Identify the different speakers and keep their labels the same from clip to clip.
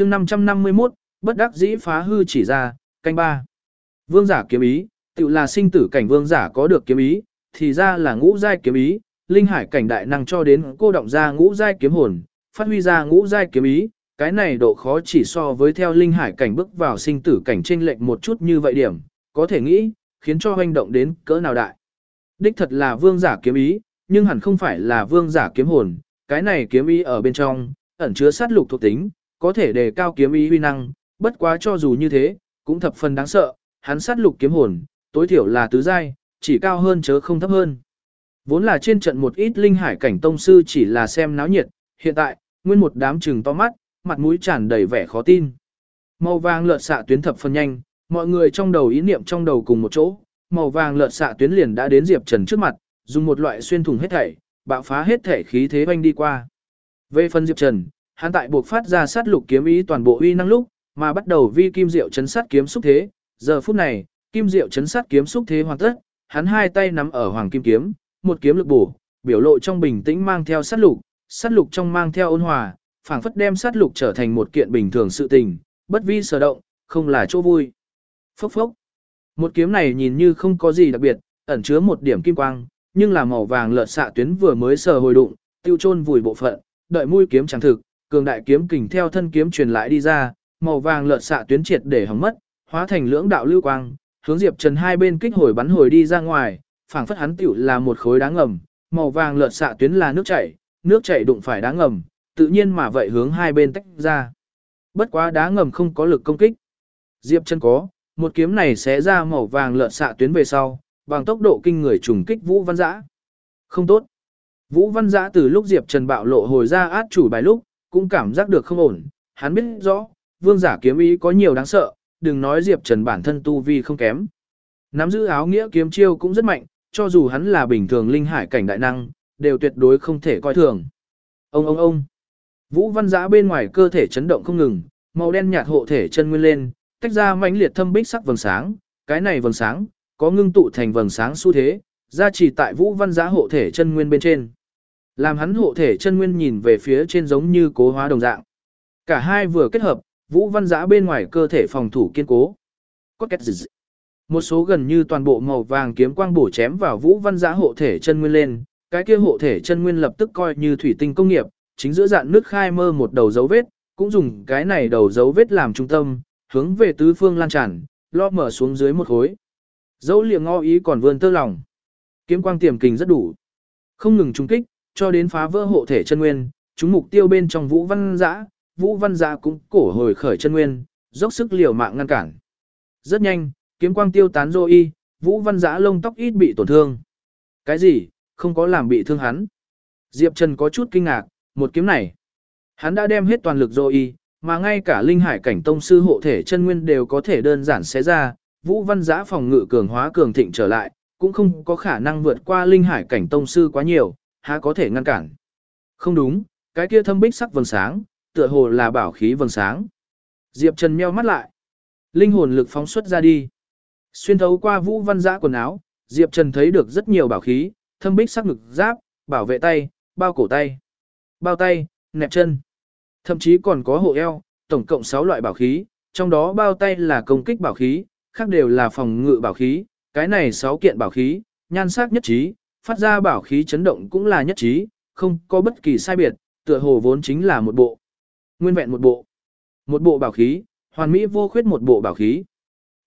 Speaker 1: chương 551, bất đắc dĩ phá hư chỉ ra, canh ba. Vương giả kiếm ý, tự là sinh tử cảnh vương giả có được kiếm ý, thì ra là ngũ giai kiếm ý, linh hải cảnh đại năng cho đến cô động ra ngũ giai kiếm hồn, phát huy ra ngũ giai kiếm ý, cái này độ khó chỉ so với theo linh hải cảnh bước vào sinh tử cảnh trên lệch một chút như vậy điểm, có thể nghĩ, khiến cho hoành động đến cỡ nào đại. Đích thật là vương giả kiếm ý, nhưng hẳn không phải là vương giả kiếm hồn, cái này kiếm ý ở bên trong, ẩn chứa sát lục thuộc tính, có thể đề cao kiếm ý uy năng, bất quá cho dù như thế, cũng thập phần đáng sợ, hắn sát lục kiếm hồn, tối thiểu là tứ giai, chỉ cao hơn chớ không thấp hơn. Vốn là trên trận một ít linh hải cảnh tông sư chỉ là xem náo nhiệt, hiện tại, nguyên một đám trừng to mắt, mặt mũi tràn đầy vẻ khó tin. Màu vàng lợn xạ tuyến thập phần nhanh, mọi người trong đầu ý niệm trong đầu cùng một chỗ, màu vàng lợn xạ tuyến liền đã đến Diệp Trần trước mặt, dùng một loại xuyên thủng hết thảy, bạo phá hết thể khí thế oanh đi qua. Về phần Diệp Trần, hắn tại buộc phát ra sát lục kiếm ý toàn bộ uy năng lúc, mà bắt đầu vi kim diệu chấn sát kiếm xúc thế, giờ phút này, kim diệu chấn sát kiếm xúc thế hoàn tất, hắn hai tay nắm ở hoàng kim kiếm, một kiếm lực bổ, biểu lộ trong bình tĩnh mang theo sát lục, sát lục trong mang theo ôn hòa, phảng phất đem sát lục trở thành một kiện bình thường sự tình, bất vi sở động, không là chỗ vui. Phốc phốc. Một kiếm này nhìn như không có gì đặc biệt, ẩn chứa một điểm kim quang, nhưng là màu vàng lợn xạ tuyến vừa mới sờ hồi đụng, tiêu chôn vùi bộ phận, đợi mũi kiếm chẳng thực, cường đại kiếm kình theo thân kiếm truyền lại đi ra, màu vàng lợn xạ tuyến triệt để hỏng mất, hóa thành lưỡng đạo lưu quang, hướng Diệp Trần hai bên kích hồi bắn hồi đi ra ngoài, phảng phất hắn tiểu là một khối đá ngầm, màu vàng lợn xạ tuyến là nước chảy, nước chảy đụng phải đá ngầm, tự nhiên mà vậy hướng hai bên tách ra. Bất quá đá ngầm không có lực công kích. Diệp Trần có, một kiếm này sẽ ra màu vàng lợn xạ tuyến về sau, bằng tốc độ kinh người trùng kích Vũ Văn dã Không tốt. Vũ Văn dã từ lúc Diệp Trần bạo lộ hồi ra át chủ bài lúc, cũng cảm giác được không ổn, hắn biết rõ, vương giả kiếm ý có nhiều đáng sợ, đừng nói Diệp Trần bản thân tu vi không kém. Nắm giữ áo nghĩa kiếm chiêu cũng rất mạnh, cho dù hắn là bình thường linh hải cảnh đại năng, đều tuyệt đối không thể coi thường. Ông ông ông. Vũ Văn Giã bên ngoài cơ thể chấn động không ngừng, màu đen nhạt hộ thể chân nguyên lên, tách ra mãnh liệt thâm bích sắc vầng sáng, cái này vầng sáng, có ngưng tụ thành vầng sáng xu thế, ra chỉ tại Vũ Văn Giã hộ thể chân nguyên bên trên. Làm hắn hộ thể chân nguyên nhìn về phía trên giống như cố hóa đồng dạng. Cả hai vừa kết hợp, Vũ Văn giã bên ngoài cơ thể phòng thủ kiên cố. Có kết dị. Một số gần như toàn bộ màu vàng kiếm quang bổ chém vào Vũ Văn giã hộ thể chân nguyên lên, cái kia hộ thể chân nguyên lập tức coi như thủy tinh công nghiệp, chính giữa dạng nước khai mơ một đầu dấu vết, cũng dùng cái này đầu dấu vết làm trung tâm, hướng về tứ phương lan tràn, lo mở xuống dưới một khối. dấu liệng ngõ ý còn vươn tơ lòng. Kiếm quang tiềm kình rất đủ. Không ngừng trung kích, cho đến phá vỡ hộ thể chân nguyên, chúng mục tiêu bên trong Vũ Văn Dã, Vũ Văn Dã cũng cổ hồi khởi chân nguyên, dốc sức liều mạng ngăn cản. Rất nhanh, kiếm quang tiêu tán rô y, Vũ Văn Dã lông tóc ít bị tổn thương. Cái gì, không có làm bị thương hắn. Diệp Trần có chút kinh ngạc, một kiếm này. Hắn đã đem hết toàn lực rô y, mà ngay cả linh hải cảnh tông sư hộ thể chân nguyên đều có thể đơn giản xé ra, Vũ Văn Dã phòng ngự cường hóa cường thịnh trở lại, cũng không có khả năng vượt qua linh hải cảnh tông sư quá nhiều, há có thể ngăn cản. Không đúng, cái kia thâm bích sắc vầng sáng, tựa hồ là bảo khí vầng sáng. Diệp Trần meo mắt lại. Linh hồn lực phóng xuất ra đi. Xuyên thấu qua Vũ Văn Giã quần áo, Diệp Trần thấy được rất nhiều bảo khí, thâm bích sắc ngực giáp, bảo vệ tay, bao cổ tay, bao tay, nẹp chân. Thậm chí còn có hộ eo, tổng cộng 6 loại bảo khí, trong đó bao tay là công kích bảo khí, khác đều là phòng ngự bảo khí, cái này 6 kiện bảo khí, nhan sắc nhất trí, phát ra bảo khí chấn động cũng là nhất trí, không có bất kỳ sai biệt, tựa hồ vốn chính là một bộ. Nguyên vẹn một bộ. Một bộ bảo khí, hoàn mỹ vô khuyết một bộ bảo khí.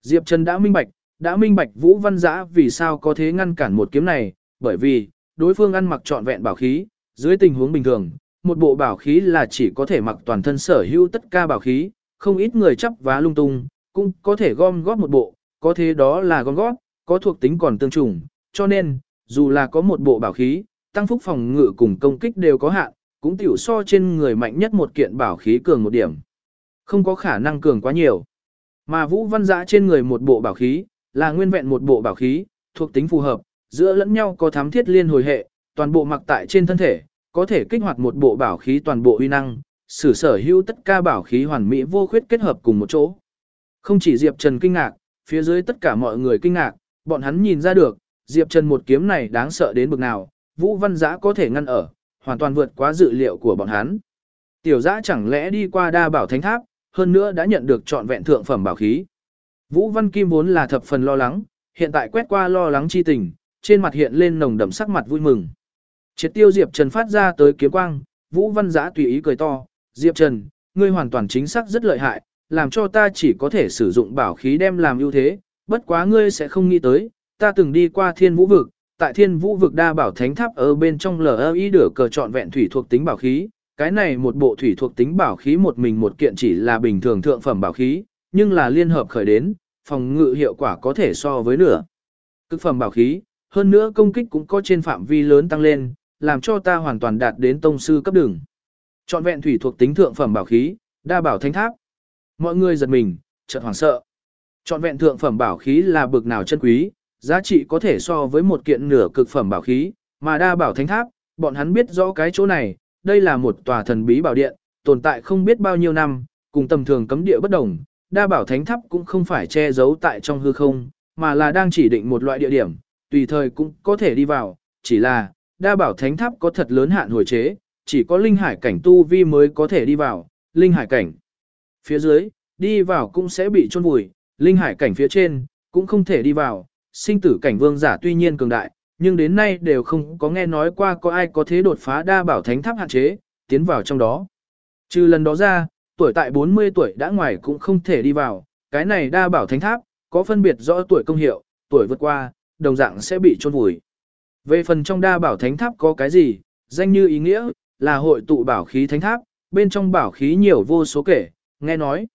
Speaker 1: Diệp Trần đã minh bạch, đã minh bạch Vũ Văn Giã vì sao có thế ngăn cản một kiếm này, bởi vì, đối phương ăn mặc trọn vẹn bảo khí, dưới tình huống bình thường, một bộ bảo khí là chỉ có thể mặc toàn thân sở hữu tất cả bảo khí, không ít người chấp vá lung tung, cũng có thể gom góp một bộ, có thế đó là gom góp, có thuộc tính còn tương trùng, cho nên, dù là có một bộ bảo khí, tăng phúc phòng ngự cùng công kích đều có hạn, cũng tiểu so trên người mạnh nhất một kiện bảo khí cường một điểm. Không có khả năng cường quá nhiều. Mà Vũ Văn Dã trên người một bộ bảo khí, là nguyên vẹn một bộ bảo khí, thuộc tính phù hợp, giữa lẫn nhau có thám thiết liên hồi hệ, toàn bộ mặc tại trên thân thể, có thể kích hoạt một bộ bảo khí toàn bộ uy năng, sử sở hữu tất cả bảo khí hoàn mỹ vô khuyết kết hợp cùng một chỗ. Không chỉ Diệp Trần kinh ngạc, phía dưới tất cả mọi người kinh ngạc, bọn hắn nhìn ra được, Diệp Trần một kiếm này đáng sợ đến bực nào, Vũ Văn Giã có thể ngăn ở, hoàn toàn vượt quá dự liệu của bọn hắn. Tiểu Giã chẳng lẽ đi qua đa bảo thánh tháp, hơn nữa đã nhận được trọn vẹn thượng phẩm bảo khí. Vũ Văn Kim vốn là thập phần lo lắng, hiện tại quét qua lo lắng chi tình, trên mặt hiện lên nồng đậm sắc mặt vui mừng. Triệt tiêu Diệp Trần phát ra tới kiếm quang, Vũ Văn Giã tùy ý cười to, Diệp Trần, ngươi hoàn toàn chính xác rất lợi hại, làm cho ta chỉ có thể sử dụng bảo khí đem làm ưu thế, bất quá ngươi sẽ không nghĩ tới, ta từng đi qua thiên vũ vực, tại thiên vũ vực đa bảo thánh tháp ở bên trong LI đửa cờ trọn vẹn thủy thuộc tính bảo khí, cái này một bộ thủy thuộc tính bảo khí một mình một kiện chỉ là bình thường thượng phẩm bảo khí, nhưng là liên hợp khởi đến, phòng ngự hiệu quả có thể so với nửa. Cực phẩm bảo khí, hơn nữa công kích cũng có trên phạm vi lớn tăng lên, làm cho ta hoàn toàn đạt đến tông sư cấp đường. Trọn vẹn thủy thuộc tính thượng phẩm bảo khí, đa bảo thánh tháp. Mọi người giật mình, chợt hoảng sợ. Trọn vẹn thượng phẩm bảo khí là bực nào chân quý, giá trị có thể so với một kiện nửa cực phẩm bảo khí, mà đa bảo thánh tháp, bọn hắn biết rõ cái chỗ này, đây là một tòa thần bí bảo điện, tồn tại không biết bao nhiêu năm, cùng tầm thường cấm địa bất đồng, đa bảo thánh tháp cũng không phải che giấu tại trong hư không, mà là đang chỉ định một loại địa điểm, tùy thời cũng có thể đi vào, chỉ là, đa bảo thánh tháp có thật lớn hạn hồi chế, chỉ có linh hải cảnh tu vi mới có thể đi vào, linh hải cảnh. Phía dưới, đi vào cũng sẽ bị chôn vùi, linh hải cảnh phía trên, cũng không thể đi vào, sinh tử cảnh vương giả tuy nhiên cường đại, nhưng đến nay đều không có nghe nói qua có ai có thế đột phá đa bảo thánh tháp hạn chế, tiến vào trong đó. Trừ lần đó ra, tuổi tại 40 tuổi đã ngoài cũng không thể đi vào, cái này đa bảo thánh tháp, có phân biệt rõ tuổi công hiệu, tuổi vượt qua, đồng dạng sẽ bị chôn vùi. Về phần trong đa bảo thánh tháp có cái gì, danh như ý nghĩa, là hội tụ bảo khí thánh tháp, bên trong bảo khí nhiều vô số kể, nghe nói.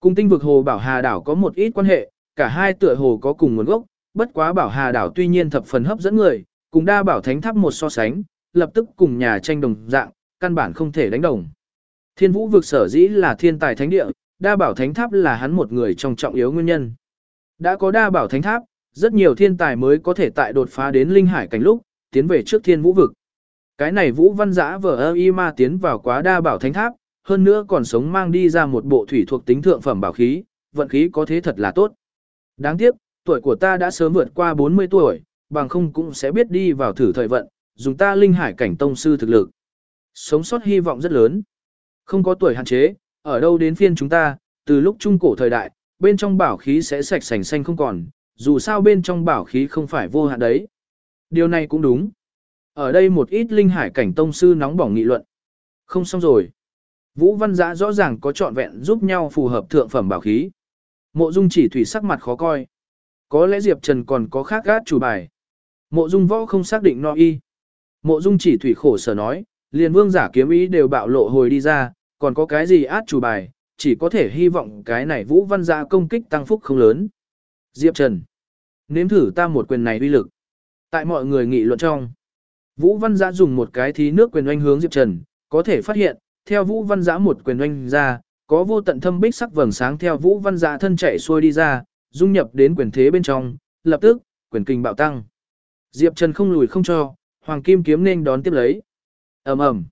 Speaker 1: Cùng tinh vực hồ bảo hà đảo có một ít quan hệ, cả hai tựa hồ có cùng nguồn gốc, bất quá bảo hà đảo tuy nhiên thập phần hấp dẫn người, cùng đa bảo thánh tháp một so sánh, lập tức cùng nhà tranh đồng dạng, căn bản không thể đánh đồng. Thiên vũ vực sở dĩ là thiên tài thánh địa, đa bảo thánh tháp là hắn một người trong trọng yếu nguyên nhân. Đã có đa bảo thánh tháp, rất nhiều thiên tài mới có thể tại đột phá đến linh hải cảnh lúc, tiến về trước thiên vũ vực. Cái này vũ văn giã vở ơ y ma tiến vào quá đa bảo thánh tháp, hơn nữa còn sống mang đi ra một bộ thủy thuộc tính thượng phẩm bảo khí, vận khí có thế thật là tốt. Đáng tiếc, tuổi của ta đã sớm vượt qua 40 tuổi, bằng không cũng sẽ biết đi vào thử thời vận, dùng ta linh hải cảnh tông sư thực lực. Sống sót hy vọng rất lớn. Không có tuổi hạn chế, ở đâu đến phiên chúng ta, từ lúc trung cổ thời đại, bên trong bảo khí sẽ sạch sành xanh không còn, dù sao bên trong bảo khí không phải vô hạn đấy. Điều này cũng đúng. Ở đây một ít linh hải cảnh tông sư nóng bỏng nghị luận. Không xong rồi. Vũ Văn Giã rõ ràng có trọn vẹn giúp nhau phù hợp thượng phẩm bảo khí. Mộ Dung chỉ thủy sắc mặt khó coi. Có lẽ Diệp Trần còn có khác gát chủ bài. Mộ Dung võ không xác định no y. Mộ Dung chỉ thủy khổ sở nói, liền vương giả kiếm ý đều bạo lộ hồi đi ra, còn có cái gì át chủ bài, chỉ có thể hy vọng cái này Vũ Văn gia công kích tăng phúc không lớn. Diệp Trần. Nếm thử ta một quyền này uy lực. Tại mọi người nghị luận trong. Vũ Văn Giã dùng một cái thí nước quyền oanh hướng Diệp Trần, có thể phát hiện, theo Vũ Văn Giã một quyền oanh ra, có vô tận thâm bích sắc vầng sáng theo Vũ Văn Giã thân chạy xuôi đi ra, dung nhập đến quyền thế bên trong, lập tức, quyền kinh bạo tăng. Diệp Trần không lùi không cho, Hoàng Kim kiếm nên đón tiếp lấy. Ầm ầm.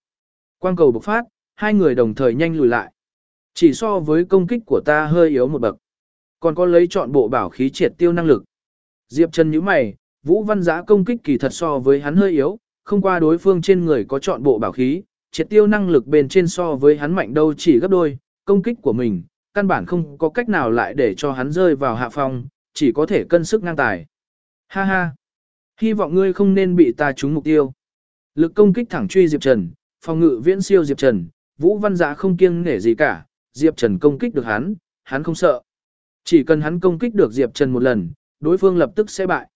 Speaker 1: Quang cầu bộc phát, hai người đồng thời nhanh lùi lại. Chỉ so với công kích của ta hơi yếu một bậc. Còn có lấy chọn bộ bảo khí triệt tiêu năng lực. Diệp Trần nhíu mày, Vũ Văn Giã công kích kỳ thật so với hắn hơi yếu, không qua đối phương trên người có chọn bộ bảo khí, triệt tiêu năng lực bên trên so với hắn mạnh đâu chỉ gấp đôi, công kích của mình, căn bản không có cách nào lại để cho hắn rơi vào hạ phong, chỉ có thể cân sức ngang tài. Ha ha! Hy vọng ngươi không nên bị ta trúng mục tiêu. Lực công kích thẳng truy Diệp Trần, phòng ngự viễn siêu Diệp Trần, Vũ Văn Giã không kiêng nể gì cả, Diệp Trần công kích được hắn, hắn không sợ. Chỉ cần hắn công kích được Diệp Trần một lần, đối phương lập tức sẽ bại.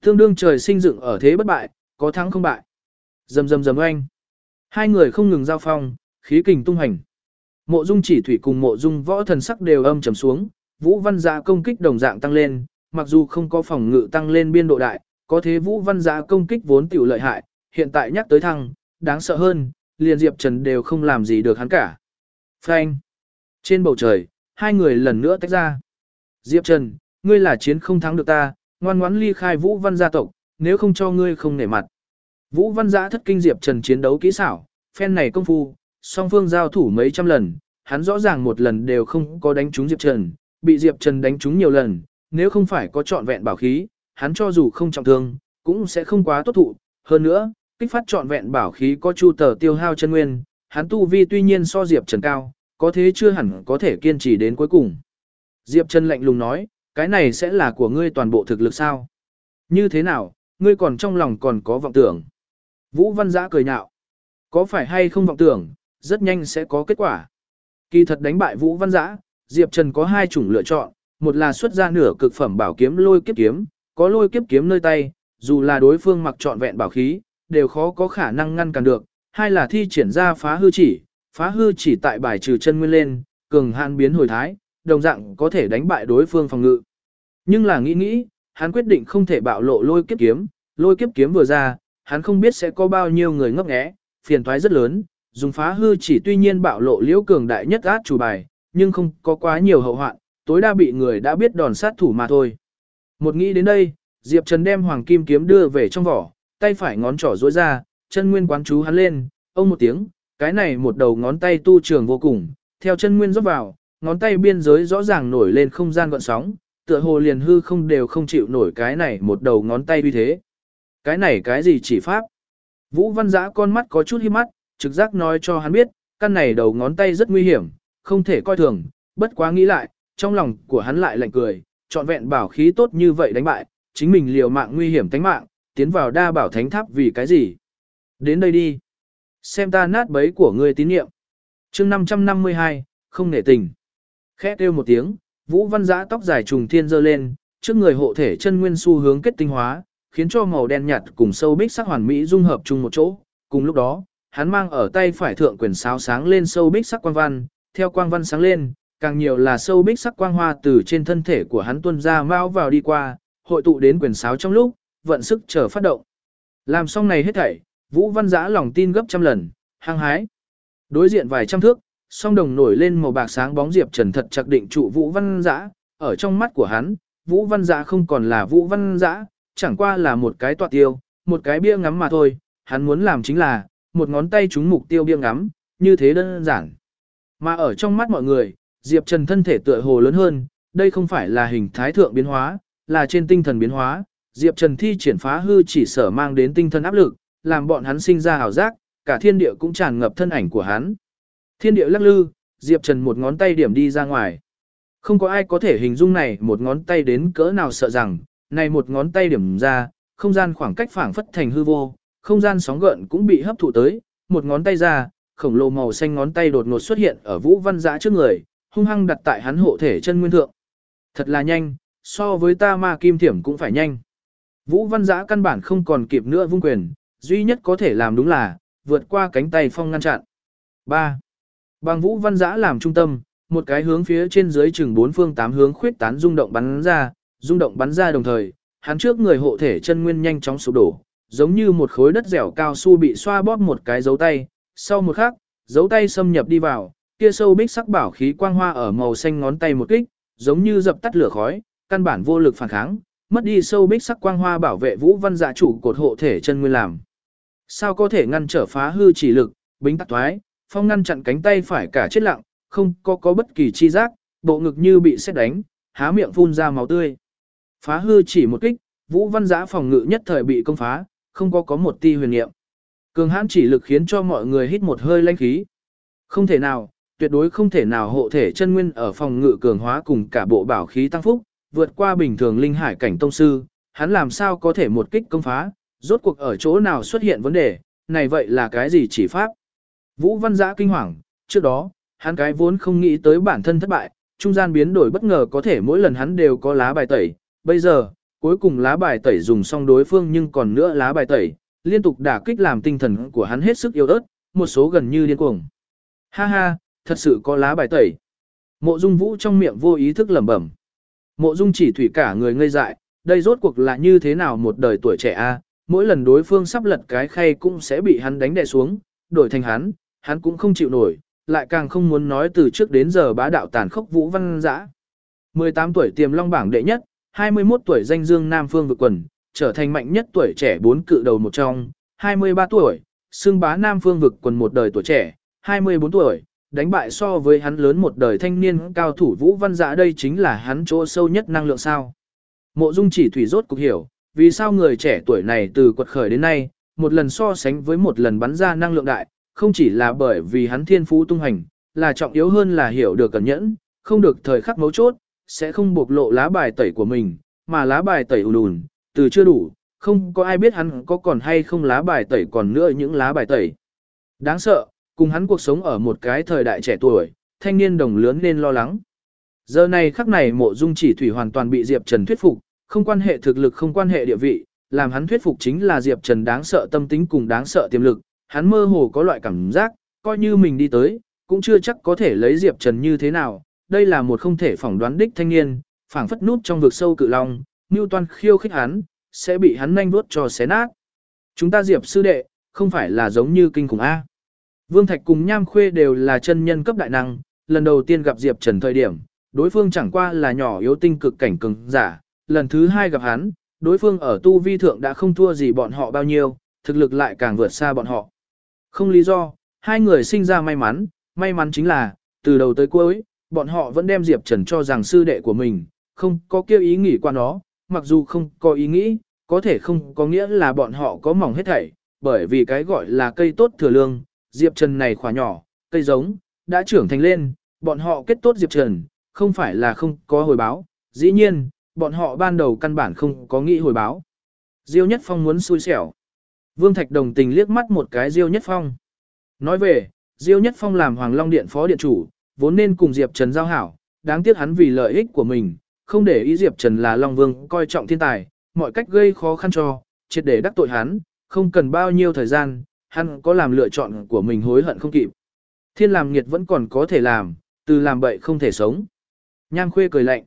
Speaker 1: Tương đương trời sinh dựng ở thế bất bại, có thắng không bại. Dầm dầm dầm oanh. Hai người không ngừng giao phong, khí kình tung hành. Mộ Dung Chỉ Thủy cùng Mộ Dung Võ thần sắc đều âm trầm xuống, Vũ Văn Dạ công kích đồng dạng tăng lên, mặc dù không có phòng ngự tăng lên biên độ đại, có thế Vũ Văn Dạ công kích vốn tiểu lợi hại, hiện tại nhắc tới thăng, đáng sợ hơn, liền Diệp Trần đều không làm gì được hắn cả. Phanh. Trên bầu trời, hai người lần nữa tách ra. Diệp Trần, ngươi là chiến không thắng được ta, ngoan ngoãn ly khai Vũ Văn gia tộc, nếu không cho ngươi không nể mặt. Vũ Văn Giã thất kinh Diệp Trần chiến đấu kỹ xảo, phen này công phu, song phương giao thủ mấy trăm lần, hắn rõ ràng một lần đều không có đánh trúng Diệp Trần, bị Diệp Trần đánh trúng nhiều lần, nếu không phải có trọn vẹn bảo khí, hắn cho dù không trọng thương, cũng sẽ không quá tốt thụ. Hơn nữa, kích phát trọn vẹn bảo khí có chu tờ tiêu hao chân nguyên, hắn tu vi tuy nhiên so Diệp Trần cao, có thế chưa hẳn có thể kiên trì đến cuối cùng. Diệp Trần lạnh lùng nói, cái này sẽ là của ngươi toàn bộ thực lực sao? Như thế nào, ngươi còn trong lòng còn có vọng tưởng. Vũ Văn Giã cười nhạo. Có phải hay không vọng tưởng, rất nhanh sẽ có kết quả. Kỳ thật đánh bại Vũ Văn Giã, Diệp Trần có hai chủng lựa chọn, một là xuất ra nửa cực phẩm bảo kiếm lôi kiếp kiếm, có lôi kiếp kiếm nơi tay, dù là đối phương mặc trọn vẹn bảo khí, đều khó có khả năng ngăn cản được, hai là thi triển ra phá hư chỉ, phá hư chỉ tại bài trừ chân nguyên lên, cường hạn biến hồi thái, đồng dạng có thể đánh bại đối phương phòng ngự. Nhưng là nghĩ nghĩ, hắn quyết định không thể bạo lộ lôi kiếp kiếm, lôi kiếp kiếm vừa ra, hắn không biết sẽ có bao nhiêu người ngấp nghé, phiền toái rất lớn, dùng phá hư chỉ tuy nhiên bạo lộ liễu cường đại nhất át chủ bài, nhưng không có quá nhiều hậu hoạn, tối đa bị người đã biết đòn sát thủ mà thôi. Một nghĩ đến đây, Diệp Trần đem hoàng kim kiếm đưa về trong vỏ, tay phải ngón trỏ duỗi ra, chân nguyên quán chú hắn lên, ông một tiếng, cái này một đầu ngón tay tu trường vô cùng, theo chân nguyên rót vào, ngón tay biên giới rõ ràng nổi lên không gian gọn sóng, tựa hồ liền hư không đều không chịu nổi cái này một đầu ngón tay như thế. Cái này cái gì chỉ pháp? Vũ Văn Giã con mắt có chút hiếp mắt, trực giác nói cho hắn biết, căn này đầu ngón tay rất nguy hiểm, không thể coi thường, bất quá nghĩ lại, trong lòng của hắn lại lạnh cười, trọn vẹn bảo khí tốt như vậy đánh bại, chính mình liều mạng nguy hiểm tánh mạng, tiến vào đa bảo thánh tháp vì cái gì? Đến đây đi. Xem ta nát bấy của ngươi tín nhiệm. chương 552, không nể tình. Khẽ kêu một tiếng, Vũ Văn Giã tóc dài trùng thiên dơ lên, trước người hộ thể chân nguyên xu hướng kết tinh hóa, khiến cho màu đen nhạt cùng sâu bích sắc hoàn mỹ dung hợp chung một chỗ. Cùng lúc đó, hắn mang ở tay phải thượng quyền sáo sáng lên sâu bích sắc quang văn, theo quang văn sáng lên, càng nhiều là sâu bích sắc quang hoa từ trên thân thể của hắn tuôn ra mau vào đi qua, hội tụ đến quyền sáo trong lúc, vận sức chờ phát động. Làm xong này hết thảy, Vũ Văn Giã lòng tin gấp trăm lần, hăng hái. Đối diện vài trăm thước, song đồng nổi lên màu bạc sáng bóng Diệp Trần thật chặt định trụ Vũ Văn Giã, ở trong mắt của hắn, Vũ Văn Giã không còn là Vũ Văn Giã, chẳng qua là một cái tọa tiêu, một cái bia ngắm mà thôi, hắn muốn làm chính là, một ngón tay trúng mục tiêu biêng ngắm, như thế đơn giản. Mà ở trong mắt mọi người, Diệp Trần thân thể tựa hồ lớn hơn, đây không phải là hình thái thượng biến hóa, là trên tinh thần biến hóa. Diệp Trần thi triển phá hư chỉ sở mang đến tinh thần áp lực, làm bọn hắn sinh ra hào giác, cả thiên địa cũng tràn ngập thân ảnh của hắn. Thiên địa lắc lư, Diệp Trần một ngón tay điểm đi ra ngoài. Không có ai có thể hình dung này một ngón tay đến cỡ nào sợ rằng, này một ngón tay điểm ra, không gian khoảng cách phảng phất thành hư vô, không gian sóng gợn cũng bị hấp thụ tới, một ngón tay ra, khổng lồ màu xanh ngón tay đột ngột xuất hiện ở Vũ Văn Dã trước người, hung hăng đặt tại hắn hộ thể chân nguyên thượng. Thật là nhanh, so với ta ma kim thiểm cũng phải nhanh. Vũ Văn Dã căn bản không còn kịp nữa vung quyền, duy nhất có thể làm đúng là, vượt qua cánh tay phong ngăn chặn. 3. Bằng Vũ Văn Dã làm trung tâm, một cái hướng phía trên dưới chừng bốn phương tám hướng khuyết tán rung động bắn ra, rung động bắn ra đồng thời, hắn trước người hộ thể chân nguyên nhanh chóng sụp đổ, giống như một khối đất dẻo cao su bị xoa bóp một cái dấu tay, sau một khắc, dấu tay xâm nhập đi vào, kia sâu bích sắc bảo khí quang hoa ở màu xanh ngón tay một kích, giống như dập tắt lửa khói, căn bản vô lực phản kháng, mất đi sâu bích sắc quang hoa bảo vệ Vũ Văn Dạ chủ cột hộ thể chân nguyên làm. Sao có thể ngăn trở phá hư chỉ lực, bính tắc toái, phong ngăn chặn cánh tay phải cả chết lặng, không có có bất kỳ chi giác, bộ ngực như bị xét đánh, há miệng phun ra máu tươi. Phá hư chỉ một kích, Vũ Văn dạ phòng ngự nhất thời bị công phá, không có có một ti huyền niệm. Cường hãn chỉ lực khiến cho mọi người hít một hơi lãnh khí. Không thể nào, tuyệt đối không thể nào hộ thể chân nguyên ở phòng ngự cường hóa cùng cả bộ bảo khí tăng phúc, vượt qua bình thường linh hải cảnh tông sư, hắn làm sao có thể một kích công phá, rốt cuộc ở chỗ nào xuất hiện vấn đề, này vậy là cái gì chỉ pháp. Vũ Văn Giã kinh hoàng, trước đó, hắn cái vốn không nghĩ tới bản thân thất bại, trung gian biến đổi bất ngờ có thể mỗi lần hắn đều có lá bài tẩy, bây giờ, cuối cùng lá bài tẩy dùng xong đối phương nhưng còn nữa lá bài tẩy, liên tục đả kích làm tinh thần của hắn hết sức yếu ớt, một số gần như điên cuồng. Ha ha, thật sự có lá bài tẩy. Mộ Dung Vũ trong miệng vô ý thức lẩm bẩm. Mộ Dung chỉ thủy cả người ngây dại, đây rốt cuộc là như thế nào một đời tuổi trẻ a, mỗi lần đối phương sắp lật cái khay cũng sẽ bị hắn đánh đè xuống, đổi thành hắn, hắn cũng không chịu nổi, lại càng không muốn nói từ trước đến giờ bá đạo tàn khốc Vũ Văn Dã. 18 tuổi tiềm long bảng đệ nhất, 21 tuổi danh dương Nam Phương vực quần, trở thành mạnh nhất tuổi trẻ bốn cự đầu một trong, 23 tuổi, xưng bá Nam Phương vực quần một đời tuổi trẻ, 24 tuổi, đánh bại so với hắn lớn một đời thanh niên cao thủ Vũ Văn Dạ đây chính là hắn chỗ sâu nhất năng lượng sao. Mộ Dung chỉ thủy rốt cục hiểu, vì sao người trẻ tuổi này từ quật khởi đến nay, một lần so sánh với một lần bắn ra năng lượng đại, không chỉ là bởi vì hắn thiên phú tung hành, là trọng yếu hơn là hiểu được cẩn nhẫn, không được thời khắc mấu chốt, sẽ không bộc lộ lá bài tẩy của mình, mà lá bài tẩy ùn ùn, từ chưa đủ, không có ai biết hắn có còn hay không lá bài tẩy còn nữa những lá bài tẩy. Đáng sợ, cùng hắn cuộc sống ở một cái thời đại trẻ tuổi, thanh niên đồng lớn nên lo lắng. Giờ này khắc này mộ dung chỉ thủy hoàn toàn bị Diệp Trần thuyết phục, không quan hệ thực lực không quan hệ địa vị, làm hắn thuyết phục chính là Diệp Trần đáng sợ tâm tính cùng đáng sợ tiềm lực, hắn mơ hồ có loại cảm giác, coi như mình đi tới, cũng chưa chắc có thể lấy Diệp Trần như thế nào, đây là một không thể phỏng đoán đích thanh niên, phảng phất nút trong vực sâu cự long, Newton khiêu khích hắn, sẽ bị hắn nhanh vuốt cho xé nát. Chúng ta Diệp sư đệ, không phải là giống như kinh khủng A. Vương Thạch cùng Nham Khuê đều là chân nhân cấp đại năng, lần đầu tiên gặp Diệp Trần thời điểm, đối phương chẳng qua là nhỏ yếu tinh cực cảnh cường giả, lần thứ hai gặp hắn, đối phương ở tu vi thượng đã không thua gì bọn họ bao nhiêu, thực lực lại càng vượt xa bọn họ. Không lý do, hai người sinh ra may mắn, may mắn chính là, từ đầu tới cuối, bọn họ vẫn đem Diệp Trần cho rằng sư đệ của mình, không có kêu ý nghĩ qua nó, mặc dù không có ý nghĩ, có thể không có nghĩa là bọn họ có mỏng hết thảy, bởi vì cái gọi là cây tốt thừa lương, Diệp Trần này khỏa nhỏ, cây giống, đã trưởng thành lên, bọn họ kết tốt Diệp Trần, không phải là không có hồi báo, dĩ nhiên, bọn họ ban đầu căn bản không có nghĩ hồi báo. Diêu Nhất Phong muốn xui xẻo. Vương Thạch đồng tình liếc mắt một cái Diêu Nhất Phong. Nói về, Diêu Nhất Phong làm Hoàng Long Điện phó điện chủ, vốn nên cùng Diệp Trần giao hảo, đáng tiếc hắn vì lợi ích của mình, không để ý Diệp Trần là Long Vương coi trọng thiên tài, mọi cách gây khó khăn cho, triệt để đắc tội hắn, không cần bao nhiêu thời gian, hắn có làm lựa chọn của mình hối hận không kịp. Thiên làm nghiệt vẫn còn có thể làm, từ làm bậy không thể sống. Nham Khuê cười lạnh.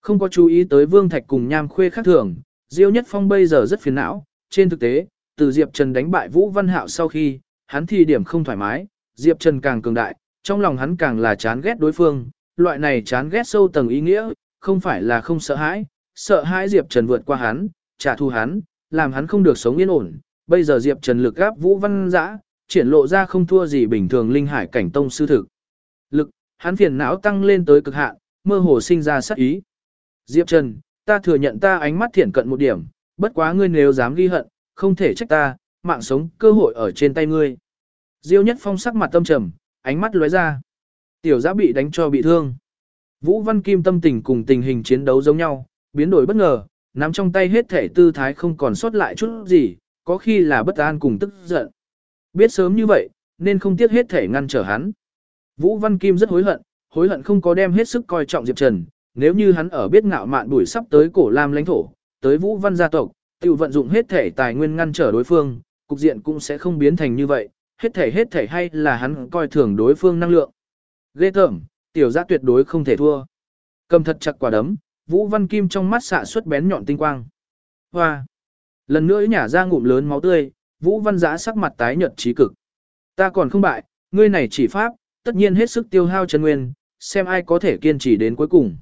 Speaker 1: Không có chú ý tới Vương Thạch cùng Nham Khuê khác thường, Diêu Nhất Phong bây giờ rất phiền não, trên thực tế, từ Diệp Trần đánh bại Vũ Văn Hạo sau khi, hắn thì điểm không thoải mái, Diệp Trần càng cường đại, trong lòng hắn càng là chán ghét đối phương, loại này chán ghét sâu tầng ý nghĩa, không phải là không sợ hãi, sợ hãi Diệp Trần vượt qua hắn, trả thù hắn, làm hắn không được sống yên ổn. Bây giờ Diệp Trần lực gáp Vũ Văn Dã, triển lộ ra không thua gì bình thường linh hải cảnh tông sư thực. Lực, hắn phiền não tăng lên tới cực hạn, mơ hồ sinh ra sát ý. Diệp Trần, ta thừa nhận ta ánh mắt thiện cận một điểm, bất quá ngươi nếu dám ghi hận, không thể trách ta, mạng sống cơ hội ở trên tay ngươi. Diêu Nhất Phong sắc mặt tâm trầm, ánh mắt lóe ra. Tiểu giã bị đánh cho bị thương. Vũ Văn Kim tâm tình cùng tình hình chiến đấu giống nhau, biến đổi bất ngờ, nắm trong tay hết thể tư thái không còn sót lại chút gì, có khi là bất an cùng tức giận. Biết sớm như vậy, nên không tiếc hết thể ngăn trở hắn. Vũ Văn Kim rất hối hận, hối hận không có đem hết sức coi trọng Diệp Trần, nếu như hắn ở biết ngạo mạn đuổi sắp tới cổ Lam lãnh thổ, tới Vũ Văn gia tộc, tự vận dụng hết thể tài nguyên ngăn trở đối phương, cục diện cũng sẽ không biến thành như vậy, hết thể hết thể hay là hắn coi thường đối phương năng lượng. Ghê tởm, tiểu giã tuyệt đối không thể thua. Cầm thật chặt quả đấm, Vũ Văn Kim trong mắt xạ xuất bén nhọn tinh quang. Hoa! Lần nữa nhả ra ngụm lớn máu tươi, Vũ Văn Giã sắc mặt tái nhợt trí cực. Ta còn không bại, ngươi này chỉ pháp, tất nhiên hết sức tiêu hao chân nguyên, xem ai có thể kiên trì đến cuối cùng.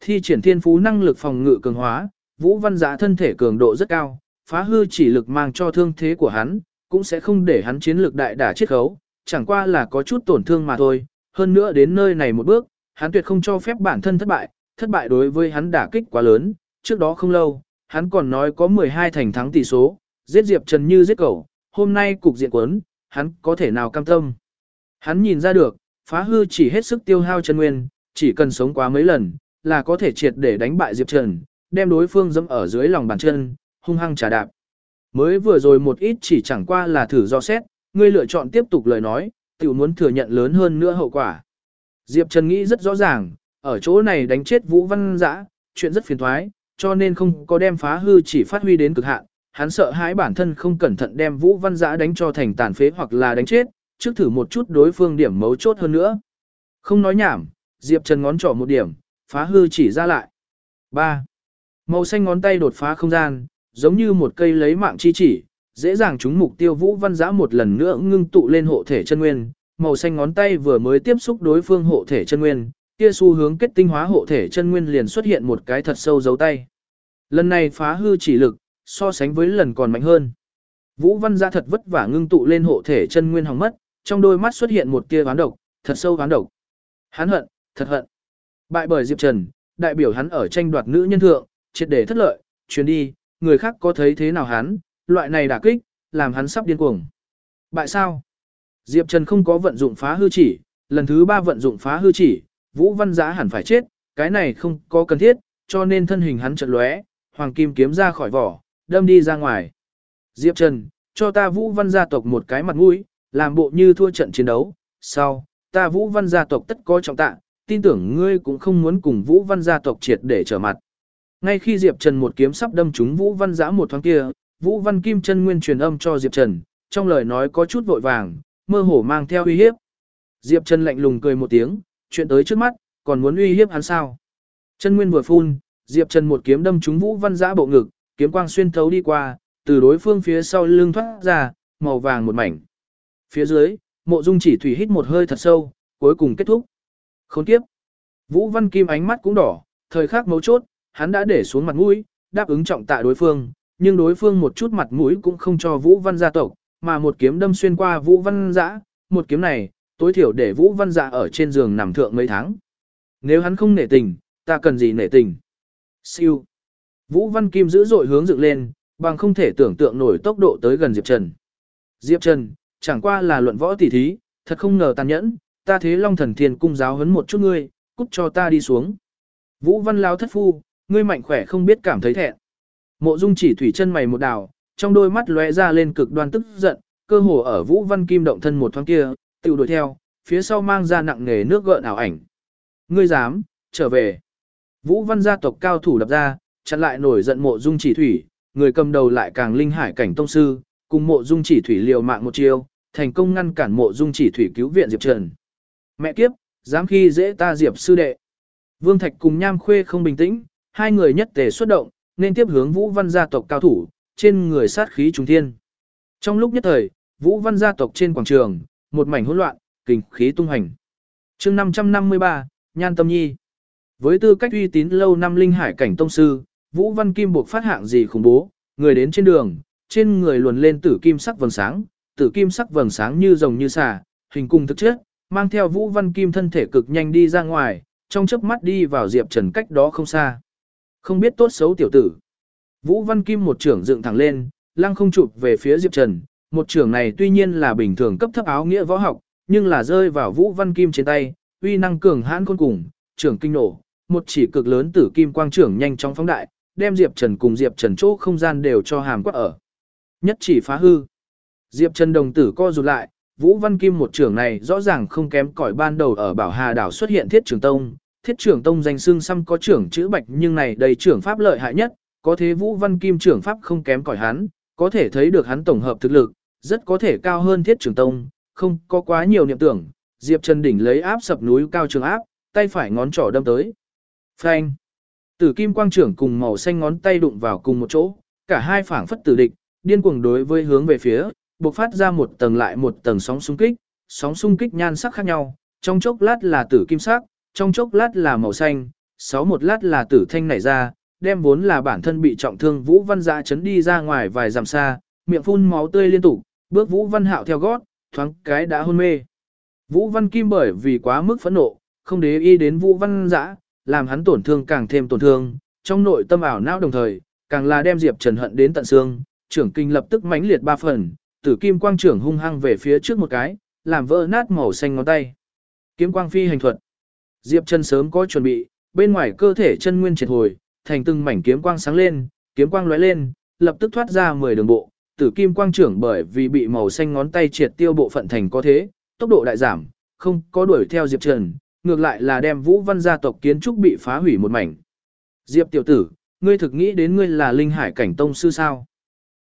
Speaker 1: Thi triển thiên phú năng lực phòng ngự cường hóa, Vũ Văn Giã thân thể cường độ rất cao, phá hư chỉ lực mang cho thương thế của hắn, cũng sẽ không để hắn chiến lược đại đả chết khấu, chẳng qua là có chút tổn thương mà thôi, hơn nữa đến nơi này một bước, hắn tuyệt không cho phép bản thân thất bại, thất bại đối với hắn đả kích quá lớn, trước đó không lâu, hắn còn nói có 12 thành thắng tỷ số, giết Diệp Trần như giết cẩu, hôm nay cục diện quấn, hắn có thể nào cam tâm. Hắn nhìn ra được, phá hư chỉ hết sức tiêu hao chân nguyên, chỉ cần sống quá mấy lần, là có thể triệt để đánh bại Diệp Trần, đem đối phương dẫm ở dưới lòng bàn chân, hung hăng trả đạp. Mới vừa rồi một ít chỉ chẳng qua là thử do xét, ngươi lựa chọn tiếp tục lời nói, tiểu muốn thừa nhận lớn hơn nữa hậu quả. Diệp Trần nghĩ rất rõ ràng, ở chỗ này đánh chết Vũ Văn Dã, chuyện rất phiền toái, cho nên không có đem phá hư chỉ phát huy đến cực hạn. Hắn sợ hãi bản thân không cẩn thận đem Vũ Văn Dã đánh cho thành tàn phế hoặc là đánh chết, trước thử một chút đối phương điểm mấu chốt hơn nữa. Không nói nhảm, Diệp Trần ngón trỏ một điểm, phá hư chỉ ra lại. 3. Màu xanh ngón tay đột phá không gian, giống như một cây lấy mạng chi chỉ, dễ dàng chúng mục tiêu Vũ Văn Giã một lần nữa ngưng tụ lên hộ thể chân nguyên, màu xanh ngón tay vừa mới tiếp xúc đối phương hộ thể chân nguyên, kia xu hướng kết tinh hóa hộ thể chân nguyên liền xuất hiện một cái thật sâu dấu tay. Lần này phá hư chỉ lực, so sánh với lần còn mạnh hơn. Vũ Văn Giã thật vất vả ngưng tụ lên hộ thể chân nguyên hỏng mất, trong đôi mắt xuất hiện một tia ván độc, thật sâu ván độc. Hắn hận, thật hận. Bại bởi Diệp Trần, đại biểu hắn ở tranh đoạt nữ nhân thượng, triệt để thất lợi, chuyến đi, người khác có thấy thế nào hắn, loại này đả kích, làm hắn sắp điên cuồng. Bại sao? Diệp Trần không có vận dụng phá hư chỉ, lần thứ ba vận dụng phá hư chỉ, Vũ Văn Giã hẳn phải chết, cái này không có cần thiết, cho nên thân hình hắn chợt lóe, hoàng kim kiếm ra khỏi vỏ, đâm đi ra ngoài. Diệp Trần, cho ta Vũ Văn gia tộc một cái mặt mũi, làm bộ như thua trận chiến đấu, sau, ta Vũ Văn gia tộc tất có trọng tạ, tin tưởng ngươi cũng không muốn cùng Vũ Văn gia tộc triệt để trở mặt. Ngay khi Diệp Trần một kiếm sắp đâm trúng Vũ Văn Giã một thoáng kia, Vũ Văn Kim chân nguyên truyền âm cho Diệp Trần, trong lời nói có chút vội vàng, mơ hồ mang theo uy hiếp. Diệp Trần lạnh lùng cười một tiếng, chuyện tới trước mắt, còn muốn uy hiếp hắn sao? Chân nguyên vừa phun, Diệp Trần một kiếm đâm trúng Vũ Văn Giã bộ ngực, kiếm quang xuyên thấu đi qua, từ đối phương phía sau lưng thoát ra, màu vàng một mảnh. Phía dưới, Mộ Dung Chỉ Thủy hít một hơi thật sâu, cuối cùng kết thúc. Khốn kiếp. Vũ Văn Kim ánh mắt cũng đỏ, thời khắc mấu chốt, hắn đã để xuống mặt mũi, đáp ứng trọng tạ đối phương, nhưng đối phương một chút mặt mũi cũng không cho Vũ Văn gia tộc, mà một kiếm đâm xuyên qua Vũ Văn Dã, một kiếm này, tối thiểu để Vũ Văn Dã ở trên giường nằm thượng mấy tháng. Nếu hắn không nể tình, ta cần gì nể tình? Siêu. Vũ Văn Kim dữ dội hướng dựng lên, bằng không thể tưởng tượng nổi tốc độ tới gần Diệp Trần. Diệp Trần, chẳng qua là luận võ tỉ thí, thật không ngờ tàn nhẫn, ta thế Long Thần Thiên cung giáo huấn một chút ngươi, cút cho ta đi xuống. Vũ Văn Lao thất phu, ngươi mạnh khỏe không biết cảm thấy thẹn. Mộ Dung chỉ thủy chân mày một đào, trong đôi mắt lóe ra lên cực đoan tức giận, cơ hồ ở Vũ Văn Kim động thân một thoáng kia, tiểu đuổi theo, phía sau mang ra nặng nghề nước gợn ảo ảnh. Ngươi dám, trở về. Vũ Văn gia tộc cao thủ đập ra, chặn lại nổi giận Mộ Dung chỉ thủy, người cầm đầu lại càng linh hải cảnh tông sư, cùng Mộ Dung chỉ thủy liều mạng một chiêu, thành công ngăn cản Mộ Dung chỉ thủy cứu viện Diệp Trần. Mẹ kiếp, dám khi dễ ta Diệp sư đệ. Vương Thạch cùng Nham Khuê không bình tĩnh, hai người nhất tề xuất động, nên tiếp hướng Vũ Văn gia tộc cao thủ, trên người sát khí trùng thiên. Trong lúc nhất thời, Vũ Văn gia tộc trên quảng trường, một mảnh hỗn loạn, kình khí tung hành. Chương 553, Nhan Tâm Nhi. Với tư cách uy tín lâu năm linh hải cảnh tông sư, Vũ Văn Kim buộc phát hạng gì khủng bố, người đến trên đường, trên người luồn lên tử kim sắc vầng sáng, tử kim sắc vầng sáng như rồng như xà, hình cùng thực chất, mang theo Vũ Văn Kim thân thể cực nhanh đi ra ngoài, trong chớp mắt đi vào Diệp Trần cách đó không xa. Không biết tốt xấu tiểu tử. Vũ Văn Kim một trưởng dựng thẳng lên, lăng không chụp về phía Diệp Trần, một trưởng này tuy nhiên là bình thường cấp thấp áo nghĩa võ học, nhưng là rơi vào Vũ Văn Kim trên tay, uy năng cường hãn côn cùng, trưởng kinh nổ, một chỉ cực lớn tử kim quang trưởng nhanh chóng phóng đại, đem Diệp Trần cùng Diệp Trần chỗ không gian đều cho hàm quát ở. Nhất chỉ phá hư. Diệp Trần đồng tử co rụt lại, Vũ Văn Kim một trưởng này rõ ràng không kém cỏi ban đầu ở Bảo Hà đảo xuất hiện Thiết Trường Tông. Thiết trưởng Tông danh xương xăm có trưởng chữ bạch nhưng này đầy trưởng pháp lợi hại nhất, có thế Vũ Văn Kim trưởng pháp không kém cỏi hắn, có thể thấy được hắn tổng hợp thực lực, rất có thể cao hơn Thiết trưởng Tông, không có quá nhiều niệm tưởng. Diệp Trần đỉnh lấy áp sập núi cao trường áp, tay phải ngón trỏ đâm tới. Phanh. Tử kim quang trưởng cùng màu xanh ngón tay đụng vào cùng một chỗ, cả hai phảng phất tử địch, điên cuồng đối với hướng về phía, bộc phát ra một tầng lại một tầng sóng xung kích, sóng xung kích nhan sắc khác nhau, trong chốc lát là tử kim sắc, trong chốc lát là màu xanh, sáu một lát là tử thanh nảy ra, đem vốn là bản thân bị trọng thương Vũ Văn Dạ chấn đi ra ngoài vài dặm xa, miệng phun máu tươi liên tục, bước Vũ Văn Hạo theo gót, thoáng cái đã hôn mê. Vũ Văn Kim bởi vì quá mức phẫn nộ, không để ý đến Vũ Văn Dạ, làm hắn tổn thương càng thêm tổn thương, trong nội tâm ảo não đồng thời, càng là đem Diệp Trần hận đến tận xương, trưởng kinh lập tức mãnh liệt ba phần, tử kim quang trưởng hung hăng về phía trước một cái, làm vỡ nát màu xanh ngón tay. Kiếm quang phi hành thuật. Diệp Trần sớm có chuẩn bị, bên ngoài cơ thể chân nguyên triệt hồi, thành từng mảnh kiếm quang sáng lên, kiếm quang lóe lên, lập tức thoát ra 10 đường bộ, tử kim quang trưởng bởi vì bị màu xanh ngón tay triệt tiêu bộ phận thành có thế, tốc độ đại giảm, không có đuổi theo Diệp Trần, ngược lại là đem Vũ Văn gia tộc kiến trúc bị phá hủy một mảnh. Diệp tiểu tử, ngươi thực nghĩ đến ngươi là linh hải cảnh tông sư sao?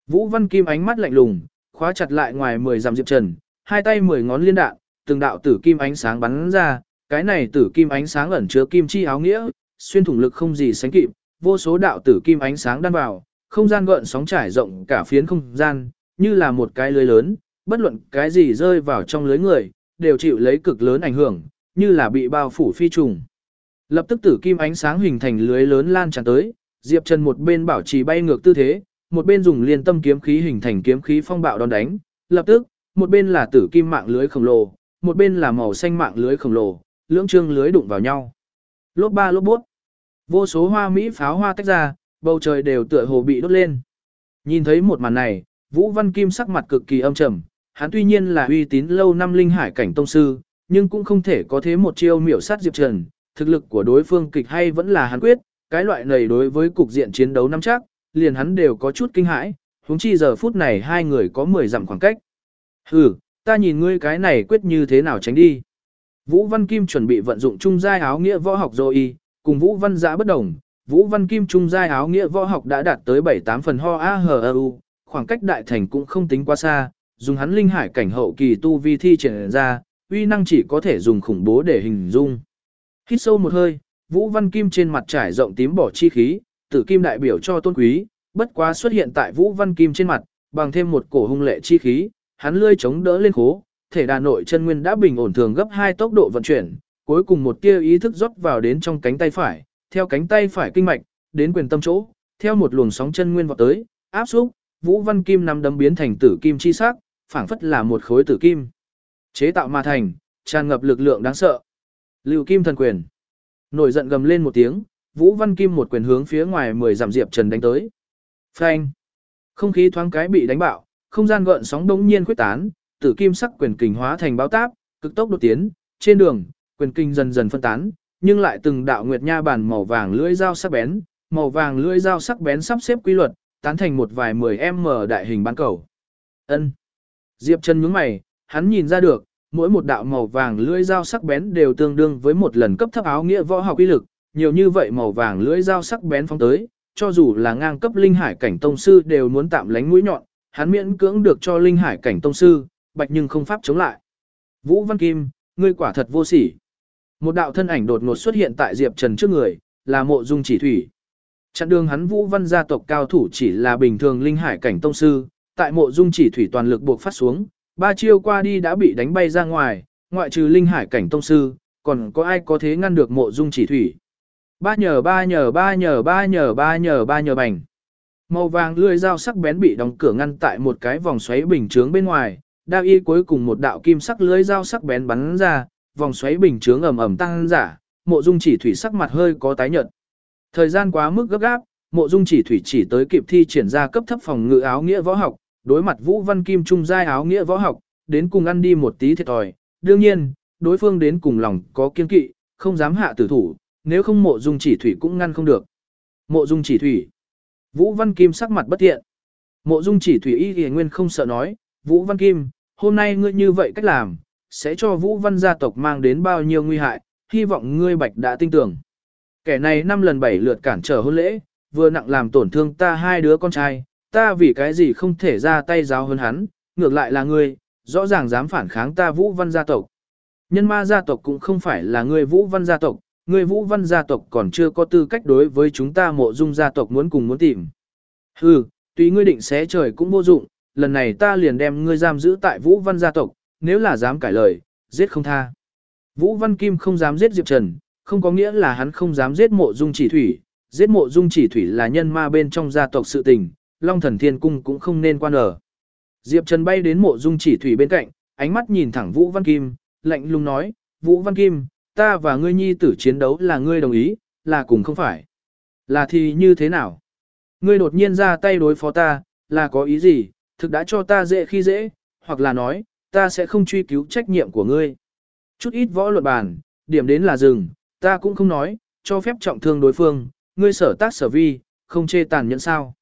Speaker 1: Vũ Văn Kim ánh mắt lạnh lùng, khóa chặt lại ngoài 10 dặm Diệp Trần, hai tay 10 ngón liên đạn, từng đạo tử kim ánh sáng bắn ra, cái này tử kim ánh sáng ẩn chứa kim chi áo nghĩa, xuyên thủng lực không gì sánh kịp, vô số đạo tử kim ánh sáng đan vào, không gian gợn sóng trải rộng cả phiến không gian, như là một cái lưới lớn, bất luận cái gì rơi vào trong lưới người, đều chịu lấy cực lớn ảnh hưởng, như là bị bao phủ phi trùng. Lập tức tử kim ánh sáng hình thành lưới lớn lan tràn tới, Diệp Trần một bên bảo trì bay ngược tư thế, một bên dùng liên tâm kiếm khí hình thành kiếm khí phong bạo đòn đánh, lập tức, một bên là tử kim mạng lưới khổng lồ, một bên là màu xanh mạng lưới khổng lồ, lưỡng trương lưới đụng vào nhau. Lốp ba lốp bút. Vô số hoa mỹ pháo hoa tách ra, bầu trời đều tựa hồ bị đốt lên. Nhìn thấy một màn này, Vũ Văn Kim sắc mặt cực kỳ âm trầm, hắn tuy nhiên là uy tín lâu năm linh hải cảnh tông sư, nhưng cũng không thể có thế một chiêu miểu sát Diệp Trần, thực lực của đối phương kịch hay vẫn là hắn quyết, cái loại này đối với cục diện chiến đấu nắm chắc, liền hắn đều có chút kinh hãi, huống chi giờ phút này hai người có 10 dặm khoảng cách. Hừ, ta nhìn ngươi cái này quyết như thế nào tránh đi. Vũ Văn Kim chuẩn bị vận dụng trung giai áo nghĩa võ học rồi. Cùng Vũ Văn Giã bất đồng, Vũ Văn Kim trung giai áo nghĩa võ học đã đạt tới 7-8 phần ho a h e u, khoảng cách đại thành cũng không tính quá xa, dùng hắn linh hải cảnh hậu kỳ tu vi thi triển ra, uy năng chỉ có thể dùng khủng bố để hình dung. Hít sâu một hơi, Vũ Văn Kim trên mặt trải rộng tím bỏ chi khí, tử kim đại biểu cho tôn quý, bất quá xuất hiện tại Vũ Văn Kim trên mặt, bằng thêm một cổ hung lệ chi khí, hắn lươi chống đỡ lên khố, thể đà nội chân nguyên đã bình ổn thường gấp hai tốc độ vận chuyển, cuối cùng một tia ý thức rót vào đến trong cánh tay phải, theo cánh tay phải kinh mạch, đến quyền tâm chỗ, theo một luồng sóng chân nguyên vọt tới, áp xúc, Vũ Văn Kim nắm đấm biến thành tử kim chi sắc, phảng phất là một khối tử kim. Chế tạo mà thành, tràn ngập lực lượng đáng sợ. Lưu Kim thần quyền. Nổi giận gầm lên một tiếng, Vũ Văn Kim một quyền hướng phía ngoài mười giảm Diệp Trần đánh tới. Phanh. Không khí thoáng cái bị đánh bạo, không gian gợn sóng đống nhiên khuyết tán, tử kim sắc quyền kình hóa thành báo táp, cực tốc đột tiến, trên đường, quyền kinh dần dần phân tán, nhưng lại từng đạo nguyệt nha bản màu vàng lưỡi dao sắc bén, màu vàng lưỡi dao sắc bén sắp xếp quy luật, tán thành một vài 10m đại hình bán cầu. Ân. Diệp Trần nhướng mày, hắn nhìn ra được, mỗi một đạo màu vàng lưỡi dao sắc bén đều tương đương với một lần cấp thấp áo nghĩa võ học uy lực, nhiều như vậy màu vàng lưỡi dao sắc bén phóng tới, cho dù là ngang cấp linh hải cảnh tông sư đều muốn tạm lánh mũi nhọn, hắn miễn cưỡng được cho linh hải cảnh tông sư, bạch nhưng không pháp chống lại. Vũ Văn Kim, ngươi quả thật vô sỉ. Một đạo thân ảnh đột ngột xuất hiện tại Diệp Trần trước người, là mộ dung chỉ thủy. Chặn đường hắn Vũ Văn gia tộc cao thủ chỉ là bình thường linh hải cảnh tông sư, tại mộ dung chỉ thủy toàn lực buộc phát xuống, ba chiêu qua đi đã bị đánh bay ra ngoài, ngoại trừ linh hải cảnh tông sư, còn có ai có thế ngăn được mộ dung chỉ thủy. Ba nhờ ba nhờ ba nhờ ba nhờ ba nhờ ba nhờ bành. Màu vàng lưỡi dao sắc bén bị đóng cửa ngăn tại một cái vòng xoáy bình chướng bên ngoài, đa y cuối cùng một đạo kim sắc lưới dao sắc bén bắn ra, vòng xoáy bình chướng ầm ầm tăng giả, mộ dung chỉ thủy sắc mặt hơi có tái nhợt. Thời gian quá mức gấp gáp, mộ dung chỉ thủy chỉ tới kịp thi triển ra cấp thấp phòng ngự áo nghĩa võ học, đối mặt Vũ Văn Kim trung giai áo nghĩa võ học, đến cùng ăn đi một tí thiệt thòi. Đương nhiên, đối phương đến cùng lòng có kiên kỵ, không dám hạ tử thủ, nếu không mộ dung chỉ thủy cũng ngăn không được. Mộ dung chỉ thủy. Vũ Văn Kim sắc mặt bất thiện. Mộ dung chỉ thủy y thì nguyên không sợ nói, Vũ Văn Kim, hôm nay ngươi như vậy cách làm, sẽ cho Vũ Văn gia tộc mang đến bao nhiêu nguy hại, hy vọng ngươi bạch đã tin tưởng. Kẻ này năm lần bảy lượt cản trở hôn lễ, vừa nặng làm tổn thương ta hai đứa con trai, ta vì cái gì không thể ra tay giáo hơn hắn, ngược lại là ngươi, rõ ràng dám phản kháng ta Vũ Văn gia tộc. Nhân ma gia tộc cũng không phải là ngươi Vũ Văn gia tộc, ngươi Vũ Văn gia tộc còn chưa có tư cách đối với chúng ta mộ dung gia tộc muốn cùng muốn tìm. Hừ, tùy ngươi định xé trời cũng vô dụng, lần này ta liền đem ngươi giam giữ tại Vũ Văn gia tộc, nếu là dám cãi lời, giết không tha. Vũ Văn Kim không dám giết Diệp Trần, không có nghĩa là hắn không dám giết mộ dung chỉ thủy, giết mộ dung chỉ thủy là nhân ma bên trong gia tộc sự tình, Long Thần Thiên Cung cũng không nên quan ở. Diệp Trần bay đến mộ dung chỉ thủy bên cạnh, ánh mắt nhìn thẳng Vũ Văn Kim, lạnh lùng nói, Vũ Văn Kim, ta và ngươi nhi tử chiến đấu là ngươi đồng ý, là cùng không phải. Là thì như thế nào? Ngươi đột nhiên ra tay đối phó ta, là có ý gì, thực đã cho ta dễ khi dễ, hoặc là nói, ta sẽ không truy cứu trách nhiệm của ngươi. Chút ít võ luật bàn, điểm đến là dừng, ta cũng không nói, cho phép trọng thương đối phương, ngươi sở tác sở vi, không chê tàn nhẫn sao.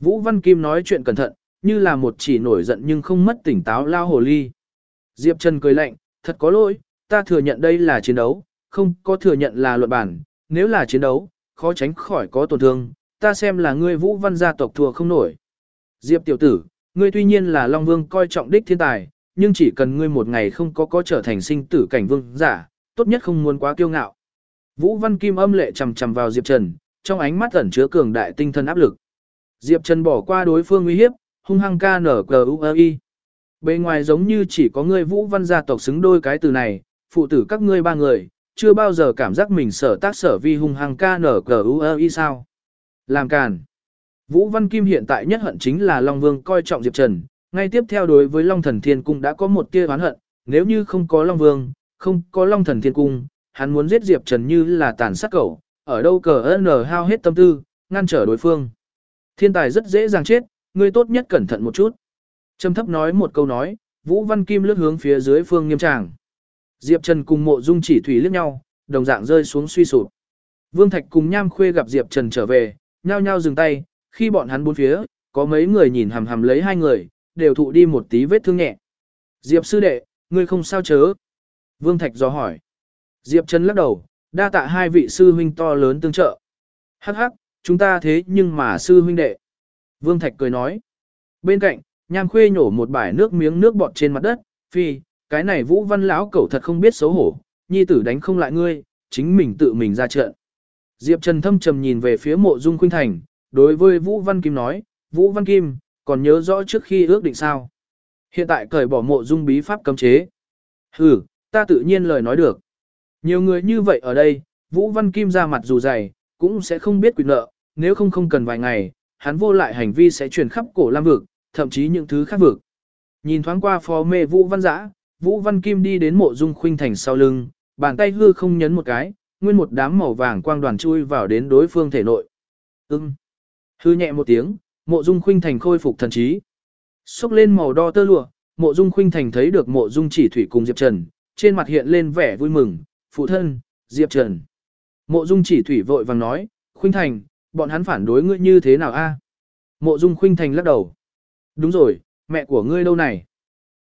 Speaker 1: Vũ Văn Kim nói chuyện cẩn thận, như là một chỉ nổi giận nhưng không mất tỉnh táo lao hồ ly. Diệp Trần cười lạnh, thật có lỗi, ta thừa nhận đây là chiến đấu, không có thừa nhận là luận bản, nếu là chiến đấu, khó tránh khỏi có tổn thương, ta xem là ngươi Vũ Văn gia tộc thua không nổi. Diệp tiểu tử, ngươi tuy nhiên là Long Vương coi trọng đích thiên tài, nhưng chỉ cần ngươi một ngày không có có trở thành sinh tử cảnh vương giả, tốt nhất không muốn quá kiêu ngạo. Vũ Văn Kim âm lệ trầm trầm vào Diệp Trần, trong ánh mắt ẩn chứa cường đại tinh thần áp lực. Diệp Trần bỏ qua đối phương uy hiếp, hung hăng ca nở cờ u Bề ngoài giống như chỉ có ngươi Vũ Văn gia tộc xứng đôi cái từ này, phụ tử các ngươi ba người, chưa bao giờ cảm giác mình sở tác sở vi hung hăng ca nở cờ u sao. Làm càn. Vũ Văn Kim hiện tại nhất hận chính là Long Vương coi trọng Diệp Trần, ngay tiếp theo đối với Long Thần Thiên Cung đã có một tia oán hận, nếu như không có Long Vương, không có Long Thần Thiên Cung, hắn muốn giết Diệp Trần như là tàn sát cẩu, ở đâu cờ nở hao hết tâm tư, ngăn trở đối phương. Thiên tài rất dễ dàng chết, ngươi tốt nhất cẩn thận một chút. Trầm thấp nói một câu nói, Vũ Văn Kim lướt hướng phía dưới phương nghiêm tràng. Diệp Trần cùng mộ dung chỉ thủy liếc nhau, đồng dạng rơi xuống suy sụp. Vương Thạch cùng Nham Khuê gặp Diệp Trần trở về, nhao nhao dừng tay, khi bọn hắn bốn phía, có mấy người nhìn hầm hầm lấy hai người, đều thụ đi một tí vết thương nhẹ. Diệp sư đệ, ngươi không sao chớ? Vương Thạch dò hỏi. Diệp Trần lắc đầu, đa tạ hai vị sư huynh to lớn tương trợ. Hắc hắc, chúng ta thế nhưng mà sư huynh đệ. Vương Thạch cười nói. Bên cạnh, Nham Khuê nhổ một bãi nước miếng nước bọt trên mặt đất, phi, cái này Vũ Văn lão cẩu thật không biết xấu hổ, nhi tử đánh không lại ngươi, chính mình tự mình ra trận. Diệp Trần thâm trầm nhìn về phía mộ dung khuynh thành, đối với Vũ Văn Kim nói, Vũ Văn Kim, còn nhớ rõ trước khi ước định sao. Hiện tại cởi bỏ mộ dung bí pháp cấm chế. Ừ, ta tự nhiên lời nói được. Nhiều người như vậy ở đây, Vũ Văn Kim ra mặt dù dày, cũng sẽ không biết quyền nợ, nếu không không cần vài ngày, hắn vô lại hành vi sẽ truyền khắp cổ lam vực, thậm chí những thứ khác vực. Nhìn thoáng qua phó mê Vũ Văn Giã, Vũ Văn Kim đi đến mộ dung khuynh thành sau lưng, bàn tay hư không nhấn một cái, nguyên một đám màu vàng quang đoàn chui vào đến đối phương thể nội. Ưng. Hư nhẹ một tiếng, mộ dung khuynh thành khôi phục thần trí. Xúc lên màu đo tơ lụa, mộ dung khuynh thành thấy được mộ dung chỉ thủy cùng Diệp Trần, trên mặt hiện lên vẻ vui mừng, phụ thân, Diệp Trần. Mộ dung chỉ thủy vội vàng nói, khuynh thành, bọn hắn phản đối ngươi như thế nào a? Mộ dung khuynh thành lắc đầu. Đúng rồi, mẹ của ngươi đâu này?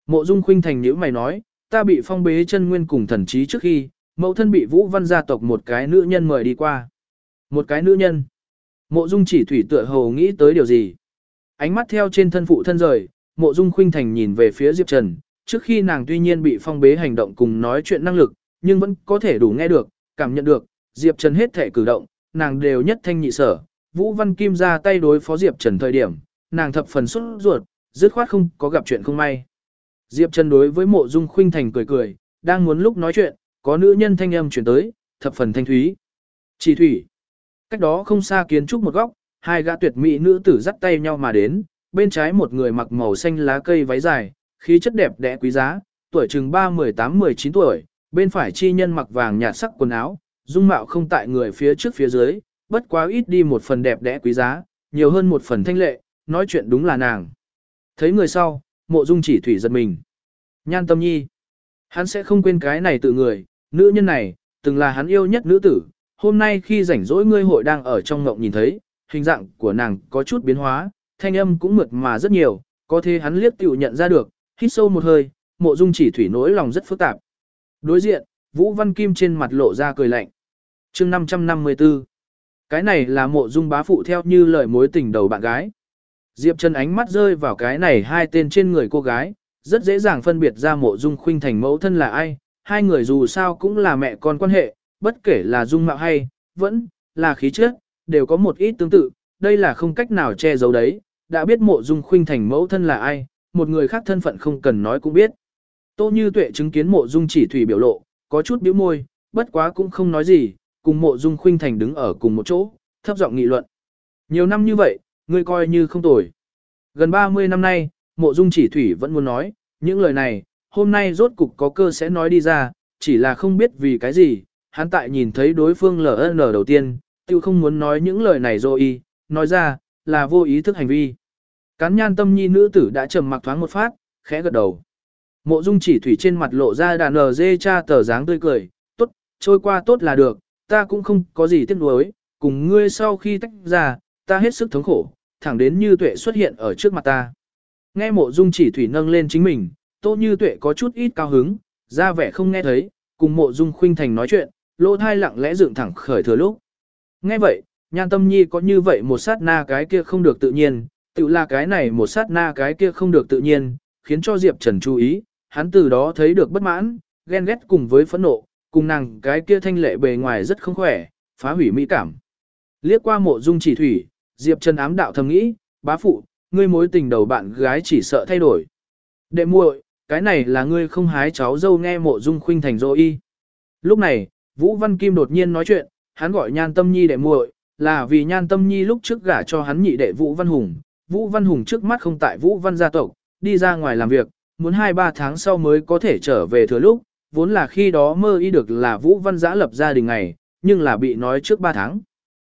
Speaker 1: Mộ dung khuynh thành nhíu mày nói, ta bị phong bế chân nguyên cùng thần trí trước khi, mẫu thân bị vũ văn gia tộc một cái nữ nhân mời đi qua. Một cái nữ nhân. Mộ dung chỉ thủy tựa hồ nghĩ tới điều gì. Ánh mắt theo trên thân phụ thân rời, mộ dung khuynh thành nhìn về phía Diệp Trần, trước khi nàng tuy nhiên bị phong bế hành động cùng nói chuyện năng lực, nhưng vẫn có thể đủ nghe được, cảm nhận được, Diệp Trần hết thể cử động, nàng đều nhất thanh nhị sở. Vũ Văn Kim ra tay đối phó Diệp Trần thời điểm, nàng thập phần xuất ruột, dứt khoát không có gặp chuyện không may. Diệp Trần đối với mộ dung khuynh thành cười cười, đang muốn lúc nói chuyện, có nữ nhân thanh âm chuyển tới, thập phần thanh thúy. Chỉ thủy. Cách đó không xa kiến trúc một góc, hai gã tuyệt mỹ nữ tử dắt tay nhau mà đến, bên trái một người mặc màu xanh lá cây váy dài, khí chất đẹp đẽ quý giá, tuổi chừng 3-18-19 tuổi, bên phải chi nhân mặc vàng nhạt sắc quần áo, dung mạo không tại người phía trước phía dưới, bất quá ít đi một phần đẹp đẽ quý giá, nhiều hơn một phần thanh lệ, nói chuyện đúng là nàng. Thấy người sau, mộ dung chỉ thủy giật mình. Nhan tâm nhi. Hắn sẽ không quên cái này tự người, nữ nhân này, từng là hắn yêu nhất nữ tử. Hôm nay khi rảnh rỗi ngươi hội đang ở trong ngộng nhìn thấy, hình dạng của nàng có chút biến hóa, thanh âm cũng mượt mà rất nhiều, có thể hắn liếc tiểu nhận ra được, hít sâu một hơi, mộ dung chỉ thủy nỗi lòng rất phức tạp. Đối diện, Vũ Văn Kim trên mặt lộ ra cười lạnh. chương 554 Cái này là mộ dung bá phụ theo như lời mối tình đầu bạn gái. Diệp Trần ánh mắt rơi vào cái này hai tên trên người cô gái, rất dễ dàng phân biệt ra mộ dung khuynh thành mẫu thân là ai, hai người dù sao cũng là mẹ con quan hệ, bất kể là dung mạo hay, vẫn là khí chất, đều có một ít tương tự, đây là không cách nào che giấu đấy, đã biết mộ dung khuynh thành mẫu thân là ai, một người khác thân phận không cần nói cũng biết. Tô Như Tuệ chứng kiến mộ dung chỉ thủy biểu lộ, có chút bĩu môi, bất quá cũng không nói gì, cùng mộ dung khuynh thành đứng ở cùng một chỗ, thấp giọng nghị luận. Nhiều năm như vậy, ngươi coi như không tồi. Gần 30 năm nay, mộ dung chỉ thủy vẫn muốn nói, những lời này, hôm nay rốt cục có cơ sẽ nói đi ra, chỉ là không biết vì cái gì, hắn tại nhìn thấy đối phương LN đầu tiên, tiêu không muốn nói những lời này rồi nói ra, là vô ý thức hành vi. Cán nhan tâm nhi nữ tử đã trầm mặc thoáng một phát, khẽ gật đầu. Mộ dung chỉ thủy trên mặt lộ ra đàn nờ dê cha tờ dáng tươi cười, tốt, trôi qua tốt là được, ta cũng không có gì tiếc nuối, cùng ngươi sau khi tách ra, ta hết sức thống khổ, thẳng đến như tuệ xuất hiện ở trước mặt ta. Nghe mộ dung chỉ thủy nâng lên chính mình, tô như tuệ có chút ít cao hứng, ra vẻ không nghe thấy, cùng mộ dung khuynh thành nói chuyện, lỗ thai lặng lẽ dựng thẳng khởi thừa lúc. Nghe vậy, nhan tâm nhi có như vậy một sát na cái kia không được tự nhiên, tự là cái này một sát na cái kia không được tự nhiên, khiến cho Diệp Trần chú ý, hắn từ đó thấy được bất mãn, ghen ghét cùng với phẫn nộ, cùng nàng cái kia thanh lệ bề ngoài rất không khỏe, phá hủy mỹ cảm. Liếc qua mộ dung chỉ thủy, Diệp Trần ám đạo thầm nghĩ, bá phụ, ngươi mối tình đầu bạn gái chỉ sợ thay đổi. Đệ muội, cái này là ngươi không hái cháu dâu nghe mộ dung khuynh thành dô y. Lúc này, Vũ Văn Kim đột nhiên nói chuyện, hắn gọi nhan tâm nhi để muội, là vì nhan tâm nhi lúc trước gả cho hắn nhị đệ Vũ Văn Hùng. Vũ Văn Hùng trước mắt không tại Vũ Văn gia tộc, đi ra ngoài làm việc, muốn 2-3 tháng sau mới có thể trở về thừa lúc, vốn là khi đó mơ y được là Vũ Văn giã lập gia đình ngày, nhưng là bị nói trước 3 tháng.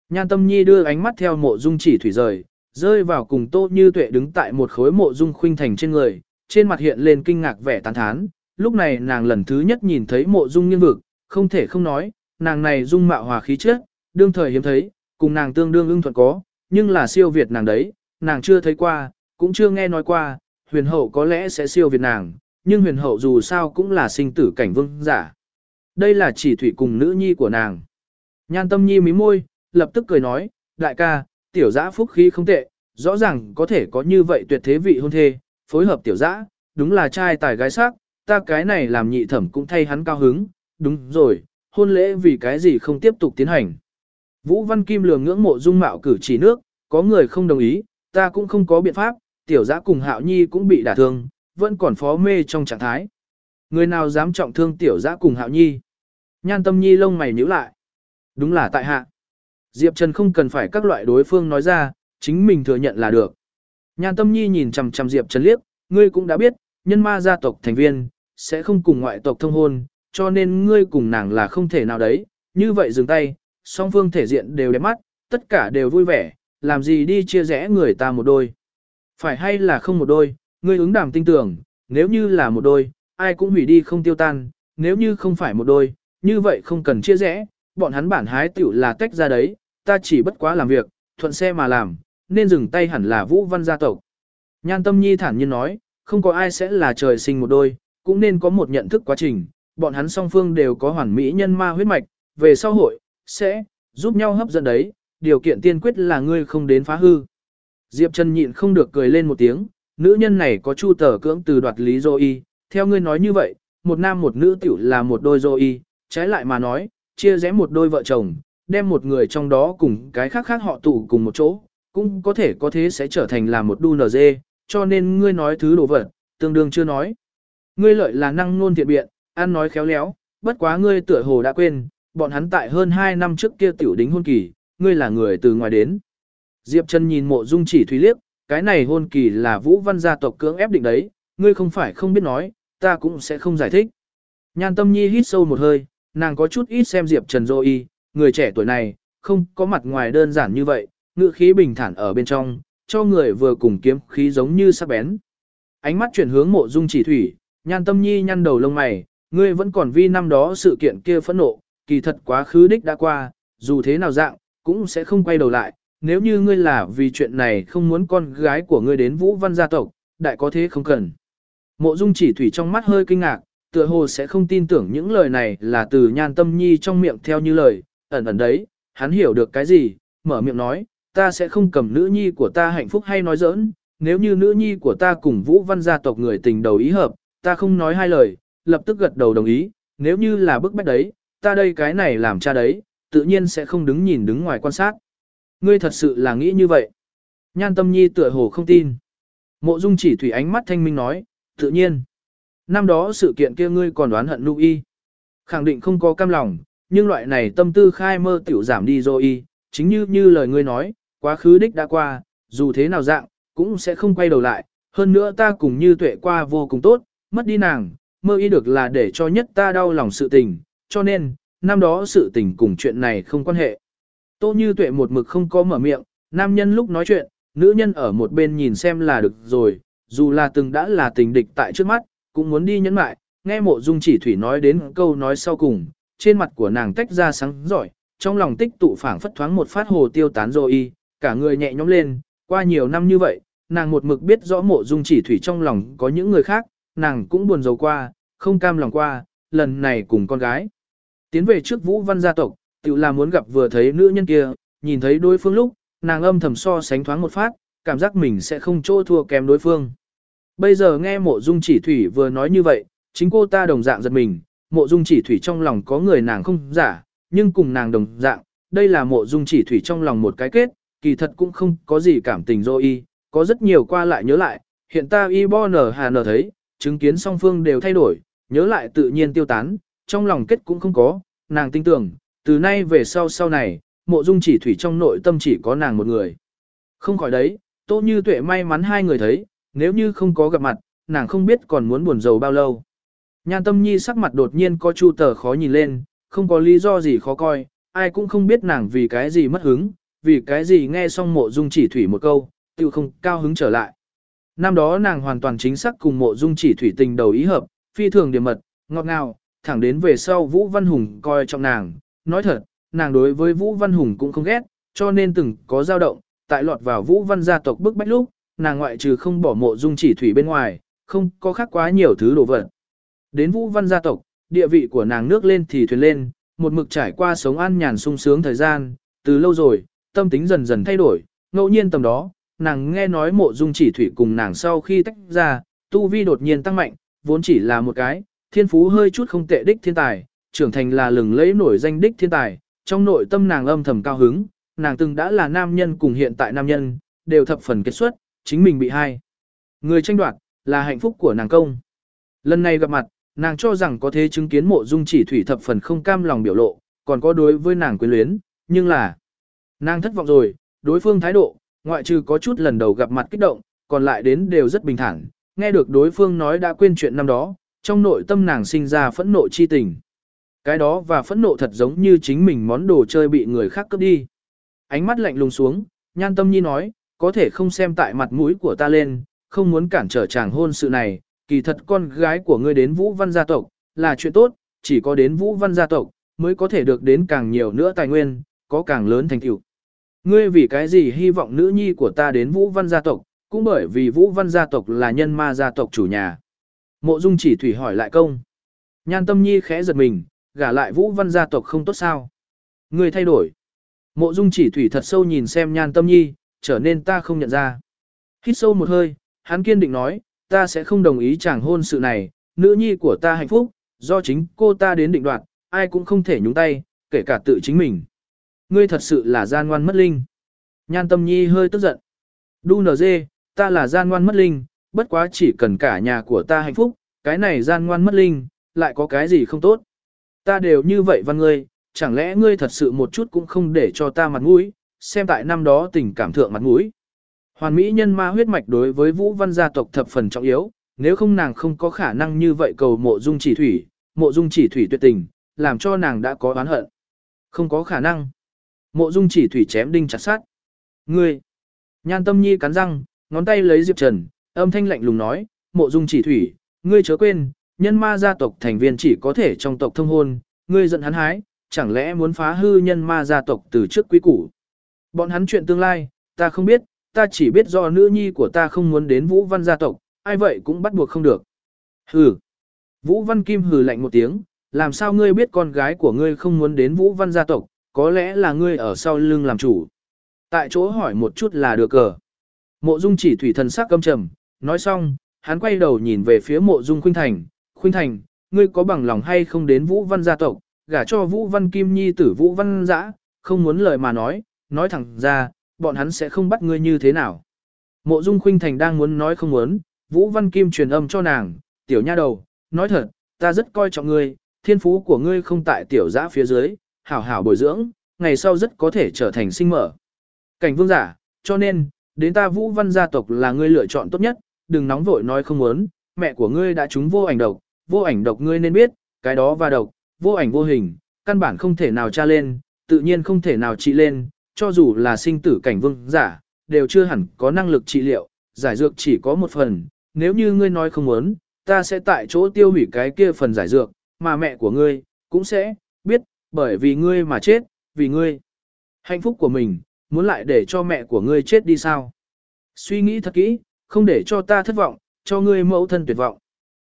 Speaker 1: Nhan tâm nhi đưa ánh mắt theo mộ dung chỉ thủy rời, rơi vào cùng tô như tuệ đứng tại một khối mộ dung khuynh thành trên người, trên mặt hiện lên kinh ngạc vẻ tán thán, lúc này nàng lần thứ nhất nhìn thấy mộ dung nghiêng vực, không thể không nói, nàng này dung mạo hòa khí chất, đương thời hiếm thấy, cùng nàng tương đương ưng thuận có, nhưng là siêu việt nàng đấy, nàng chưa thấy qua, cũng chưa nghe nói qua, huyền hậu có lẽ sẽ siêu việt nàng, nhưng huyền hậu dù sao cũng là sinh tử cảnh vương giả. Đây là chỉ thủy cùng nữ nhi của nàng. Nhan tâm nhi mí môi, lập tức cười nói, đại ca, tiểu giã phúc khí không tệ, rõ ràng có thể có như vậy tuyệt thế vị hôn thê, phối hợp tiểu giã, đúng là trai tài gái sắc, ta cái này làm nhị thẩm cũng thay hắn cao hứng, đúng rồi, hôn lễ vì cái gì không tiếp tục tiến hành. Vũ Văn Kim lường ngưỡng mộ dung mạo cử chỉ nước, có người không đồng ý, ta cũng không có biện pháp, tiểu giã cùng hạo nhi cũng bị đả thương, vẫn còn phó mê trong trạng thái. Người nào dám trọng thương tiểu giã cùng hạo nhi? Nhan tâm nhi lông mày nhíu lại. Đúng là tại hạ. Diệp Trần không cần phải các loại đối phương nói ra, chính mình thừa nhận là được. Nhan tâm nhi nhìn chằm chằm Diệp Trần liếc, ngươi cũng đã biết, nhân ma gia tộc thành viên, sẽ không cùng ngoại tộc thông hôn, cho nên ngươi cùng nàng là không thể nào đấy, như vậy dừng tay, song phương thể diện đều đẹp mắt, tất cả đều vui vẻ, làm gì đi chia rẽ người ta một đôi. Phải hay là không một đôi, ngươi ứng đảm tin tưởng, nếu như là một đôi, ai cũng hủy đi không tiêu tan, nếu như không phải một đôi, như vậy không cần chia rẽ, bọn hắn bản hái tiểu là tách ra đấy, ta chỉ bất quá làm việc, thuận xe mà làm, nên dừng tay hẳn là Vũ Văn gia tộc. Nhan Tâm Nhi thản nhiên nói, không có ai sẽ là trời sinh một đôi, cũng nên có một nhận thức quá trình, bọn hắn song phương đều có hoàn mỹ nhân ma huyết mạch, về sau hội, sẽ, giúp nhau hấp dẫn đấy, điều kiện tiên quyết là ngươi không đến phá hư. Diệp Trần nhịn không được cười lên một tiếng, nữ nhân này có chu tờ cưỡng từ đoạt lý dô y, theo ngươi nói như vậy, một nam một nữ tiểu là một đôi dô y, trái lại mà nói, chia rẽ một đôi vợ chồng, đem một người trong đó cùng cái khác khác họ tụ cùng một chỗ, cũng có thể có thế sẽ trở thành là một đu nở dê, cho nên ngươi nói thứ đồ vật, tương đương chưa nói. Ngươi lợi là năng nôn thiện biện, ăn nói khéo léo, bất quá ngươi tựa hồ đã quên, bọn hắn tại hơn 2 năm trước kia tiểu đính hôn kỳ, ngươi là người từ ngoài đến. Diệp Trần nhìn mộ dung chỉ thủy liếc, cái này hôn kỳ là vũ văn gia tộc cưỡng ép định đấy, ngươi không phải không biết nói, ta cũng sẽ không giải thích. Nhan tâm nhi hít sâu một hơi, nàng có chút ít xem Diệp Trần Dô Y, người trẻ tuổi này, không có mặt ngoài đơn giản như vậy, ngựa khí bình thản ở bên trong, cho người vừa cùng kiếm khí giống như sắc bén. Ánh mắt chuyển hướng mộ dung chỉ thủy, nhan tâm nhi nhăn đầu lông mày, ngươi vẫn còn vi năm đó sự kiện kia phẫn nộ, kỳ thật quá khứ đích đã qua, dù thế nào dạng, cũng sẽ không quay đầu lại, nếu như ngươi là vì chuyện này không muốn con gái của ngươi đến vũ văn gia tộc, đại có thế không cần. Mộ dung chỉ thủy trong mắt hơi kinh ngạc, tựa hồ sẽ không tin tưởng những lời này là từ nhan tâm nhi trong miệng theo như lời, ẩn ẩn đấy, hắn hiểu được cái gì, mở miệng nói, ta sẽ không cầm nữ nhi của ta hạnh phúc hay nói giỡn, nếu như nữ nhi của ta cùng vũ văn gia tộc người tình đầu ý hợp, ta không nói hai lời, lập tức gật đầu đồng ý, nếu như là bức bách đấy, ta đây cái này làm cha đấy, tự nhiên sẽ không đứng nhìn đứng ngoài quan sát. Ngươi thật sự là nghĩ như vậy. Nhan tâm nhi tựa hồ không tin. Mộ dung chỉ thủy ánh mắt thanh minh nói, tự nhiên. Năm đó sự kiện kia ngươi còn đoán hận nụ y. Khẳng định không có cam lòng, nhưng loại này tâm tư khai mơ tiểu giảm đi rồi y, chính như như lời ngươi nói, quá khứ đích đã qua, dù thế nào dạng, cũng sẽ không quay đầu lại. Hơn nữa ta cùng như tuệ qua vô cùng tốt, mất đi nàng, mơ y được là để cho nhất ta đau lòng sự tình, cho nên, năm đó sự tình cùng chuyện này không quan hệ. Tô như tuệ một mực không có mở miệng, nam nhân lúc nói chuyện, nữ nhân ở một bên nhìn xem là được rồi, dù là từng đã là tình địch tại trước mắt, cũng muốn đi nhẫn mại, nghe mộ dung chỉ thủy nói đến câu nói sau cùng, trên mặt của nàng tách ra sáng giỏi, trong lòng tích tụ phảng phất thoáng một phát hồ tiêu tán rồi y, cả người nhẹ nhõm lên, qua nhiều năm như vậy, nàng một mực biết rõ mộ dung chỉ thủy trong lòng có những người khác, nàng cũng buồn rầu qua, không cam lòng qua, lần này cùng con gái. Tiến về trước Vũ Văn gia tộc, tự là muốn gặp vừa thấy nữ nhân kia, nhìn thấy đối phương lúc, nàng âm thầm so sánh thoáng một phát, cảm giác mình sẽ không chỗ thua kém đối phương. Bây giờ nghe mộ dung chỉ thủy vừa nói như vậy, chính cô ta đồng dạng giật mình, mộ dung chỉ thủy trong lòng có người nàng không giả, nhưng cùng nàng đồng dạng, đây là mộ dung chỉ thủy trong lòng một cái kết, kỳ thật cũng không có gì cảm tình dô y, có rất nhiều qua lại nhớ lại, hiện ta y bo nở hà nở thấy, chứng kiến song phương đều thay đổi, nhớ lại tự nhiên tiêu tán, trong lòng kết cũng không có, nàng tin tưởng, từ nay về sau sau này, mộ dung chỉ thủy trong nội tâm chỉ có nàng một người. Không khỏi đấy, tô như tuệ may mắn hai người thấy, nếu như không có gặp mặt, nàng không biết còn muốn buồn rầu bao lâu. Nhan tâm nhi sắc mặt đột nhiên có chu tờ khó nhìn lên, không có lý do gì khó coi, ai cũng không biết nàng vì cái gì mất hứng, vì cái gì nghe xong mộ dung chỉ thủy một câu, tự không cao hứng trở lại. Năm đó nàng hoàn toàn chính xác cùng mộ dung chỉ thủy tình đầu ý hợp, phi thường điểm mật, ngọt ngào, thẳng đến về sau Vũ Văn Hùng coi trọng nàng, nói thật, nàng đối với Vũ Văn Hùng cũng không ghét, cho nên từng có dao động, tại lọt vào Vũ Văn gia tộc bức bách lúc, nàng ngoại trừ không bỏ mộ dung chỉ thủy bên ngoài, không có khác quá nhiều thứ đồ vật. Đến Vũ Văn gia tộc, địa vị của nàng nước lên thì thuyền lên, một mực trải qua sống an nhàn sung sướng thời gian, từ lâu rồi, tâm tính dần dần thay đổi, ngẫu nhiên tầm đó, nàng nghe nói mộ dung chỉ thủy cùng nàng sau khi tách ra, tu vi đột nhiên tăng mạnh, vốn chỉ là một cái, thiên phú hơi chút không tệ đích thiên tài, trưởng thành là lừng lẫy nổi danh đích thiên tài, trong nội tâm nàng âm thầm cao hứng, nàng từng đã là nam nhân cùng hiện tại nam nhân, đều thập phần kết xuất, chính mình bị hai. Người tranh đoạt, là hạnh phúc của nàng công. Lần này gặp mặt, nàng cho rằng có thể chứng kiến mộ dung chỉ thủy thập phần không cam lòng biểu lộ, còn có đối với nàng quyến luyến, nhưng là nàng thất vọng rồi, đối phương thái độ, ngoại trừ có chút lần đầu gặp mặt kích động, còn lại đến đều rất bình thản, nghe được đối phương nói đã quên chuyện năm đó, trong nội tâm nàng sinh ra phẫn nộ chi tình. Cái đó và phẫn nộ thật giống như chính mình món đồ chơi bị người khác cướp đi. Ánh mắt lạnh lùng xuống, nhan tâm nhi nói, có thể không xem tại mặt mũi của ta lên, không muốn cản trở chàng hôn sự này, kỳ thật con gái của ngươi đến Vũ Văn gia tộc, là chuyện tốt, chỉ có đến Vũ Văn gia tộc, mới có thể được đến càng nhiều nữa tài nguyên, có càng lớn thành tựu. Ngươi vì cái gì hy vọng nữ nhi của ta đến Vũ Văn gia tộc, cũng bởi vì Vũ Văn gia tộc là nhân ma gia tộc chủ nhà. Mộ Dung chỉ thủy hỏi lại công. Nhan tâm nhi khẽ giật mình, gả lại Vũ Văn gia tộc không tốt sao. Ngươi thay đổi. Mộ Dung chỉ thủy thật sâu nhìn xem nhan tâm nhi, trở nên ta không nhận ra. Hít sâu một hơi, hắn kiên định nói, ta sẽ không đồng ý chàng hôn sự này, nữ nhi của ta hạnh phúc, do chính cô ta đến định đoạt, ai cũng không thể nhúng tay, kể cả tự chính mình. Ngươi thật sự là gian ngoan mất linh. Nhan tâm nhi hơi tức giận. Đu nở dê, ta là gian ngoan mất linh, bất quá chỉ cần cả nhà của ta hạnh phúc, cái này gian ngoan mất linh, lại có cái gì không tốt. Ta đều như vậy văn ngươi, chẳng lẽ ngươi thật sự một chút cũng không để cho ta mặt mũi, xem tại năm đó tình cảm thượng mặt mũi. Hoàn mỹ nhân ma huyết mạch đối với Vũ Văn gia tộc thập phần trọng yếu, nếu không nàng không có khả năng như vậy cầu mộ dung chỉ thủy, mộ dung chỉ thủy tuyệt tình, làm cho nàng đã có oán hận. Không có khả năng. Mộ dung chỉ thủy chém đinh chặt sát. Ngươi! Nhan tâm nhi cắn răng, ngón tay lấy Diệp Trần, âm thanh lạnh lùng nói, mộ dung chỉ thủy, ngươi chớ quên, nhân ma gia tộc thành viên chỉ có thể trong tộc thông hôn, ngươi giận hắn hái, chẳng lẽ muốn phá hư nhân ma gia tộc từ trước quý củ. Bọn hắn chuyện tương lai, ta không biết, ta chỉ biết do nữ nhi của ta không muốn đến Vũ Văn gia tộc, ai vậy cũng bắt buộc không được. Hừ. Vũ Văn Kim hừ lạnh một tiếng, làm sao ngươi biết con gái của ngươi không muốn đến Vũ Văn gia tộc, có lẽ là ngươi ở sau lưng làm chủ. Tại chỗ hỏi một chút là được cờ. Mộ Dung chỉ thủy thần sắc căm trầm, nói xong, hắn quay đầu nhìn về phía Mộ Dung Khuynh Thành, "Khuynh Thành, ngươi có bằng lòng hay không đến Vũ Văn gia tộc, gả cho Vũ Văn Kim nhi tử Vũ Văn Dã, không muốn lời mà nói, nói thẳng ra, bọn hắn sẽ không bắt ngươi như thế nào." Mộ Dung Khuynh Thành đang muốn nói không muốn, Vũ Văn Kim truyền âm cho nàng, "Tiểu nha đầu, nói thật, ta rất coi trọng ngươi, thiên phú của ngươi không tại tiểu dã phía dưới, hảo hảo bồi dưỡng, ngày sau rất có thể trở thành sinh mở. Cảnh vương giả, cho nên, đến ta Vũ Văn gia tộc là ngươi lựa chọn tốt nhất, đừng nóng vội nói không muốn, mẹ của ngươi đã trúng vô ảnh độc, vô ảnh độc ngươi nên biết, cái đó và độc, vô ảnh vô hình, căn bản không thể nào tra lên, tự nhiên không thể nào trị lên, cho dù là sinh tử cảnh vương giả, đều chưa hẳn có năng lực trị liệu, giải dược chỉ có một phần, nếu như ngươi nói không muốn, ta sẽ tại chỗ tiêu hủy cái kia phần giải dược, mà mẹ của ngươi, cũng sẽ, biết, bởi vì ngươi mà chết, vì ngươi. Hạnh phúc của mình, muốn lại để cho mẹ của ngươi chết đi sao? Suy nghĩ thật kỹ, không để cho ta thất vọng, cho ngươi mẫu thân tuyệt vọng.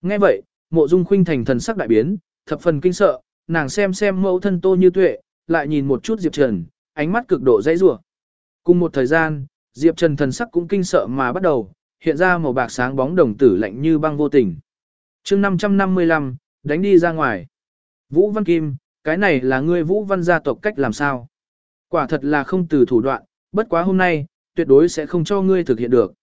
Speaker 1: Nghe vậy, mộ dung khuynh thành thần sắc đại biến, thập phần kinh sợ, nàng xem xem mẫu thân tô như tuệ, lại nhìn một chút Diệp Trần, ánh mắt cực độ dãy rủa. Cùng một thời gian, Diệp Trần thần sắc cũng kinh sợ mà bắt đầu, hiện ra màu bạc sáng bóng đồng tử lạnh như băng vô tình. chương 555, đánh đi ra ngoài. Vũ Văn Kim, cái này là ngươi Vũ Văn gia tộc cách làm sao? Quả thật là không từ thủ đoạn, bất quá hôm nay, tuyệt đối sẽ không cho ngươi thực hiện được.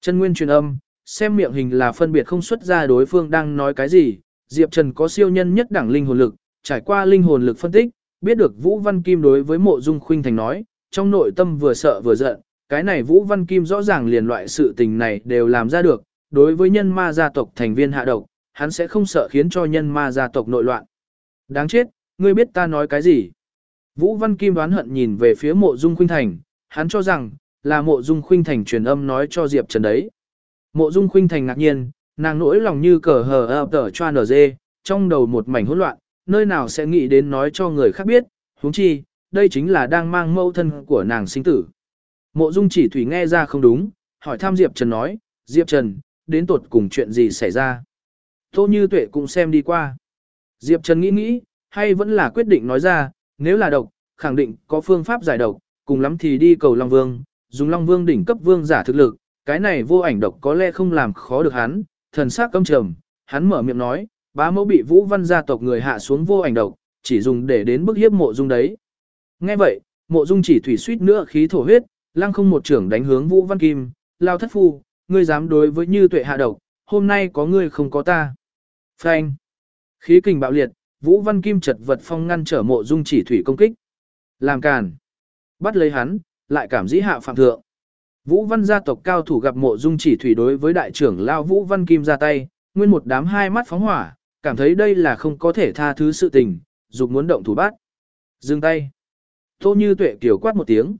Speaker 1: Chân Nguyên truyền âm, xem miệng hình là phân biệt không xuất ra đối phương đang nói cái gì, Diệp Trần có siêu nhân nhất đẳng linh hồn lực, trải qua linh hồn lực phân tích, biết được Vũ Văn Kim đối với Mộ Dung Khuynh Thành nói, trong nội tâm vừa sợ vừa giận, cái này Vũ Văn Kim rõ ràng liền loại sự tình này đều làm ra được, đối với nhân ma gia tộc thành viên hạ độc, hắn sẽ không sợ khiến cho nhân ma gia tộc nội loạn. Đáng chết, ngươi biết ta nói cái gì? Vũ Văn Kim đoán hận nhìn về phía mộ dung khuynh thành, hắn cho rằng, là mộ dung khuynh thành truyền âm nói cho Diệp Trần đấy. Mộ dung khuynh thành ngạc nhiên, nàng nỗi lòng như cờ hờ ập tờ cho nở dê, trong đầu một mảnh hỗn loạn, nơi nào sẽ nghĩ đến nói cho người khác biết, huống chi, đây chính là đang mang mâu thân của nàng sinh tử. Mộ Dung chỉ thủy nghe ra không đúng, hỏi thăm Diệp Trần nói, Diệp Trần, đến tột cùng chuyện gì xảy ra. Tô Như Tuệ cũng xem đi qua. Diệp Trần nghĩ nghĩ, hay vẫn là quyết định nói ra, nếu là độc, khẳng định có phương pháp giải độc, cùng lắm thì đi cầu Long Vương, dùng Long Vương đỉnh cấp vương giả thực lực, cái này vô ảnh độc có lẽ không làm khó được hắn, thần sắc căm trầm, hắn mở miệng nói, bá mẫu bị Vũ Văn gia tộc người hạ xuống vô ảnh độc, chỉ dùng để đến bức hiếp mộ dung đấy. Nghe vậy, mộ dung chỉ thủy suýt nữa khí thổ huyết, lăng không một trưởng đánh hướng Vũ Văn Kim, lao thất phu, ngươi dám đối với như tuệ hạ độc, hôm nay có ngươi không có ta. Phanh. Khí kình bạo liệt, Vũ Văn Kim chật vật phong ngăn trở mộ dung chỉ thủy công kích. Làm càn. Bắt lấy hắn, lại cảm dĩ hạ phạm thượng. Vũ Văn gia tộc cao thủ gặp mộ dung chỉ thủy đối với đại trưởng lao Vũ Văn Kim ra tay, nguyên một đám hai mắt phóng hỏa, cảm thấy đây là không có thể tha thứ sự tình, dục muốn động thủ bắt. Dừng tay. Tô Như Tuệ kiểu quát một tiếng.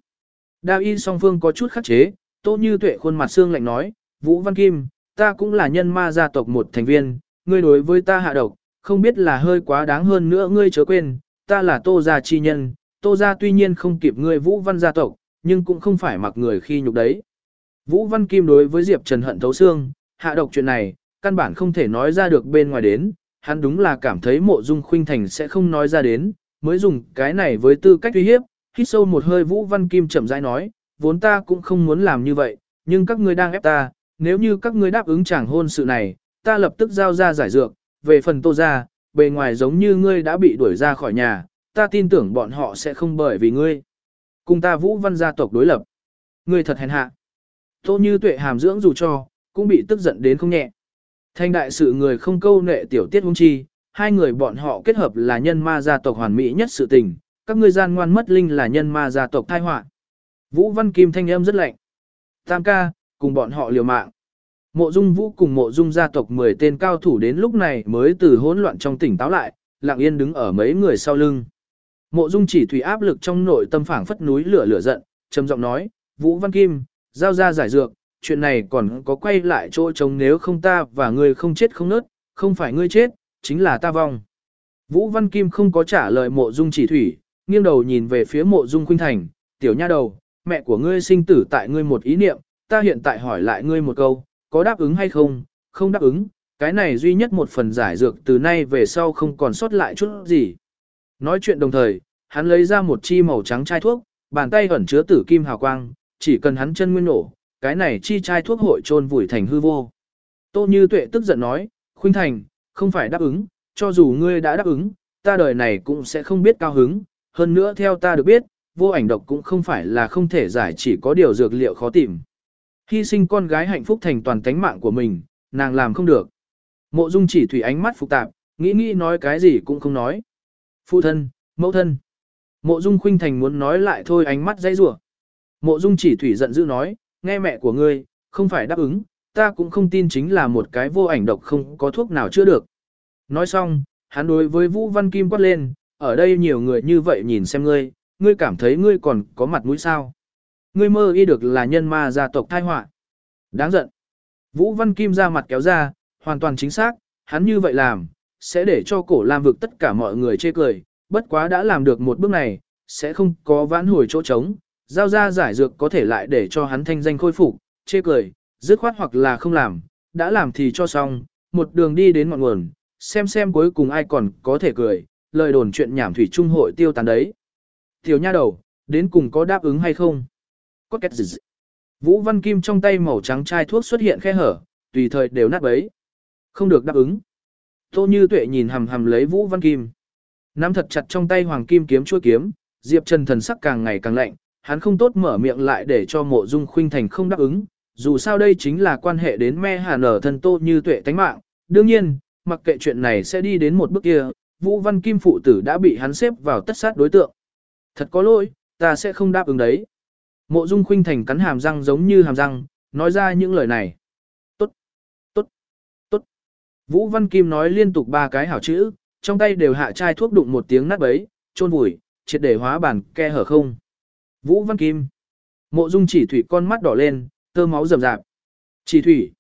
Speaker 1: Đao y song phương có chút khắc chế, Tô Như Tuệ khuôn mặt xương lạnh nói, Vũ Văn Kim, ta cũng là nhân ma gia tộc một thành viên, ngươi đối với ta hạ độc, không biết là hơi quá đáng hơn nữa ngươi chớ quên, ta là Tô gia chi nhân, Tô gia tuy nhiên không kịp ngươi Vũ Văn gia tộc, nhưng cũng không phải mặc người khi nhục đấy. Vũ Văn Kim đối với Diệp Trần hận thấu xương, hạ độc chuyện này, căn bản không thể nói ra được bên ngoài đến, hắn đúng là cảm thấy mộ dung khuynh thành sẽ không nói ra đến, mới dùng cái này với tư cách uy hiếp, hít sâu một hơi Vũ Văn Kim chậm rãi nói, vốn ta cũng không muốn làm như vậy, nhưng các ngươi đang ép ta, nếu như các ngươi đáp ứng chẳng hôn sự này, ta lập tức giao ra giải dược, về phần tô ra, bề ngoài giống như ngươi đã bị đuổi ra khỏi nhà, ta tin tưởng bọn họ sẽ không bởi vì ngươi. Cùng ta Vũ Văn gia tộc đối lập. Ngươi thật hèn hạ. Tô như tuệ hàm dưỡng dù cho, cũng bị tức giận đến không nhẹ. Thanh đại sự người không câu nệ tiểu tiết hung chi, hai người bọn họ kết hợp là nhân ma gia tộc hoàn mỹ nhất sự tình, các ngươi gian ngoan mất linh là nhân ma gia tộc thai họa. Vũ Văn Kim thanh âm rất lạnh. Tam ca, cùng bọn họ liều mạng. Mộ Dung Vũ cùng Mộ Dung gia tộc 10 tên cao thủ đến lúc này mới từ hỗn loạn trong tỉnh táo lại, lặng yên đứng ở mấy người sau lưng. Mộ Dung chỉ thủy áp lực trong nội tâm phảng phất núi lửa lửa giận, trầm giọng nói, Vũ Văn Kim, giao ra giải dược, chuyện này còn có quay lại chỗ trống nếu không ta và ngươi không chết không nớt, không phải ngươi chết, chính là ta vong. Vũ Văn Kim không có trả lời mộ dung chỉ thủy, nghiêng đầu nhìn về phía mộ dung khuynh thành, tiểu nha đầu, mẹ của ngươi sinh tử tại ngươi một ý niệm, ta hiện tại hỏi lại ngươi một câu, có đáp ứng hay không, không đáp ứng, cái này duy nhất một phần giải dược từ nay về sau không còn sót lại chút gì. Nói chuyện đồng thời, hắn lấy ra một chi màu trắng chai thuốc, bàn tay ẩn chứa tử kim hào quang, chỉ cần hắn chân nguyên nổ, cái này chi chai thuốc hội trôn vùi thành hư vô. Tô Như Tuệ tức giận nói, Khuynh Thành, không phải đáp ứng, cho dù ngươi đã đáp ứng, ta đời này cũng sẽ không biết cao hứng, hơn nữa theo ta được biết, vô ảnh độc cũng không phải là không thể giải chỉ có điều dược liệu khó tìm. Hy sinh con gái hạnh phúc thành toàn tánh mạng của mình, nàng làm không được. Mộ Dung chỉ thủy ánh mắt phức tạp, nghĩ nghĩ nói cái gì cũng không nói. Phụ thân, mẫu thân. Mộ Dung Khuynh Thành muốn nói lại thôi ánh mắt dây rủa. Mộ Dung chỉ thủy giận dữ nói, nghe mẹ của ngươi, không phải đáp ứng, ta cũng không tin chính là một cái vô ảnh độc không có thuốc nào chữa được. Nói xong, hắn đối với Vũ Văn Kim quát lên, ở đây nhiều người như vậy nhìn xem ngươi, ngươi cảm thấy ngươi còn có mặt mũi sao. Ngươi mơ y được là nhân ma gia tộc thai họa Đáng giận. Vũ Văn Kim ra mặt kéo ra, hoàn toàn chính xác, hắn như vậy làm, sẽ để cho cổ Lam vực tất cả mọi người chê cười, bất quá đã làm được một bước này, sẽ không có vãn hồi chỗ trống, giao ra giải dược có thể lại để cho hắn thanh danh khôi phục, chê cười, dứt khoát hoặc là không làm, đã làm thì cho xong, một đường đi đến ngọn nguồn, xem xem cuối cùng ai còn có thể cười, lời đồn chuyện nhảm thủy trung hội tiêu tán đấy. Tiểu nha đầu, đến cùng có đáp ứng hay không? Có két gì? Vũ Văn Kim trong tay màu trắng chai thuốc xuất hiện khe hở, tùy thời đều nát bấy. Không được đáp ứng. Tô Như Tuệ nhìn hầm hầm lấy Vũ Văn Kim. Nắm thật chặt trong tay hoàng kim kiếm chuôi kiếm, Diệp Trần thần sắc càng ngày càng lạnh, hắn không tốt mở miệng lại để cho mộ dung khuynh thành không đáp ứng, dù sao đây chính là quan hệ đến me hà nở thân tô như tuệ tánh mạng. Đương nhiên, mặc kệ chuyện này sẽ đi đến một bước kia, Vũ Văn Kim phụ tử đã bị hắn xếp vào tất sát đối tượng. Thật có lỗi, ta sẽ không đáp ứng đấy. Mộ Dung Khuynh Thành cắn hàm răng giống như hàm răng, nói ra những lời này. Tốt, tốt, tốt. Vũ Văn Kim nói liên tục ba cái hảo chữ, trong tay đều hạ chai thuốc đụng một tiếng nát bấy, trôn vùi, triệt để hóa bản ke hở không. Vũ Văn Kim. Mộ Dung chỉ thủy con mắt đỏ lên, tơ máu rầm rạp. Chỉ thủy.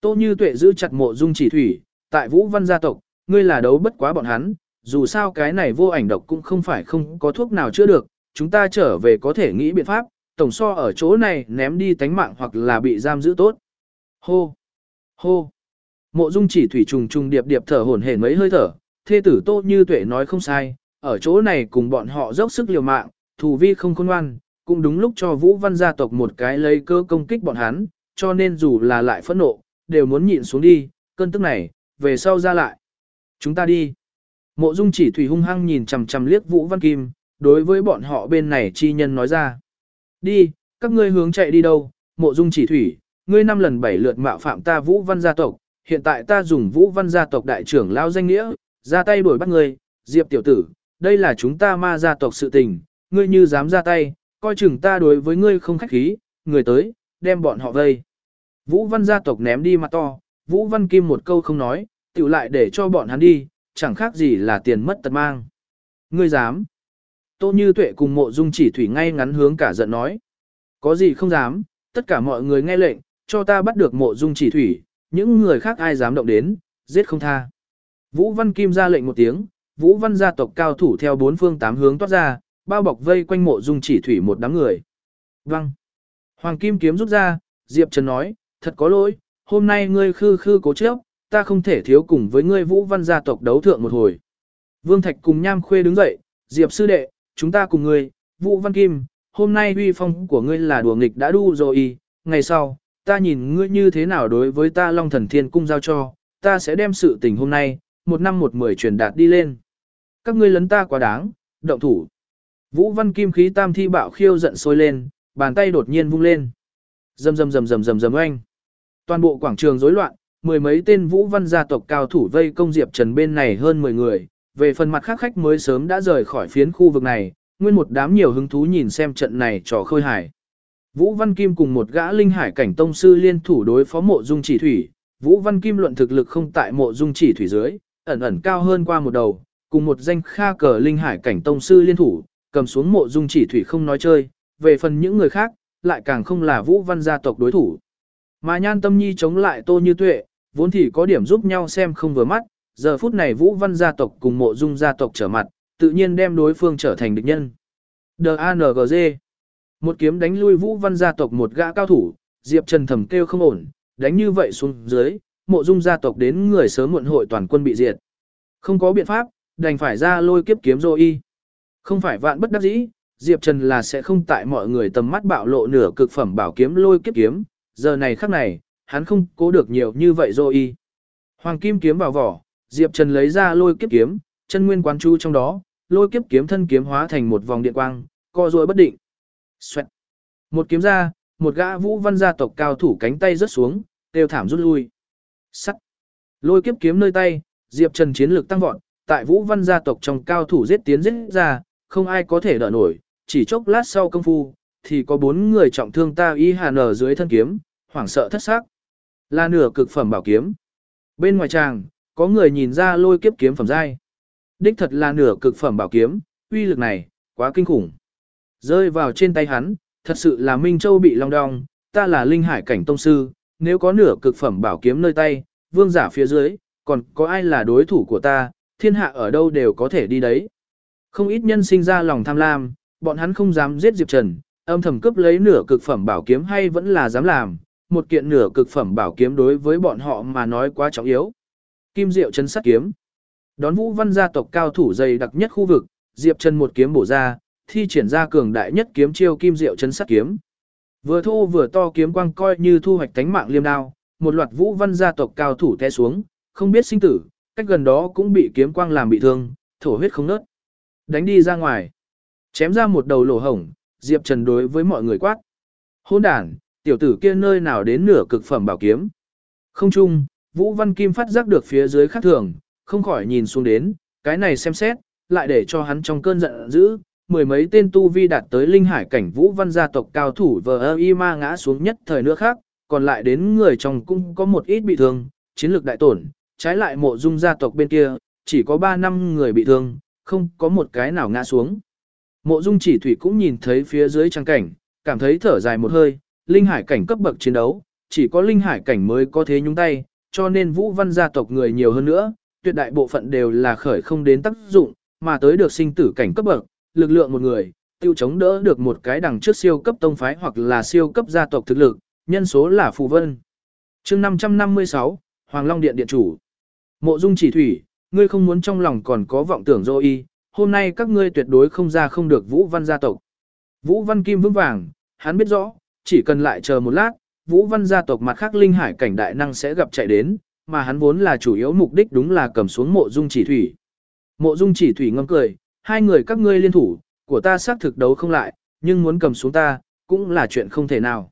Speaker 1: Tô Như Tuệ giữ chặt mộ dung chỉ thủy, tại Vũ Văn gia tộc, ngươi là đấu bất quá bọn hắn, dù sao cái này vô ảnh độc cũng không phải không có thuốc nào chữa được, chúng ta trở về có thể nghĩ biện pháp, tổng so ở chỗ này ném đi tánh mạng hoặc là bị giam giữ tốt. Hô! Hô! Mộ dung chỉ thủy trùng trùng điệp điệp thở hổn hển mấy hơi thở, thê tử Tô Như Tuệ nói không sai, ở chỗ này cùng bọn họ dốc sức liều mạng, thù vi không khôn ngoan, cũng đúng lúc cho Vũ Văn gia tộc một cái lấy cơ công kích bọn hắn, cho nên dù là lại phẫn nộ, đều muốn nhịn xuống đi, cơn tức này, về sau ra lại. Chúng ta đi. Mộ Dung chỉ thủy hung hăng nhìn chằm chằm liếc Vũ Văn Kim, đối với bọn họ bên này chi nhân nói ra. Đi, các ngươi hướng chạy đi đâu, Mộ Dung chỉ thủy, ngươi năm lần bảy lượt mạo phạm ta Vũ Văn gia tộc, hiện tại ta dùng Vũ Văn gia tộc đại trưởng lao danh nghĩa, ra tay đuổi bắt ngươi, Diệp tiểu tử, đây là chúng ta ma gia tộc sự tình, ngươi như dám ra tay, coi chừng ta đối với ngươi không khách khí, người tới, đem bọn họ vây. Vũ Văn gia tộc ném đi mặt to, Vũ Văn Kim một câu không nói, tiểu lại để cho bọn hắn đi, chẳng khác gì là tiền mất tật mang. Ngươi dám. Tô Như Tuệ cùng mộ dung chỉ thủy ngay ngắn hướng cả giận nói. Có gì không dám, tất cả mọi người nghe lệnh, cho ta bắt được mộ dung chỉ thủy, những người khác ai dám động đến, giết không tha. Vũ Văn Kim ra lệnh một tiếng, Vũ Văn gia tộc cao thủ theo bốn phương tám hướng toát ra, bao bọc vây quanh mộ dung chỉ thủy một đám người. Văng. Hoàng Kim kiếm rút ra, Diệp Trần nói, thật có lỗi, hôm nay ngươi khư khư cố chấp, ta không thể thiếu cùng với ngươi Vũ Văn gia tộc đấu thượng một hồi. Vương Thạch cùng Nham Khuê đứng dậy, Diệp sư đệ, chúng ta cùng ngươi, Vũ Văn Kim, hôm nay uy phong của ngươi là đùa nghịch đã đu rồi, ngày sau, ta nhìn ngươi như thế nào đối với ta Long Thần Thiên Cung giao cho, ta sẽ đem sự tình hôm nay, một năm một mười truyền đạt đi lên. Các ngươi lấn ta quá đáng, động thủ. Vũ Văn Kim khí tam thi bạo khiêu giận sôi lên, bàn tay đột nhiên vung lên. Rầm rầm rầm rầm rầm rầm oanh. Toàn bộ quảng trường rối loạn, mười mấy tên Vũ Văn gia tộc cao thủ vây công Diệp Trần bên này hơn 10 người, về phần mặt khác khách mới sớm đã rời khỏi phiến khu vực này, nguyên một đám nhiều hứng thú nhìn xem trận này trò khơi hải. Vũ Văn Kim cùng một gã linh hải cảnh tông sư liên thủ đối phó mộ dung chỉ thủy, Vũ Văn Kim luận thực lực không tại mộ dung chỉ thủy dưới, ẩn ẩn cao hơn qua một đầu, cùng một danh kha cờ linh hải cảnh tông sư liên thủ, cầm xuống mộ dung chỉ thủy không nói chơi, về phần những người khác, lại càng không là Vũ Văn gia tộc đối thủ. Mà nhan tâm nhi chống lại tô như tuệ, vốn thì có điểm giúp nhau xem không vừa mắt, giờ phút này Vũ Văn gia tộc cùng mộ dung gia tộc trở mặt, tự nhiên đem đối phương trở thành địch nhân. D.A.N.G.G. Một kiếm đánh lui Vũ Văn gia tộc một gã cao thủ, Diệp Trần thầm kêu không ổn, đánh như vậy xuống dưới, mộ dung gia tộc đến người sớm muộn hội toàn quân bị diệt. Không có biện pháp, đành phải ra lôi kiếp kiếm rồi y. Không phải vạn bất đắc dĩ, Diệp Trần là sẽ không tại mọi người tầm mắt bạo lộ nửa cực phẩm bảo kiếm lôi kiếp kiếm, giờ này khắc này, hắn không cố được nhiều như vậy rồi y. Hoàng kim kiếm vào vỏ, Diệp Trần lấy ra lôi kiếp kiếm, chân nguyên quán chú trong đó, lôi kiếp kiếm thân kiếm hóa thành một vòng điện quang, co rồi bất định. Xoẹt. Một kiếm ra, một gã vũ văn gia tộc cao thủ cánh tay rớt xuống, đều thảm rút lui. Sắt. Lôi kiếp kiếm nơi tay, Diệp Trần chiến lược tăng vọt, tại vũ văn gia tộc trong cao thủ giết tiến giết ra, không ai có thể đỡ nổi, chỉ chốc lát sau công phu, thì có bốn người trọng thương ta y hàn ở dưới thân kiếm, hoảng sợ thất xác. Là nửa cực phẩm bảo kiếm. Bên ngoài tràng, có người nhìn ra lôi kiếp kiếm phẩm giai. Đích thật là nửa cực phẩm bảo kiếm, uy lực này, quá kinh khủng. Rơi vào trên tay hắn, thật sự là Minh Châu bị long đong, ta là linh hải cảnh tông sư, nếu có nửa cực phẩm bảo kiếm nơi tay, vương giả phía dưới, còn có ai là đối thủ của ta, thiên hạ ở đâu đều có thể đi đấy. Không ít nhân sinh ra lòng tham lam, bọn hắn không dám giết Diệp Trần, âm thầm cướp lấy nửa cực phẩm bảo kiếm hay vẫn là dám làm, một kiện nửa cực phẩm bảo kiếm đối với bọn họ mà nói quá trọng yếu. Kim Diệu chân sắt kiếm. Đón Vũ Văn gia tộc cao thủ dày đặc nhất khu vực, Diệp Trần một kiếm bổ ra, thi triển ra cường đại nhất kiếm chiêu Kim Diệu chân sắt kiếm. Vừa thu vừa to kiếm quang coi như thu hoạch tánh mạng liêm đao, một loạt Vũ Văn gia tộc cao thủ té xuống, không biết sinh tử, cách gần đó cũng bị kiếm quang làm bị thương, thổ huyết không nớt. Đánh đi ra ngoài. Chém ra một đầu lỗ hổng, Diệp Trần đối với mọi người quát. Hôn đàn, tiểu tử kia nơi nào đến nửa cực phẩm bảo kiếm. Không chung, Vũ Văn Kim phát giác được phía dưới khác thường, không khỏi nhìn xuống đến, cái này xem xét, lại để cho hắn trong cơn giận dữ, mười mấy tên tu vi đạt tới linh hải cảnh Vũ Văn gia tộc cao thủ vờ y ma ngã xuống nhất thời nữa khác, còn lại đến người trong cung có một ít bị thương, chiến lược đại tổn, trái lại mộ dung gia tộc bên kia, chỉ có 3 năm người bị thương, không có một cái nào ngã xuống. Mộ dung chỉ thủy cũng nhìn thấy phía dưới trang cảnh, cảm thấy thở dài một hơi, linh hải cảnh cấp bậc chiến đấu, chỉ có linh hải cảnh mới có thế nhúng tay, cho nên vũ văn gia tộc người nhiều hơn nữa, tuyệt đại bộ phận đều là khởi không đến tác dụng, mà tới được sinh tử cảnh cấp bậc, lực lượng một người, tiêu chống đỡ được một cái đằng trước siêu cấp tông phái hoặc là siêu cấp gia tộc thực lực, nhân số là phù vân. chương 556, Hoàng Long Điện Điện Chủ. Mộ Dung chỉ thủy, ngươi không muốn trong lòng còn có vọng tưởng dô y, hôm nay các ngươi tuyệt đối không ra không được Vũ Văn gia tộc. Vũ Văn Kim vững vàng, hắn biết rõ, chỉ cần lại chờ một lát, Vũ Văn gia tộc mặt khác linh hải cảnh đại năng sẽ gặp chạy đến, mà hắn vốn là chủ yếu mục đích đúng là cầm xuống mộ dung chỉ thủy. Mộ dung chỉ thủy ngâm cười, hai người các ngươi liên thủ, của ta xác thực đấu không lại, nhưng muốn cầm xuống ta, cũng là chuyện không thể nào.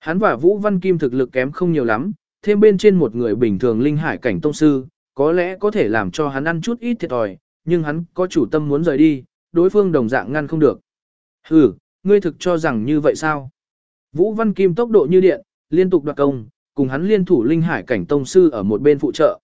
Speaker 1: Hắn và Vũ Văn Kim thực lực kém không nhiều lắm, thêm bên trên một người bình thường linh hải cảnh tông sư, có lẽ có thể làm cho hắn ăn chút ít thiệt thòi, nhưng hắn có chủ tâm muốn rời đi, đối phương đồng dạng ngăn không được. Hừ, ngươi thực cho rằng như vậy sao? Vũ Văn Kim tốc độ như điện, liên tục đoạt công, cùng hắn liên thủ linh hải cảnh tông sư ở một bên phụ trợ.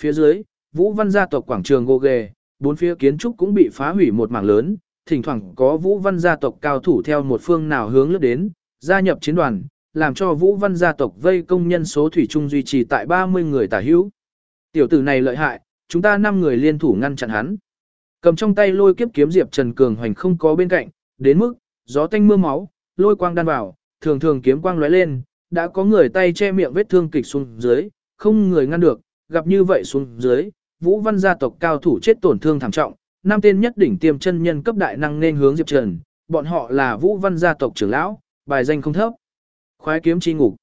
Speaker 1: Phía dưới, Vũ Văn gia tộc quảng trường gồ ghề, bốn phía kiến trúc cũng bị phá hủy một mảng lớn, thỉnh thoảng có Vũ Văn gia tộc cao thủ theo một phương nào hướng lướt đến, gia nhập chiến đoàn, làm cho Vũ Văn gia tộc vây công nhân số thủy chung duy trì tại 30 người tả hữu. Tiểu tử này lợi hại, chúng ta 5 người liên thủ ngăn chặn hắn. Cầm trong tay lôi kiếp kiếm Diệp Trần Cường hoành không có bên cạnh, đến mức gió tanh mưa máu, lôi quang đan vào, thường thường kiếm quang lóe lên, đã có người tay che miệng vết thương kịch xuống dưới, không người ngăn được, gặp như vậy xuống dưới, Vũ Văn gia tộc cao thủ chết tổn thương thảm trọng, năm tên nhất đỉnh tiêm chân nhân cấp đại năng nên hướng Diệp Trần, bọn họ là Vũ Văn gia tộc trưởng lão, bài danh không thấp. Khoái kiếm chi ngục.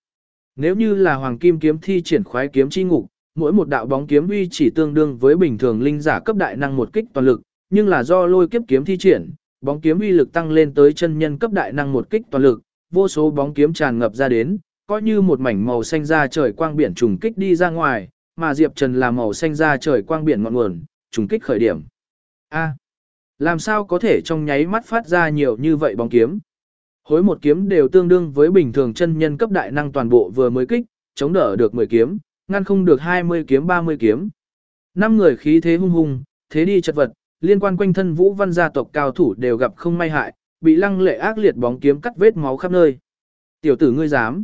Speaker 1: Nếu như là hoàng kim kiếm thi triển khoái kiếm chi ngục, mỗi một đạo bóng kiếm uy chỉ tương đương với bình thường linh giả cấp đại năng một kích toàn lực, nhưng là do lôi kiếp kiếm thi triển, bóng kiếm uy lực tăng lên tới chân nhân cấp đại năng một kích toàn lực, vô số bóng kiếm tràn ngập ra đến, coi như một mảnh màu xanh ra trời quang biển trùng kích đi ra ngoài, mà Diệp Trần là màu xanh ra trời quang biển ngọn nguồn, trùng kích khởi điểm. A, làm sao có thể trong nháy mắt phát ra nhiều như vậy bóng kiếm? Hối một kiếm đều tương đương với bình thường chân nhân cấp đại năng toàn bộ vừa mới kích, chống đỡ được 10 kiếm, ngăn không được 20 kiếm 30 kiếm. Năm người khí thế hung hung, thế đi chật vật, liên quan quanh thân Vũ Văn gia tộc cao thủ đều gặp không may hại, bị lăng lệ ác liệt bóng kiếm cắt vết máu khắp nơi. Tiểu tử ngươi dám?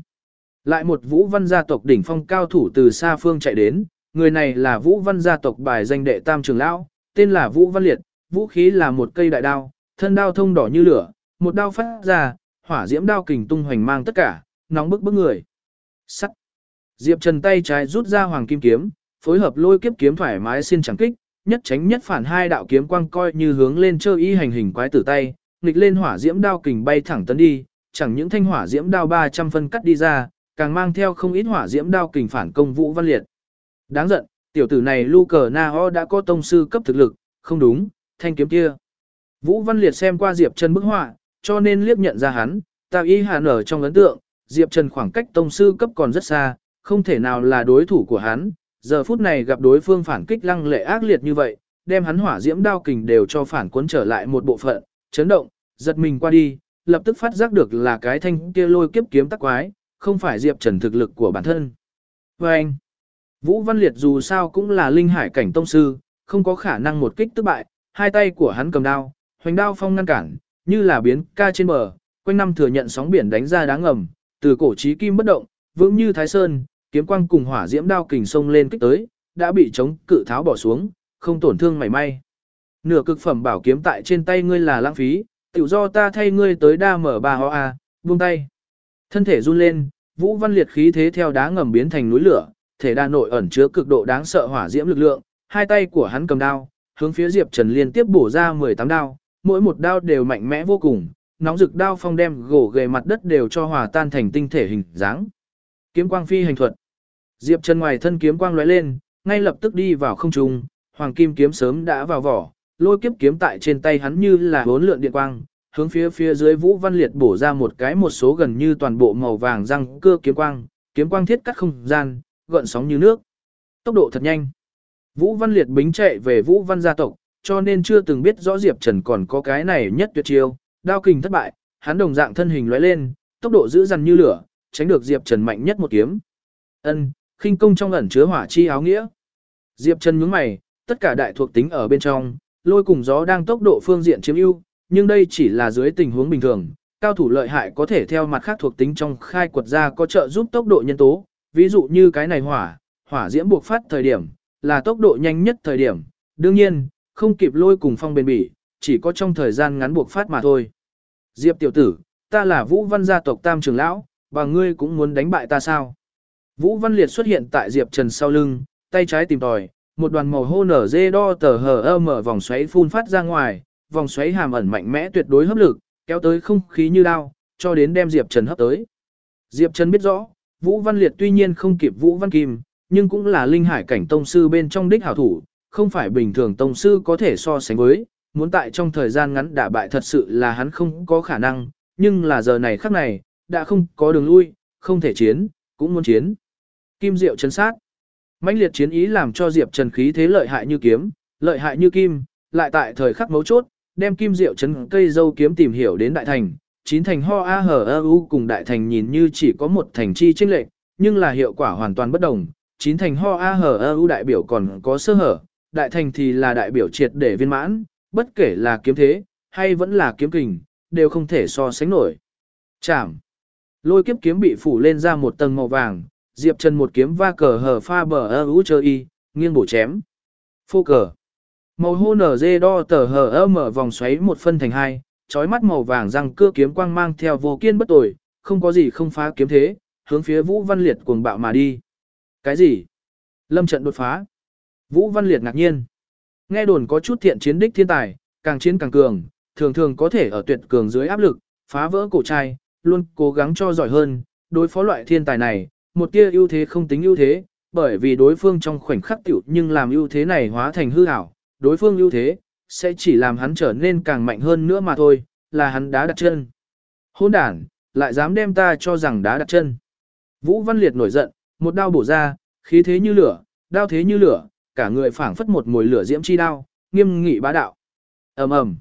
Speaker 1: Lại một Vũ Văn gia tộc đỉnh phong cao thủ từ xa phương chạy đến, người này là Vũ Văn gia tộc bài danh đệ tam trường lão, tên là Vũ Văn Liệt, vũ khí là một cây đại đao, thân đao thông đỏ như lửa, một đao phát ra, hỏa diễm đao kình tung hoành mang tất cả, nóng bức bức người. Sắt. Diệp Trần tay trái rút ra hoàng kim kiếm, phối hợp lôi kiếp kiếm thoải mái xin chẳng kích, nhất tránh nhất phản hai đạo kiếm quang coi như hướng lên chơi y hành hình quái tử tay, nghịch lên hỏa diễm đao kình bay thẳng tấn đi, chẳng những thanh hỏa diễm đao 300 phân cắt đi ra, càng mang theo không ít hỏa diễm đao kình phản công Vũ Văn Liệt. Đáng giận, tiểu tử này Lu Cờ Na Ho đã có tông sư cấp thực lực, không đúng, thanh kiếm kia. Vũ Văn Liệt xem qua Diệp Trần bức họa, cho nên liếc nhận ra hắn, ta y hàn ở trong ấn tượng, Diệp Trần khoảng cách tông sư cấp còn rất xa, không thể nào là đối thủ của hắn, giờ phút này gặp đối phương phản kích lăng lệ ác liệt như vậy, đem hắn hỏa diễm đao kình đều cho phản cuốn trở lại một bộ phận, chấn động, giật mình qua đi, lập tức phát giác được là cái thanh kia lôi kiếp kiếm tắc quái, không phải Diệp Trần thực lực của bản thân. Và anh, Vũ Văn Liệt dù sao cũng là linh hải cảnh tông sư, không có khả năng một kích tức bại, hai tay của hắn cầm đao, hoành đao phong ngăn cản, như là biến ca trên bờ, quanh năm thừa nhận sóng biển đánh ra đáng ngầm, từ cổ chí kim bất động, vững như thái sơn, kiếm quang cùng hỏa diễm đao kình sông lên kích tới, đã bị chống cự tháo bỏ xuống, không tổn thương mảy may. Nửa cực phẩm bảo kiếm tại trên tay ngươi là lãng phí, tiểu do ta thay ngươi tới đa mở ba hoa a, buông tay. Thân thể run lên, Vũ Văn Liệt khí thế theo đá ngầm biến thành núi lửa, thể đa nội ẩn chứa cực độ đáng sợ hỏa diễm lực lượng, hai tay của hắn cầm đao, hướng phía Diệp Trần liên tiếp bổ ra 18 đao, mỗi một đao đều mạnh mẽ vô cùng, nóng rực đao phong đem gỗ ghề mặt đất đều cho hòa tan thành tinh thể hình dáng. Kiếm quang phi hành thuật. Diệp Trần ngoài thân kiếm quang lóe lên, ngay lập tức đi vào không trung, hoàng kim kiếm sớm đã vào vỏ, lôi kiếp kiếm tại trên tay hắn như là bốn lượn điện quang, hướng phía phía dưới Vũ Văn Liệt bổ ra một cái một số gần như toàn bộ màu vàng răng cưa kiếm quang, kiếm quang thiết cắt không gian, gợn sóng như nước. Tốc độ thật nhanh. Vũ Văn Liệt bính chạy về Vũ Văn gia tộc, cho nên chưa từng biết rõ Diệp Trần còn có cái này nhất tuyệt chiêu, đao kình thất bại, hắn đồng dạng thân hình lóe lên, tốc độ dữ dằn như lửa, tránh được Diệp Trần mạnh nhất một kiếm. Ân, khinh công trong ẩn chứa hỏa chi áo nghĩa. Diệp Trần nhướng mày, tất cả đại thuộc tính ở bên trong, lôi cùng gió đang tốc độ phương diện chiếm ưu, nhưng đây chỉ là dưới tình huống bình thường, cao thủ lợi hại có thể theo mặt khác thuộc tính trong khai quật ra có trợ giúp tốc độ nhân tố, ví dụ như cái này hỏa, hỏa diễm buộc phát thời điểm, là tốc độ nhanh nhất thời điểm, đương nhiên, không kịp lôi cùng phong bền bỉ, chỉ có trong thời gian ngắn buộc phát mà thôi. Diệp tiểu tử, ta là Vũ Văn gia tộc Tam trưởng lão, và ngươi cũng muốn đánh bại ta sao? Vũ Văn Liệt xuất hiện tại Diệp Trần sau lưng, tay trái tìm tòi, một đoàn màu hô nở dê đo tờ hờ mở vòng xoáy phun phát ra ngoài, vòng xoáy hàm ẩn mạnh mẽ tuyệt đối hấp lực, kéo tới không khí như đao, cho đến đem Diệp Trần hấp tới. Diệp Trần biết rõ, Vũ Văn Liệt tuy nhiên không kịp Vũ Văn Kim, nhưng cũng là linh hải cảnh tông sư bên trong đích hảo thủ, không phải bình thường tông sư có thể so sánh với, muốn tại trong thời gian ngắn đả bại thật sự là hắn không có khả năng, nhưng là giờ này khắc này, đã không có đường lui, không thể chiến, cũng muốn chiến. Kim Diệu chấn sát. mãnh liệt chiến ý làm cho Diệp Trần khí thế lợi hại như kiếm, lợi hại như kim, lại tại thời khắc mấu chốt, đem Kim Diệu chấn cây dâu kiếm tìm hiểu đến đại thành, chín thành ho a hở a u cùng đại thành nhìn như chỉ có một thành chi chênh lệch, nhưng là hiệu quả hoàn toàn bất đồng. Chín thành ho a hở a u đại biểu còn có sơ hở, đại thành thì là đại biểu triệt để viên mãn, bất kể là kiếm thế, hay vẫn là kiếm kình, đều không thể so sánh nổi. Chạm. Lôi kiếp kiếm bị phủ lên ra một tầng màu vàng, Diệp Trần một kiếm va cờ hở pha bờ ơ u chơi y, nghiêng bổ chém. Phô cờ. Màu hô nở dê đo tờ hờ ơ mở vòng xoáy một phân thành hai, trói mắt màu vàng răng cưa kiếm quang mang theo vô kiên bất tồi, không có gì không phá kiếm thế, hướng phía Vũ Văn Liệt cuồng bạo mà đi. Cái gì? Lâm trận đột phá. Vũ Văn Liệt ngạc nhiên. Nghe đồn có chút thiện chiến đích thiên tài, càng chiến càng cường, thường thường có thể ở tuyệt cường dưới áp lực, phá vỡ cổ trai, luôn cố gắng cho giỏi hơn, đối phó loại thiên tài này, một tia ưu thế không tính ưu thế, bởi vì đối phương trong khoảnh khắc tiểu nhưng làm ưu thế này hóa thành hư ảo, đối phương ưu thế, sẽ chỉ làm hắn trở nên càng mạnh hơn nữa mà thôi, là hắn đá đặt chân. Hôn đản, lại dám đem ta cho rằng đá đặt chân. Vũ Văn Liệt nổi giận, một đao bổ ra, khí thế như lửa, đao thế như lửa, cả người phảng phất một mùi lửa diễm chi đao, nghiêm nghị bá đạo. ầm ầm,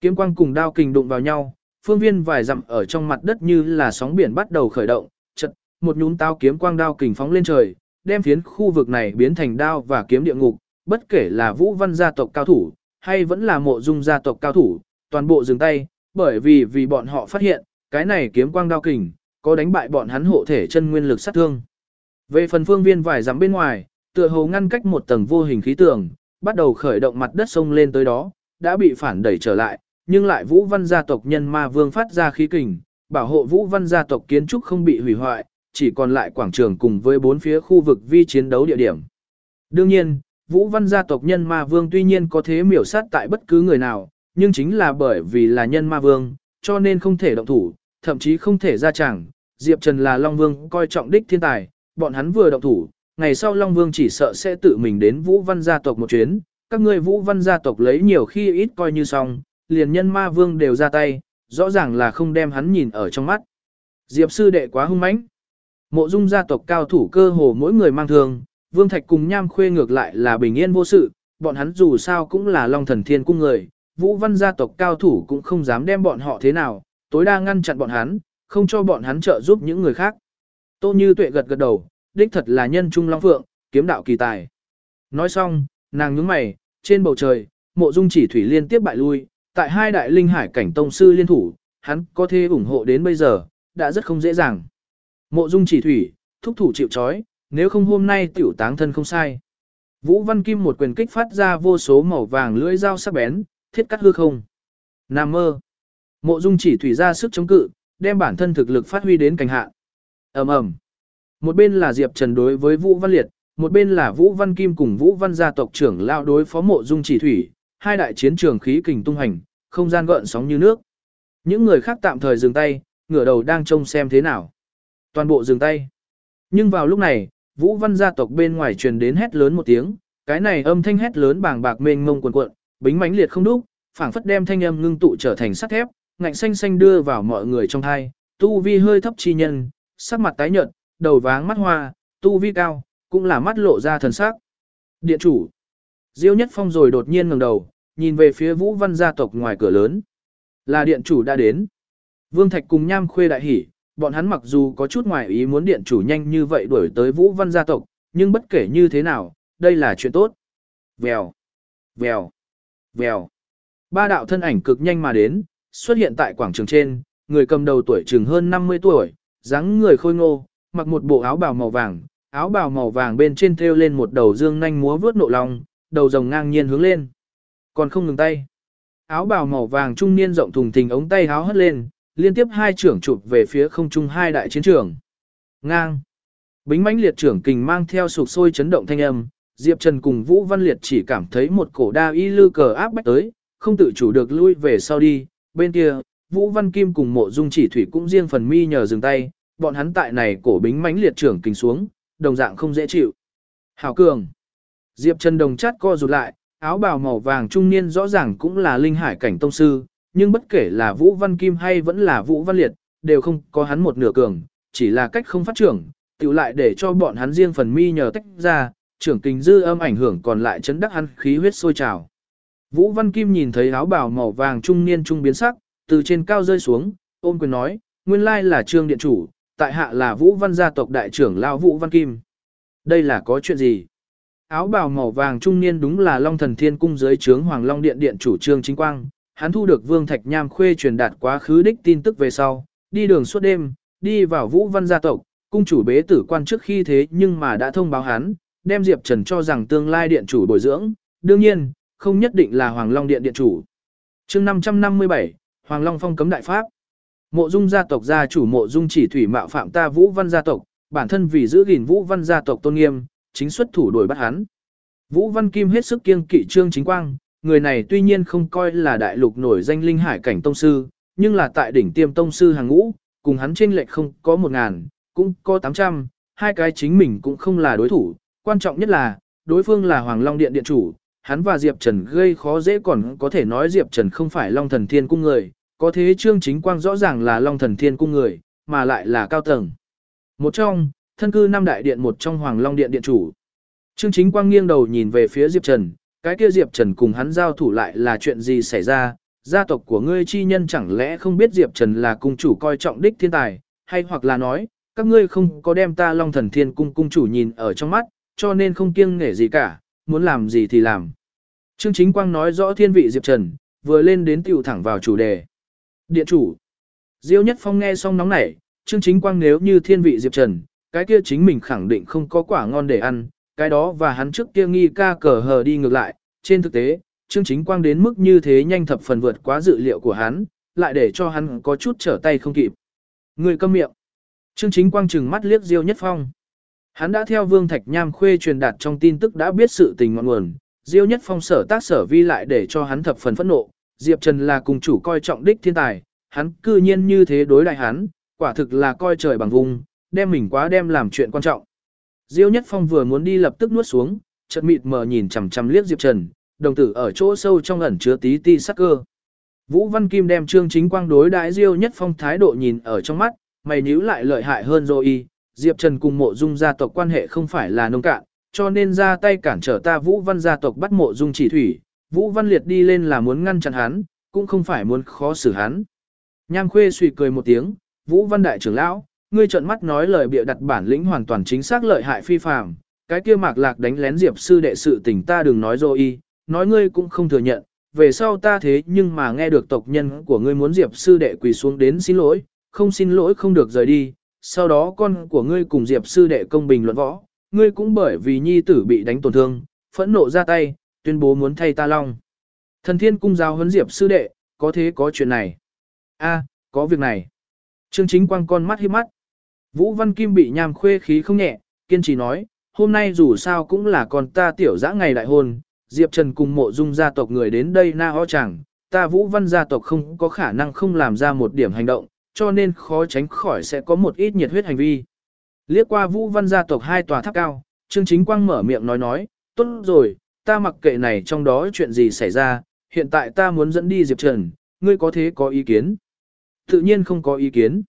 Speaker 1: kiếm quang cùng đao kình đụng vào nhau, phương viên vài dặm ở trong mặt đất như là sóng biển bắt đầu khởi động, chật, một nhún tao kiếm quang đao kình phóng lên trời, đem phiến khu vực này biến thành đao và kiếm địa ngục, bất kể là Vũ Văn gia tộc cao thủ, hay vẫn là mộ dung gia tộc cao thủ, toàn bộ dừng tay, bởi vì vì bọn họ phát hiện, cái này kiếm quang đao kình, có đánh bại bọn hắn hộ thể chân nguyên lực sát thương. Về phần phương viên vài dặm bên ngoài, tựa hồ ngăn cách một tầng vô hình khí tường, bắt đầu khởi động mặt đất sông lên tới đó, đã bị phản đẩy trở lại, nhưng lại Vũ Văn gia tộc nhân ma vương phát ra khí kình, bảo hộ Vũ Văn gia tộc kiến trúc không bị hủy hoại, chỉ còn lại quảng trường cùng với bốn phía khu vực vi chiến đấu địa điểm. Đương nhiên, Vũ Văn gia tộc nhân ma vương tuy nhiên có thế miểu sát tại bất cứ người nào, nhưng chính là bởi vì là nhân ma vương, cho nên không thể động thủ, thậm chí không thể ra chẳng. Diệp Trần là Long Vương coi trọng đích thiên tài, bọn hắn vừa động thủ, ngày sau Long Vương chỉ sợ sẽ tự mình đến Vũ Văn gia tộc một chuyến, các ngươi Vũ Văn gia tộc lấy nhiều khi ít coi như xong, liền nhân ma vương đều ra tay, rõ ràng là không đem hắn nhìn ở trong mắt. Diệp sư đệ quá hung mãnh. Mộ Dung gia tộc cao thủ cơ hồ mỗi người mang thương, Vương Thạch cùng Nham Khuê ngược lại là bình yên vô sự, bọn hắn dù sao cũng là Long Thần Thiên cung người, Vũ Văn gia tộc cao thủ cũng không dám đem bọn họ thế nào, tối đa ngăn chặn bọn hắn, không cho bọn hắn trợ giúp những người khác. Tô Như Tuệ gật gật đầu, đích thật là nhân trung long phượng, kiếm đạo kỳ tài. Nói xong, nàng nhướng mày, trên bầu trời, Mộ Dung Chỉ Thủy liên tiếp bại lui, tại hai đại linh hải cảnh tông sư liên thủ, hắn có thể ủng hộ đến bây giờ, đã rất không dễ dàng. Mộ Dung Chỉ Thủy, thúc thủ chịu trói, nếu không hôm nay tiểu táng thân không sai. Vũ Văn Kim một quyền kích phát ra vô số màu vàng lưỡi dao sắc bén, thiết cắt hư không. Nam mơ. Mộ Dung chỉ thủy ra sức chống cự, đem bản thân thực lực phát huy đến cảnh hạ. Ầm ầm. Một bên là Diệp Trần đối với Vũ Văn Liệt, một bên là Vũ Văn Kim cùng Vũ Văn gia tộc trưởng lao đối phó Mộ Dung chỉ thủy, hai đại chiến trường khí kình tung hành, không gian gợn sóng như nước. Những người khác tạm thời dừng tay, ngửa đầu đang trông xem thế nào. Toàn bộ dừng tay. Nhưng vào lúc này, Vũ Văn gia tộc bên ngoài truyền đến hét lớn một tiếng, cái này âm thanh hét lớn bàng bạc mênh mông cuồn cuộn, bính mãnh liệt không đúc, phảng phất đem thanh âm ngưng tụ trở thành sắt thép, ngạnh xanh xanh đưa vào mọi người trong thai, tu vi hơi thấp chi nhân, sắc mặt tái nhợt, đầu váng mắt hoa, tu vi cao, cũng là mắt lộ ra thần sắc. Điện chủ. Diêu Nhất Phong rồi đột nhiên ngẩng đầu, nhìn về phía Vũ Văn gia tộc ngoài cửa lớn. Là điện chủ đã đến. Vương Thạch cùng Nham Khuê đại hỉ, bọn hắn mặc dù có chút ngoài ý muốn điện chủ nhanh như vậy đuổi tới Vũ Văn gia tộc, nhưng bất kể như thế nào, đây là chuyện tốt. Vèo, vèo, vèo. Ba đạo thân ảnh cực nhanh mà đến, xuất hiện tại quảng trường trên, người cầm đầu tuổi chừng hơn 50 tuổi, dáng người khôi ngô, mặc một bộ áo bào màu vàng, áo bào màu vàng bên trên thêu lên một đầu dương nhanh múa vướt nộ lòng, đầu rồng ngang nhiên hướng lên. Còn không ngừng tay. Áo bào màu vàng trung niên rộng thùng thình ống tay háo hất lên, liên tiếp hai trưởng chụp về phía không trung hai đại chiến trường. Ngang. Bính mãnh liệt trưởng kình mang theo sụp sôi chấn động thanh âm, Diệp Trần cùng Vũ Văn Liệt chỉ cảm thấy một cổ đa y lư cờ áp bách tới, không tự chủ được lui về sau đi, bên kia, Vũ Văn Kim cùng mộ dung chỉ thủy cũng riêng phần mi nhờ dừng tay, bọn hắn tại này cổ bính mãnh liệt trưởng kình xuống, đồng dạng không dễ chịu. Hảo cường. Diệp Trần đồng chát co rụt lại, áo bào màu vàng trung niên rõ ràng cũng là linh hải cảnh tông sư, nhưng bất kể là Vũ Văn Kim hay vẫn là Vũ Văn Liệt, đều không có hắn một nửa cường, chỉ là cách không phát trưởng, tiểu lại để cho bọn hắn riêng phần mi nhờ tách ra, trưởng kinh dư âm ảnh hưởng còn lại chấn đắc hắn khí huyết sôi trào. Vũ Văn Kim nhìn thấy áo bào màu vàng trung niên trung biến sắc, từ trên cao rơi xuống, ôm quyền nói, nguyên lai là trương điện chủ, tại hạ là Vũ Văn gia tộc đại trưởng lão Vũ Văn Kim. Đây là có chuyện gì? Áo bào màu vàng trung niên đúng là Long Thần Thiên cung dưới trướng Hoàng Long Điện điện chủ Trương Chính Quang, hắn thu được Vương Thạch Nham khuê truyền đạt quá khứ đích tin tức về sau, đi đường suốt đêm, đi vào Vũ Văn gia tộc, cung chủ bế tử quan trước khi thế nhưng mà đã thông báo hắn, đem Diệp Trần cho rằng tương lai điện chủ bồi dưỡng, đương nhiên, không nhất định là Hoàng Long Điện điện chủ. chương 557, Hoàng Long phong cấm đại pháp. Mộ Dung gia tộc gia chủ Mộ Dung chỉ thủy mạo phạm ta Vũ Văn gia tộc, bản thân vì giữ gìn Vũ Văn gia tộc tôn nghiêm, chính xuất thủ đuổi bắt hắn. Vũ Văn Kim hết sức kiêng kỵ Trương Chính Quang, người này tuy nhiên không coi là đại lục nổi danh linh hải cảnh tông sư, nhưng là tại đỉnh tiêm tông sư hàng ngũ, cùng hắn chênh lệch không có một ngàn, cũng có 800, hai cái chính mình cũng không là đối thủ, quan trọng nhất là, đối phương là Hoàng Long Điện điện chủ, hắn và Diệp Trần gây khó dễ còn có thể nói Diệp Trần không phải Long Thần Thiên Cung người, có thế Trương Chính Quang rõ ràng là Long Thần Thiên Cung người, mà lại là cao tầng. Một trong, thân cư năm đại điện một trong Hoàng Long Điện điện chủ. Trương Chính Quang nghiêng đầu nhìn về phía Diệp Trần, cái kia Diệp Trần cùng hắn giao thủ lại là chuyện gì xảy ra, gia tộc của ngươi chi nhân chẳng lẽ không biết Diệp Trần là cung chủ coi trọng đích thiên tài, hay hoặc là nói, các ngươi không có đem ta Long Thần Thiên Cung cung chủ nhìn ở trong mắt, cho nên không kiêng nể gì cả, muốn làm gì thì làm. Trương Chính Quang nói rõ thiên vị Diệp Trần, vừa lên đến tiểu thẳng vào chủ đề. Điện chủ. Diêu Nhất Phong nghe xong nóng nảy, Trương Chính Quang nếu như thiên vị Diệp Trần, cái kia chính mình khẳng định không có quả ngon để ăn, cái đó và hắn trước kia nghi ca cờ hờ đi ngược lại, trên thực tế, Trương Chính Quang đến mức như thế nhanh thập phần vượt quá dự liệu của hắn, lại để cho hắn có chút trở tay không kịp. Người câm miệng. Trương Chính Quang trừng mắt liếc Diêu Nhất Phong. Hắn đã theo Vương Thạch Nham khuê truyền đạt trong tin tức đã biết sự tình ngọn nguồn, Diêu Nhất Phong sở tác sở vi lại để cho hắn thập phần phẫn nộ, Diệp Trần là cùng chủ coi trọng đích thiên tài, hắn cư nhiên như thế đối đại hắn, quả thực là coi trời bằng vùng, đem mình quá đem làm chuyện quan trọng. Diêu Nhất Phong vừa muốn đi lập tức nuốt xuống, chợt mịt mờ nhìn chằm chằm liếc Diệp Trần, đồng tử ở chỗ sâu trong ẩn chứa tí ti sắc cơ. Vũ Văn Kim đem Trương Chính Quang đối đãi Diêu Nhất Phong thái độ nhìn ở trong mắt, mày nhíu lại lợi hại hơn rồi Diệp Trần cùng mộ dung gia tộc quan hệ không phải là nông cạn, cho nên ra tay cản trở ta Vũ Văn gia tộc bắt mộ dung chỉ thủy, Vũ Văn Liệt đi lên là muốn ngăn chặn hắn, cũng không phải muốn khó xử hắn. Nham Khuê suy cười một tiếng, Vũ Văn đại trưởng lão, ngươi trợn mắt nói lời bịa đặt bản lĩnh hoàn toàn chính xác lợi hại phi phàm, cái kia Mạc Lạc đánh lén Diệp sư đệ sự tình ta đừng nói rồi nói ngươi cũng không thừa nhận, về sau ta thế nhưng mà nghe được tộc nhân của ngươi muốn Diệp sư đệ quỳ xuống đến xin lỗi, không xin lỗi không được rời đi, sau đó con của ngươi cùng Diệp sư đệ công bình luận võ, ngươi cũng bởi vì nhi tử bị đánh tổn thương, phẫn nộ ra tay, tuyên bố muốn thay ta long. Thần thiên cung giáo huấn Diệp sư đệ, có thế có chuyện này. a có việc này. Trương chính quang con mắt hiếp mắt. Vũ Văn Kim bị nham khuê khí không nhẹ, kiên trì nói, hôm nay dù sao cũng là con ta tiểu dã ngày đại hôn, Diệp Trần cùng mộ dung gia tộc người đến đây na ho chẳng, ta Vũ Văn gia tộc không có khả năng không làm ra một điểm hành động, cho nên khó tránh khỏi sẽ có một ít nhiệt huyết hành vi. Liếc qua Vũ Văn gia tộc hai tòa tháp cao, Trương Chính Quang mở miệng nói nói, tốt rồi, ta mặc kệ này trong đó chuyện gì xảy ra, hiện tại ta muốn dẫn đi Diệp Trần, ngươi có thế có ý kiến? Tự nhiên không có ý kiến.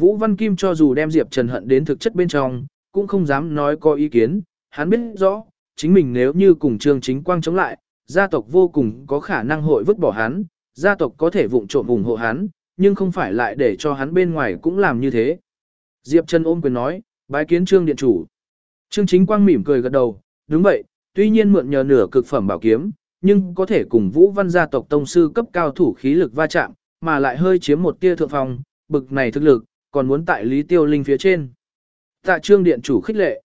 Speaker 1: Vũ Văn Kim cho dù đem Diệp Trần hận đến thực chất bên trong, cũng không dám nói có ý kiến, hắn biết rõ, chính mình nếu như cùng Trương Chính Quang chống lại, gia tộc vô cùng có khả năng hội vứt bỏ hắn, gia tộc có thể vụng trộm ủng hộ hắn, nhưng không phải lại để cho hắn bên ngoài cũng làm như thế. Diệp Trần ôm quyền nói, bái kiến Trương Điện Chủ. Trương Chính Quang mỉm cười gật đầu, đúng vậy, tuy nhiên mượn nhờ nửa cực phẩm bảo kiếm, nhưng có thể cùng Vũ Văn gia tộc tông sư cấp cao thủ khí lực va chạm, mà lại hơi chiếm một tia thượng phong, bực này thực lực, còn muốn tại Lý Tiêu Linh phía trên. Tạ trương điện chủ khích lệ.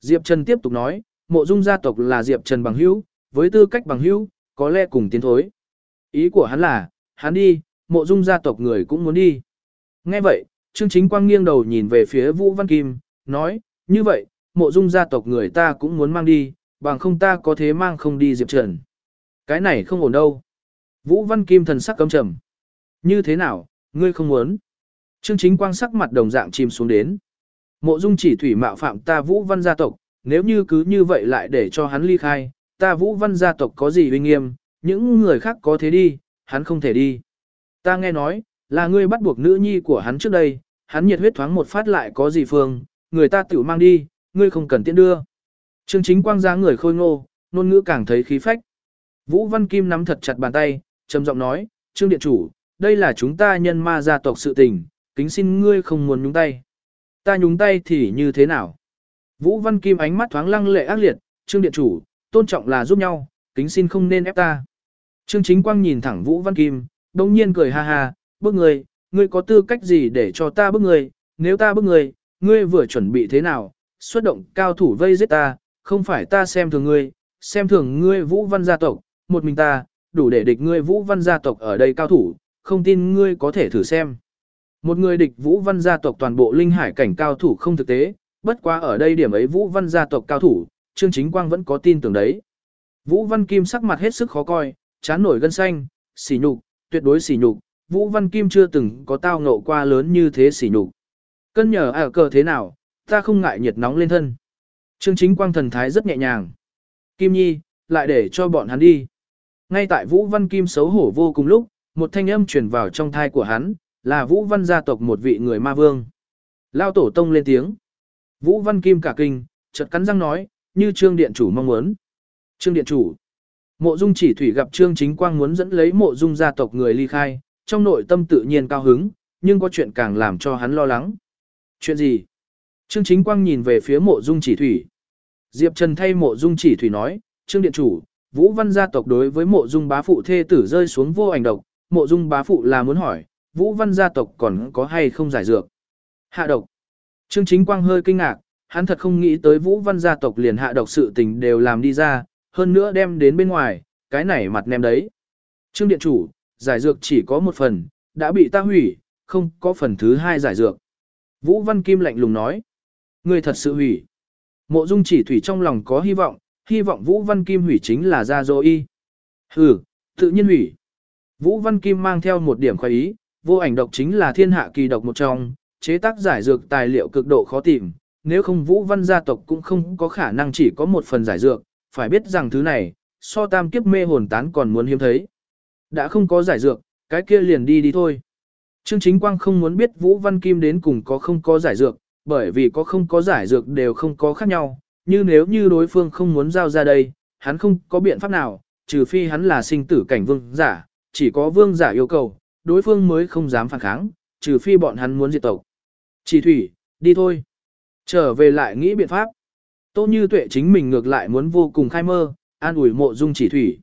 Speaker 1: Diệp Trần tiếp tục nói, mộ dung gia tộc là Diệp Trần bằng hữu, với tư cách bằng hữu, có lẽ cùng tiến thối. Ý của hắn là, hắn đi, mộ dung gia tộc người cũng muốn đi. Nghe vậy, Trương Chính Quang nghiêng đầu nhìn về phía Vũ Văn Kim, nói, như vậy, mộ dung gia tộc người ta cũng muốn mang đi, bằng không ta có thế mang không đi Diệp Trần. Cái này không ổn đâu. Vũ Văn Kim thần sắc căm trầm. Như thế nào, ngươi không muốn? Trương Chính Quang sắc mặt đồng dạng chìm xuống đến. Mộ Dung chỉ thủy mạo phạm ta Vũ Văn gia tộc, nếu như cứ như vậy lại để cho hắn ly khai, ta Vũ Văn gia tộc có gì uy nghiêm, những người khác có thế đi, hắn không thể đi. Ta nghe nói, là ngươi bắt buộc nữ nhi của hắn trước đây, hắn nhiệt huyết thoáng một phát lại có gì phương, người ta tự mang đi, ngươi không cần tiện đưa. Trương Chính Quang ra người khôi ngô, nôn ngữ càng thấy khí phách. Vũ Văn Kim nắm thật chặt bàn tay, trầm giọng nói, Trương Điện Chủ, đây là chúng ta nhân ma gia tộc sự tình, kính xin ngươi không muốn nhúng tay. Ta nhúng tay thì như thế nào? Vũ Văn Kim ánh mắt thoáng lăng lệ ác liệt, Trương Điện Chủ, tôn trọng là giúp nhau, kính xin không nên ép ta. Trương Chính Quang nhìn thẳng Vũ Văn Kim, đồng nhiên cười ha ha, bước người, ngươi có tư cách gì để cho ta bước người, nếu ta bước người, ngươi vừa chuẩn bị thế nào, xuất động cao thủ vây giết ta, không phải ta xem thường ngươi, xem thường ngươi Vũ Văn gia tộc, một mình ta, đủ để địch ngươi Vũ Văn gia tộc ở đây cao thủ, không tin ngươi có thể thử xem. Một người địch Vũ Văn gia tộc toàn bộ linh hải cảnh cao thủ không thực tế, bất quá ở đây điểm ấy Vũ Văn gia tộc cao thủ, Trương Chính Quang vẫn có tin tưởng đấy. Vũ Văn Kim sắc mặt hết sức khó coi, chán nổi gân xanh, xỉ nhục, tuyệt đối xỉ nhục, Vũ Văn Kim chưa từng có tao ngộ qua lớn như thế xỉ nhục. Cân nhờ ở cờ thế nào, ta không ngại nhiệt nóng lên thân. Trương Chính Quang thần thái rất nhẹ nhàng. Kim Nhi, lại để cho bọn hắn đi. Ngay tại Vũ Văn Kim xấu hổ vô cùng lúc, một thanh âm truyền vào trong thai của hắn, là Vũ Văn gia tộc một vị người ma vương. Lao tổ tông lên tiếng. Vũ Văn Kim cả kinh, chợt cắn răng nói, như Trương Điện Chủ mong muốn. Trương Điện Chủ. Mộ Dung chỉ thủy gặp Trương Chính Quang muốn dẫn lấy mộ Dung gia tộc người ly khai, trong nội tâm tự nhiên cao hứng, nhưng có chuyện càng làm cho hắn lo lắng. Chuyện gì? Trương Chính Quang nhìn về phía mộ Dung chỉ thủy. Diệp Trần thay mộ Dung chỉ thủy nói, Trương Điện Chủ, Vũ Văn gia tộc đối với mộ Dung bá phụ thê tử rơi xuống vô ảnh độc, mộ Dung bá phụ là muốn hỏi, Vũ Văn gia tộc còn có hay không giải dược? Hạ độc. Trương Chính Quang hơi kinh ngạc, hắn thật không nghĩ tới Vũ Văn gia tộc liền hạ độc sự tình đều làm đi ra, hơn nữa đem đến bên ngoài, cái này mặt nem đấy. Trương Điện Chủ, giải dược chỉ có một phần, đã bị ta hủy, không có phần thứ hai giải dược. Vũ Văn Kim lạnh lùng nói, người thật sự hủy. Mộ Dung chỉ thủy trong lòng có hy vọng, hy vọng Vũ Văn Kim hủy chính là ra dô y. Hừ, tự nhiên hủy. Vũ Văn Kim mang theo một điểm khoái ý, vô ảnh độc chính là thiên hạ kỳ độc một trong, chế tác giải dược tài liệu cực độ khó tìm, nếu không Vũ Văn gia tộc cũng không có khả năng chỉ có một phần giải dược, phải biết rằng thứ này, so tam kiếp mê hồn tán còn muốn hiếm thấy. Đã không có giải dược, cái kia liền đi đi thôi. Trương Chính Quang không muốn biết Vũ Văn Kim đến cùng có không có giải dược, bởi vì có không có giải dược đều không có khác nhau, như nếu như đối phương không muốn giao ra đây, hắn không có biện pháp nào, trừ phi hắn là sinh tử cảnh vương giả, chỉ có vương giả yêu cầu, đối phương mới không dám phản kháng, trừ phi bọn hắn muốn diệt tộc. Chỉ thủy, đi thôi. Trở về lại nghĩ biện pháp. Tô Như Tuệ chính mình ngược lại muốn vô cùng khai mơ, an ủi mộ dung chỉ thủy.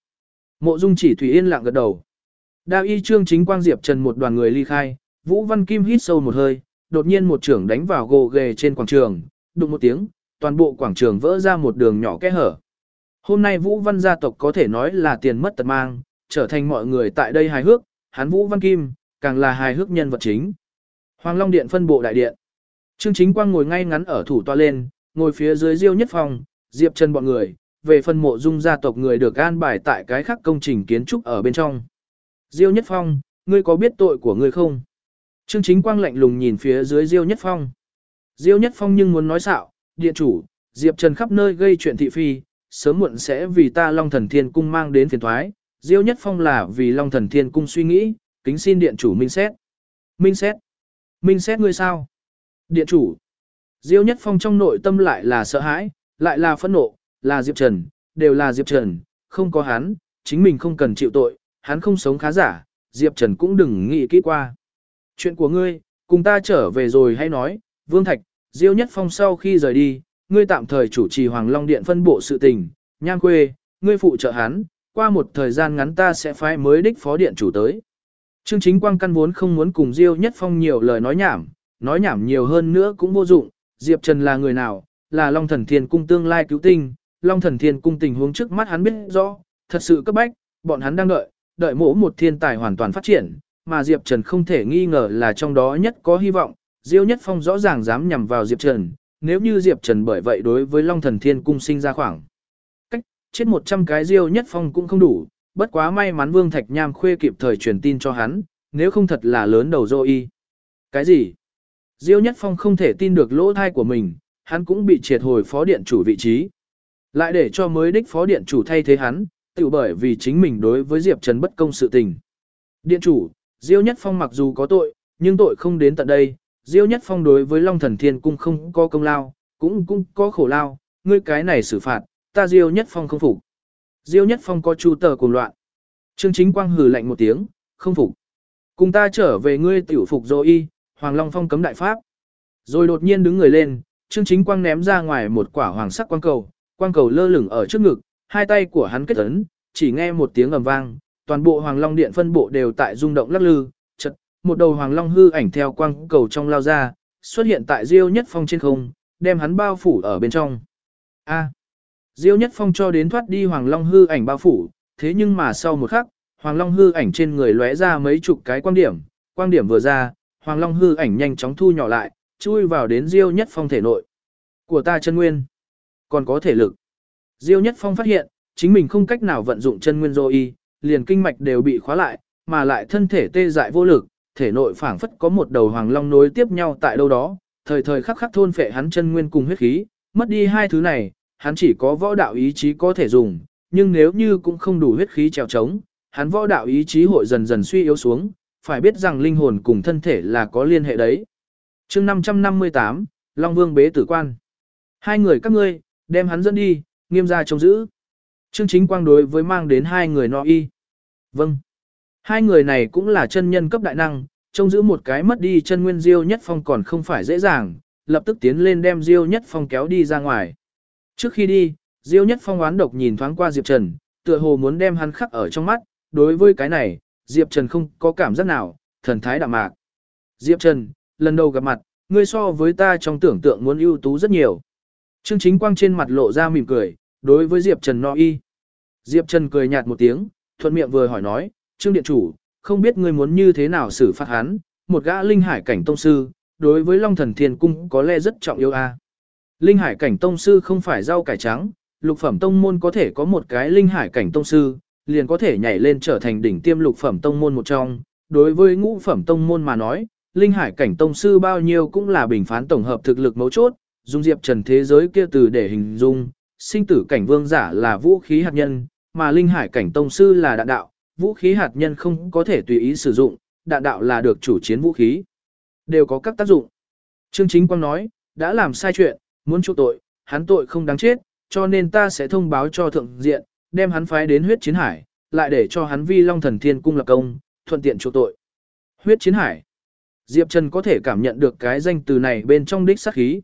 Speaker 1: Mộ dung chỉ thủy yên lặng gật đầu. Đao y trương chính quang diệp trần một đoàn người ly khai, Vũ Văn Kim hít sâu một hơi, đột nhiên một trưởng đánh vào gồ ghề trên quảng trường, đụng một tiếng, toàn bộ quảng trường vỡ ra một đường nhỏ kẽ hở. Hôm nay Vũ Văn gia tộc có thể nói là tiền mất tật mang, trở thành mọi người tại đây hài hước, hắn Vũ Văn Kim, càng là hài hước nhân vật chính. Hoàng Long Điện phân bộ đại điện. Trương Chính Quang ngồi ngay ngắn ở thủ toa lên, ngồi phía dưới Diêu Nhất Phong, Diệp Trần bọn người, về phân mộ dung gia tộc người được an bài tại cái khác công trình kiến trúc ở bên trong. Diêu Nhất Phong, ngươi có biết tội của ngươi không? Trương Chính Quang lạnh lùng nhìn phía dưới Diêu Nhất Phong. Diêu Nhất Phong nhưng muốn nói xạo, điện chủ, Diệp Trần khắp nơi gây chuyện thị phi, sớm muộn sẽ vì ta Long Thần Thiên Cung mang đến phiền thoái. Diêu Nhất Phong là vì Long Thần Thiên Cung suy nghĩ, kính xin điện chủ minh xét. Minh xét? Minh xét ngươi sao? Điện chủ. Diêu Nhất Phong trong nội tâm lại là sợ hãi, lại là phẫn nộ, là Diệp Trần, đều là Diệp Trần, không có hắn, chính mình không cần chịu tội, hắn không sống khá giả, Diệp Trần cũng đừng nghĩ kỹ qua. Chuyện của ngươi, cùng ta trở về rồi hay nói, Vương Thạch, Diêu Nhất Phong sau khi rời đi, ngươi tạm thời chủ trì Hoàng Long Điện phân bộ sự tình, Nhan quê, ngươi phụ trợ hắn, qua một thời gian ngắn ta sẽ phái mới đích phó điện chủ tới. Trương Chính Quang căn vốn không muốn cùng Diêu Nhất Phong nhiều lời nói nhảm, nói nhảm nhiều hơn nữa cũng vô dụng, Diệp Trần là người nào, là Long Thần Thiên Cung tương lai cứu tinh, Long Thần Thiên Cung tình huống trước mắt hắn biết rõ, thật sự cấp bách, bọn hắn đang đợi, đợi mỗ một thiên tài hoàn toàn phát triển, mà Diệp Trần không thể nghi ngờ là trong đó nhất có hy vọng, Diêu Nhất Phong rõ ràng dám nhằm vào Diệp Trần, nếu như Diệp Trần bởi vậy đối với Long Thần Thiên Cung sinh ra khoảng chết 100 cái Diêu Nhất Phong cũng không đủ, bất quá may mắn Vương Thạch Nham khuê kịp thời truyền tin cho hắn, nếu không thật là lớn đầu dô y. Cái gì? Diêu Nhất Phong không thể tin được lỗ thai của mình, hắn cũng bị triệt hồi phó điện chủ vị trí. Lại để cho mới đích phó điện chủ thay thế hắn, tự bởi vì chính mình đối với Diệp Trần bất công sự tình. Điện chủ, Diêu Nhất Phong mặc dù có tội, nhưng tội không đến tận đây. Diêu Nhất Phong đối với Long Thần Thiên Cung không có công lao, cũng cũng có khổ lao, ngươi cái này xử phạt, ta Diêu Nhất Phong không phục. Diêu Nhất Phong có chu tờ cuồng loạn. Trương Chính Quang hừ lạnh một tiếng, không phục. Cùng ta trở về ngươi tiểu phục rồi y, Hoàng Long Phong cấm đại pháp. Rồi đột nhiên đứng người lên, Trương Chính Quang ném ra ngoài một quả hoàng sắc quang cầu, quang cầu lơ lửng ở trước ngực, hai tay của hắn kết ấn, chỉ nghe một tiếng ầm vang, toàn bộ Hoàng Long Điện phân bộ đều tại rung động lắc lư, chật. một đầu Hoàng Long hư ảnh theo quang cầu trong lao ra, xuất hiện tại Diêu Nhất Phong trên không, đem hắn bao phủ ở bên trong. A. Diêu Nhất Phong cho đến thoát đi Hoàng Long hư ảnh bao phủ, thế nhưng mà sau một khắc, Hoàng Long hư ảnh trên người lóe ra mấy chục cái quang điểm, quang điểm vừa ra, Hoàng Long hư ảnh nhanh chóng thu nhỏ lại, chui vào đến Diêu Nhất Phong thể nội. Của ta chân nguyên, còn có thể lực. Diêu Nhất Phong phát hiện, chính mình không cách nào vận dụng chân nguyên dô y, liền kinh mạch đều bị khóa lại, mà lại thân thể tê dại vô lực, thể nội phảng phất có một đầu hoàng long nối tiếp nhau tại đâu đó, thời thời khắc khắc thôn phệ hắn chân nguyên cùng huyết khí, mất đi hai thứ này, hắn chỉ có võ đạo ý chí có thể dùng, nhưng nếu như cũng không đủ huyết khí trèo trống, hắn võ đạo ý chí hội dần dần suy yếu xuống, phải biết rằng linh hồn cùng thân thể là có liên hệ đấy. chương 558, Long Vương bế tử quan. Hai người các ngươi, đem hắn dẫn đi, nghiêm ra trông giữ. Trương Chính Quang đối với mang đến hai người no y. Vâng. Hai người này cũng là chân nhân cấp đại năng, trông giữ một cái mất đi chân nguyên diêu nhất phong còn không phải dễ dàng, lập tức tiến lên đem diêu nhất phong kéo đi ra ngoài. Trước khi đi, diêu nhất phong oán độc nhìn thoáng qua Diệp Trần, tựa hồ muốn đem hắn khắc ở trong mắt, đối với cái này, Diệp Trần không có cảm giác nào, thần thái đạm mạc. Diệp Trần, lần đầu gặp mặt, ngươi so với ta trong tưởng tượng muốn ưu tú rất nhiều. Trương Chính Quang trên mặt lộ ra mỉm cười, đối với Diệp Trần no y. Diệp Trần cười nhạt một tiếng, thuận miệng vừa hỏi nói, Trương Điện Chủ, không biết ngươi muốn như thế nào xử phạt hắn, một gã linh hải cảnh tông sư, đối với Long Thần Thiên Cung có lẽ rất trọng yếu a. Linh hải cảnh tông sư không phải rau cải trắng, lục phẩm tông môn có thể có một cái linh hải cảnh tông sư, liền có thể nhảy lên trở thành đỉnh tiêm lục phẩm tông môn một trong. Đối với ngũ phẩm tông môn mà nói, linh hải cảnh tông sư bao nhiêu cũng là bình phán tổng hợp thực lực mấu chốt, dung diệp trần thế giới kia từ để hình dung, sinh tử cảnh vương giả là vũ khí hạt nhân, mà linh hải cảnh tông sư là đạn đạo, vũ khí hạt nhân không có thể tùy ý sử dụng, đạn đạo là được chủ chiến vũ khí. Đều có các tác dụng. Trương Chính Quang nói, đã làm sai chuyện, muốn chuộc tội, hắn tội không đáng chết, cho nên ta sẽ thông báo cho thượng diện, đem hắn phái đến huyết chiến hải, lại để cho hắn vi long thần thiên cung lập công, thuận tiện chuộc tội. Huyết chiến hải. Diệp Trần có thể cảm nhận được cái danh từ này bên trong đích sát khí.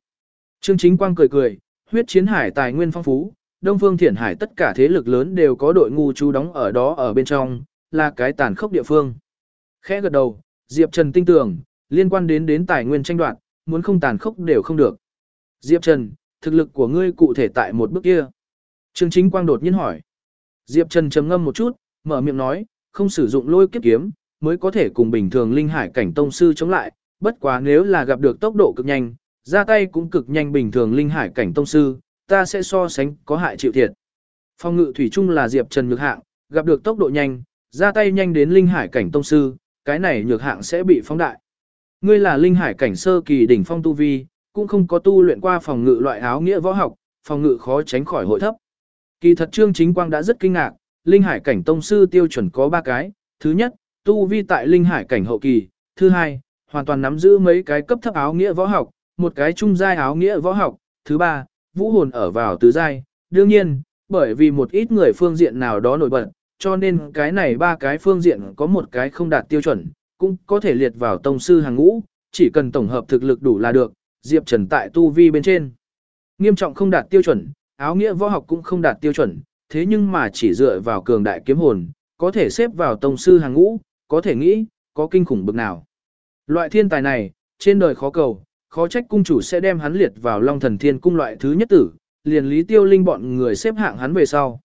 Speaker 1: Trương Chính Quang cười cười, huyết chiến hải tài nguyên phong phú, Đông Phương Thiển Hải tất cả thế lực lớn đều có đội ngu chú đóng ở đó ở bên trong, là cái tàn khốc địa phương. Khẽ gật đầu, Diệp Trần tin tưởng, liên quan đến đến tài nguyên tranh đoạt, muốn không tàn khốc đều không được. Diệp Trần, thực lực của ngươi cụ thể tại một bước kia. Trương Chính Quang đột nhiên hỏi. Diệp Trần trầm ngâm một chút, mở miệng nói, không sử dụng lôi kiếp kiếm, mới có thể cùng bình thường linh hải cảnh tông sư chống lại, bất quá nếu là gặp được tốc độ cực nhanh, ra tay cũng cực nhanh bình thường linh hải cảnh tông sư, ta sẽ so sánh có hại chịu thiệt. Phong ngự thủy chung là Diệp Trần nhược hạng, gặp được tốc độ nhanh, ra tay nhanh đến linh hải cảnh tông sư, cái này nhược hạng sẽ bị phóng đại. Ngươi là linh hải cảnh sơ kỳ đỉnh phong tu vi, cũng không có tu luyện qua phòng ngự loại áo nghĩa võ học, phòng ngự khó tránh khỏi hội thấp. Kỳ thật Trương Chính Quang đã rất kinh ngạc, linh hải cảnh tông sư tiêu chuẩn có 3 cái, thứ nhất, tu vi tại linh hải cảnh hậu kỳ, thứ hai, hoàn toàn nắm giữ mấy cái cấp thấp áo nghĩa võ học, một cái trung giai áo nghĩa võ học, thứ ba, vũ hồn ở vào tứ giai, đương nhiên, bởi vì một ít người phương diện nào đó nổi bật, cho nên cái này ba cái phương diện có một cái không đạt tiêu chuẩn, cũng có thể liệt vào tông sư hàng ngũ, chỉ cần tổng hợp thực lực đủ là được, Diệp Trần tại tu vi bên trên. Nghiêm trọng không đạt tiêu chuẩn, áo nghĩa võ học cũng không đạt tiêu chuẩn, thế nhưng mà chỉ dựa vào cường đại kiếm hồn, có thể xếp vào tông sư hàng ngũ, có thể nghĩ, có kinh khủng bực nào. Loại thiên tài này, trên đời khó cầu, khó trách cung chủ sẽ đem hắn liệt vào Long Thần Thiên cung loại thứ nhất tử, liền Lý Tiêu Linh bọn người xếp hạng hắn về sau.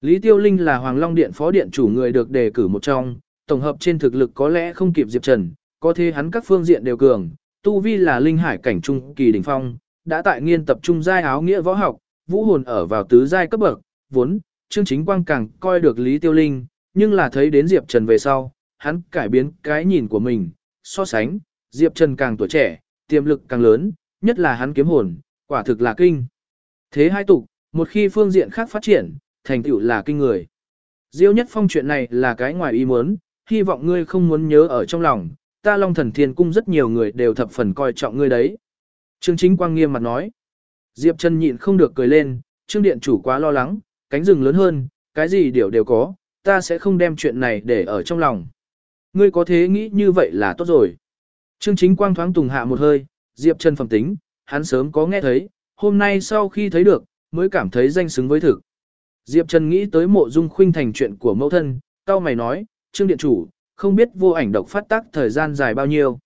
Speaker 1: Lý Tiêu Linh là Hoàng Long Điện phó điện chủ người được đề cử một trong, tổng hợp trên thực lực có lẽ không kịp Diệp Trần, có thế hắn các phương diện đều cường, tu vi là linh hải cảnh trung kỳ đỉnh phong, đã tại nghiên tập trung giai áo nghĩa võ học, vũ hồn ở vào tứ giai cấp bậc, vốn, Trương Chính Quang càng coi được Lý Tiêu Linh, nhưng là thấy đến Diệp Trần về sau, hắn cải biến cái nhìn của mình, so sánh, Diệp Trần càng tuổi trẻ, tiềm lực càng lớn, nhất là hắn kiếm hồn, quả thực là kinh. Thế hai tục, một khi phương diện khác phát triển, thành tựu là kinh người. Diêu nhất phong chuyện này là cái ngoài ý muốn, hy vọng ngươi không muốn nhớ ở trong lòng, ta Long Thần Thiên Cung rất nhiều người đều thập phần coi trọng ngươi đấy. Trương Chính Quang nghiêm mặt nói. Diệp Trần nhịn không được cười lên, Trương Điện chủ quá lo lắng, cánh rừng lớn hơn, cái gì đều đều có, ta sẽ không đem chuyện này để ở trong lòng. Ngươi có thế nghĩ như vậy là tốt rồi. Trương Chính Quang thoáng tùng hạ một hơi, Diệp Trần phẩm tính, hắn sớm có nghe thấy, hôm nay sau khi thấy được, mới cảm thấy danh xứng với thực. Diệp Trần nghĩ tới mộ dung khuynh thành chuyện của mẫu thân, cao mày nói, Trương Điện Chủ, không biết vô ảnh độc phát tác thời gian dài bao nhiêu.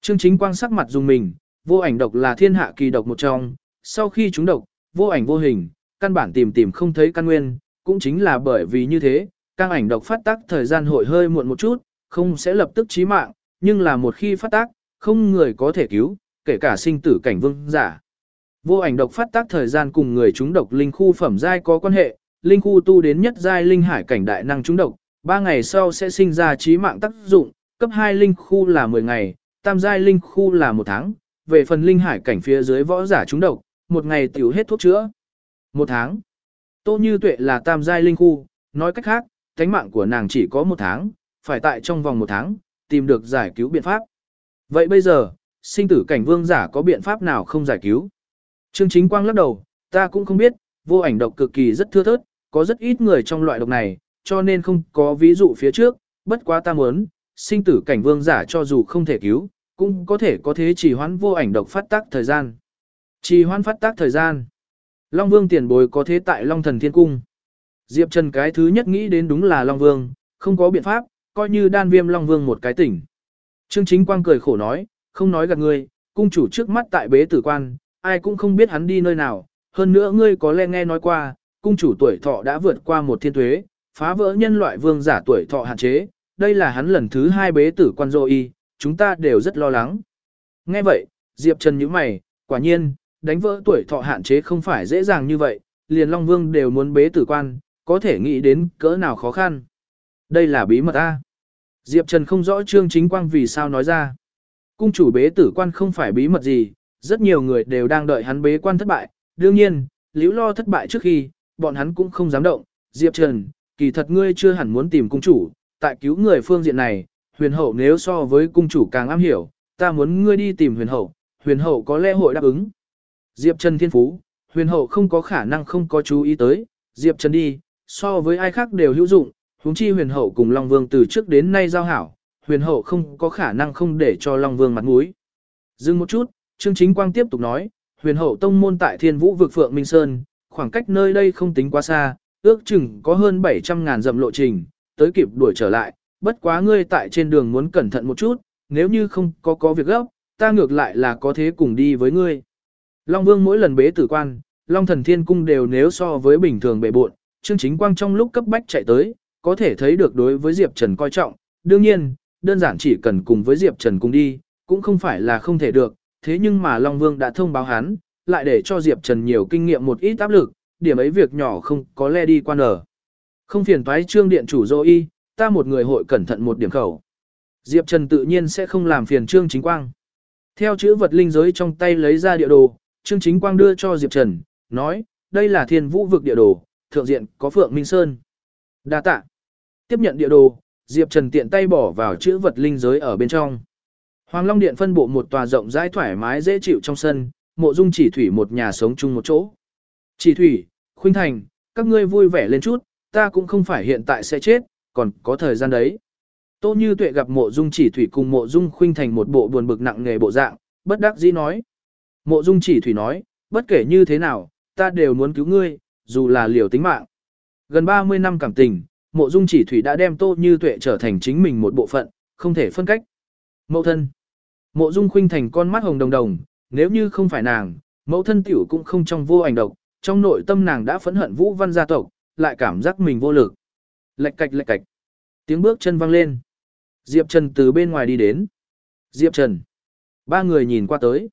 Speaker 1: Trương Chính Quang sắc mặt dùng mình, vô ảnh độc là thiên hạ kỳ độc một trong, sau khi chúng độc, vô ảnh vô hình, căn bản tìm tìm không thấy căn nguyên, cũng chính là bởi vì như thế, căng ảnh độc phát tác thời gian hội hơi muộn một chút, không sẽ lập tức chí mạng, nhưng là một khi phát tác, không người có thể cứu, kể cả sinh tử cảnh vương giả. Vô ảnh độc phát tác thời gian cùng người chúng độc linh khu phẩm giai có quan hệ, linh khu tu đến nhất giai linh hải cảnh đại năng chúng độc, 3 ngày sau sẽ sinh ra trí mạng tác dụng, cấp 2 linh khu là 10 ngày, tam giai linh khu là 1 tháng, về phần linh hải cảnh phía dưới võ giả chúng độc, một ngày tiểu hết thuốc chữa. Một tháng. Tô Như Tuệ là tam giai linh khu, nói cách khác, thánh mạng của nàng chỉ có một tháng, phải tại trong vòng một tháng, tìm được giải cứu biện pháp. Vậy bây giờ, sinh tử cảnh vương giả có biện pháp nào không giải cứu? Trương Chính Quang lắc đầu, ta cũng không biết, vô ảnh độc cực kỳ rất thưa thớt, có rất ít người trong loại độc này, cho nên không có ví dụ phía trước, bất quá ta muốn, sinh tử cảnh vương giả cho dù không thể cứu, cũng có thể có thế trì hoãn vô ảnh độc phát tác thời gian. trì hoãn phát tác thời gian. Long Vương tiền bối có thế tại Long Thần Thiên Cung. Diệp Trần cái thứ nhất nghĩ đến đúng là Long Vương, không có biện pháp, coi như đan viêm Long Vương một cái tỉnh. Trương Chính Quang cười khổ nói, không nói gạt ngươi, cung chủ trước mắt tại bế tử quan, ai cũng không biết hắn đi nơi nào, hơn nữa ngươi có lẽ nghe nói qua, cung chủ tuổi thọ đã vượt qua một thiên tuế, phá vỡ nhân loại vương giả tuổi thọ hạn chế, đây là hắn lần thứ hai bế tử quan dô y, chúng ta đều rất lo lắng. Nghe vậy, Diệp Trần nhíu mày, quả nhiên, đánh vỡ tuổi thọ hạn chế không phải dễ dàng như vậy, liền Long Vương đều muốn bế tử quan, có thể nghĩ đến cỡ nào khó khăn. Đây là bí mật A. Diệp Trần không rõ Trương Chính Quang vì sao nói ra. Cung chủ bế tử quan không phải bí mật gì, rất nhiều người đều đang đợi hắn bế quan thất bại. Đương nhiên, liễu lo thất bại trước khi, bọn hắn cũng không dám động. Diệp Trần, kỳ thật ngươi chưa hẳn muốn tìm cung chủ, tại cứu người phương diện này, huyền hậu nếu so với cung chủ càng am hiểu, ta muốn ngươi đi tìm huyền hậu, huyền hậu có lẽ hội đáp ứng. Diệp Trần thiên phú, huyền hậu không có khả năng không có chú ý tới, Diệp Trần đi, so với ai khác đều hữu dụng, huống chi huyền hậu cùng Long Vương từ trước đến nay giao hảo, huyền hậu không có khả năng không để cho Long Vương mặt mũi. Dừng một chút, Trương Chính Quang tiếp tục nói, huyền hậu tông môn tại thiên vũ vực Phượng Minh Sơn, khoảng cách nơi đây không tính quá xa, ước chừng có hơn 700 ngàn dặm lộ trình, tới kịp đuổi trở lại, bất quá ngươi tại trên đường muốn cẩn thận một chút, nếu như không có có việc gấp, ta ngược lại là có thế cùng đi với ngươi. Long Vương mỗi lần bế tử quan, Long Thần Thiên Cung đều nếu so với bình thường bệ buộn, Trương Chính Quang trong lúc cấp bách chạy tới, có thể thấy được đối với Diệp Trần coi trọng, đương nhiên, đơn giản chỉ cần cùng với Diệp Trần cùng đi, cũng không phải là không thể được, thế nhưng mà Long Vương đã thông báo hắn, lại để cho Diệp Trần nhiều kinh nghiệm một ít áp lực, điểm ấy việc nhỏ không có le đi quan ở. Không phiền toái trương điện chủ dô y, ta một người hội cẩn thận một điểm khẩu. Diệp Trần tự nhiên sẽ không làm phiền trương chính quang. Theo chữ vật linh giới trong tay lấy ra địa đồ, trương chính quang đưa cho Diệp Trần, nói, đây là thiên vũ vực địa đồ, thượng diện có Phượng Minh Sơn. Đa tạ. Tiếp nhận địa đồ, Diệp Trần tiện tay bỏ vào chữ vật linh giới ở bên trong. Hoàng Long Điện phân bộ một tòa rộng rãi thoải mái dễ chịu trong sân, mộ dung chỉ thủy một nhà sống chung một chỗ. Chỉ thủy, khuynh thành, các ngươi vui vẻ lên chút, ta cũng không phải hiện tại sẽ chết, còn có thời gian đấy. Tô Như Tuệ gặp mộ dung chỉ thủy cùng mộ dung khuynh thành một bộ buồn bực nặng nghề bộ dạng, bất đắc dĩ nói. Mộ dung chỉ thủy nói, bất kể như thế nào, ta đều muốn cứu ngươi, dù là liều tính mạng. Gần 30 năm cảm tình, mộ dung chỉ thủy đã đem Tô Như Tuệ trở thành chính mình một bộ phận, không thể phân cách. Mẫu thân. Mộ Dung Khuynh thành con mắt hồng đồng đồng, nếu như không phải nàng, mẫu thân tiểu cũng không trong vô ảnh độc, trong nội tâm nàng đã phẫn hận Vũ Văn gia tộc, lại cảm giác mình vô lực. Lệch cạch lệch cạch. Tiếng bước chân vang lên. Diệp Trần từ bên ngoài đi đến. Diệp Trần. Ba người nhìn qua tới.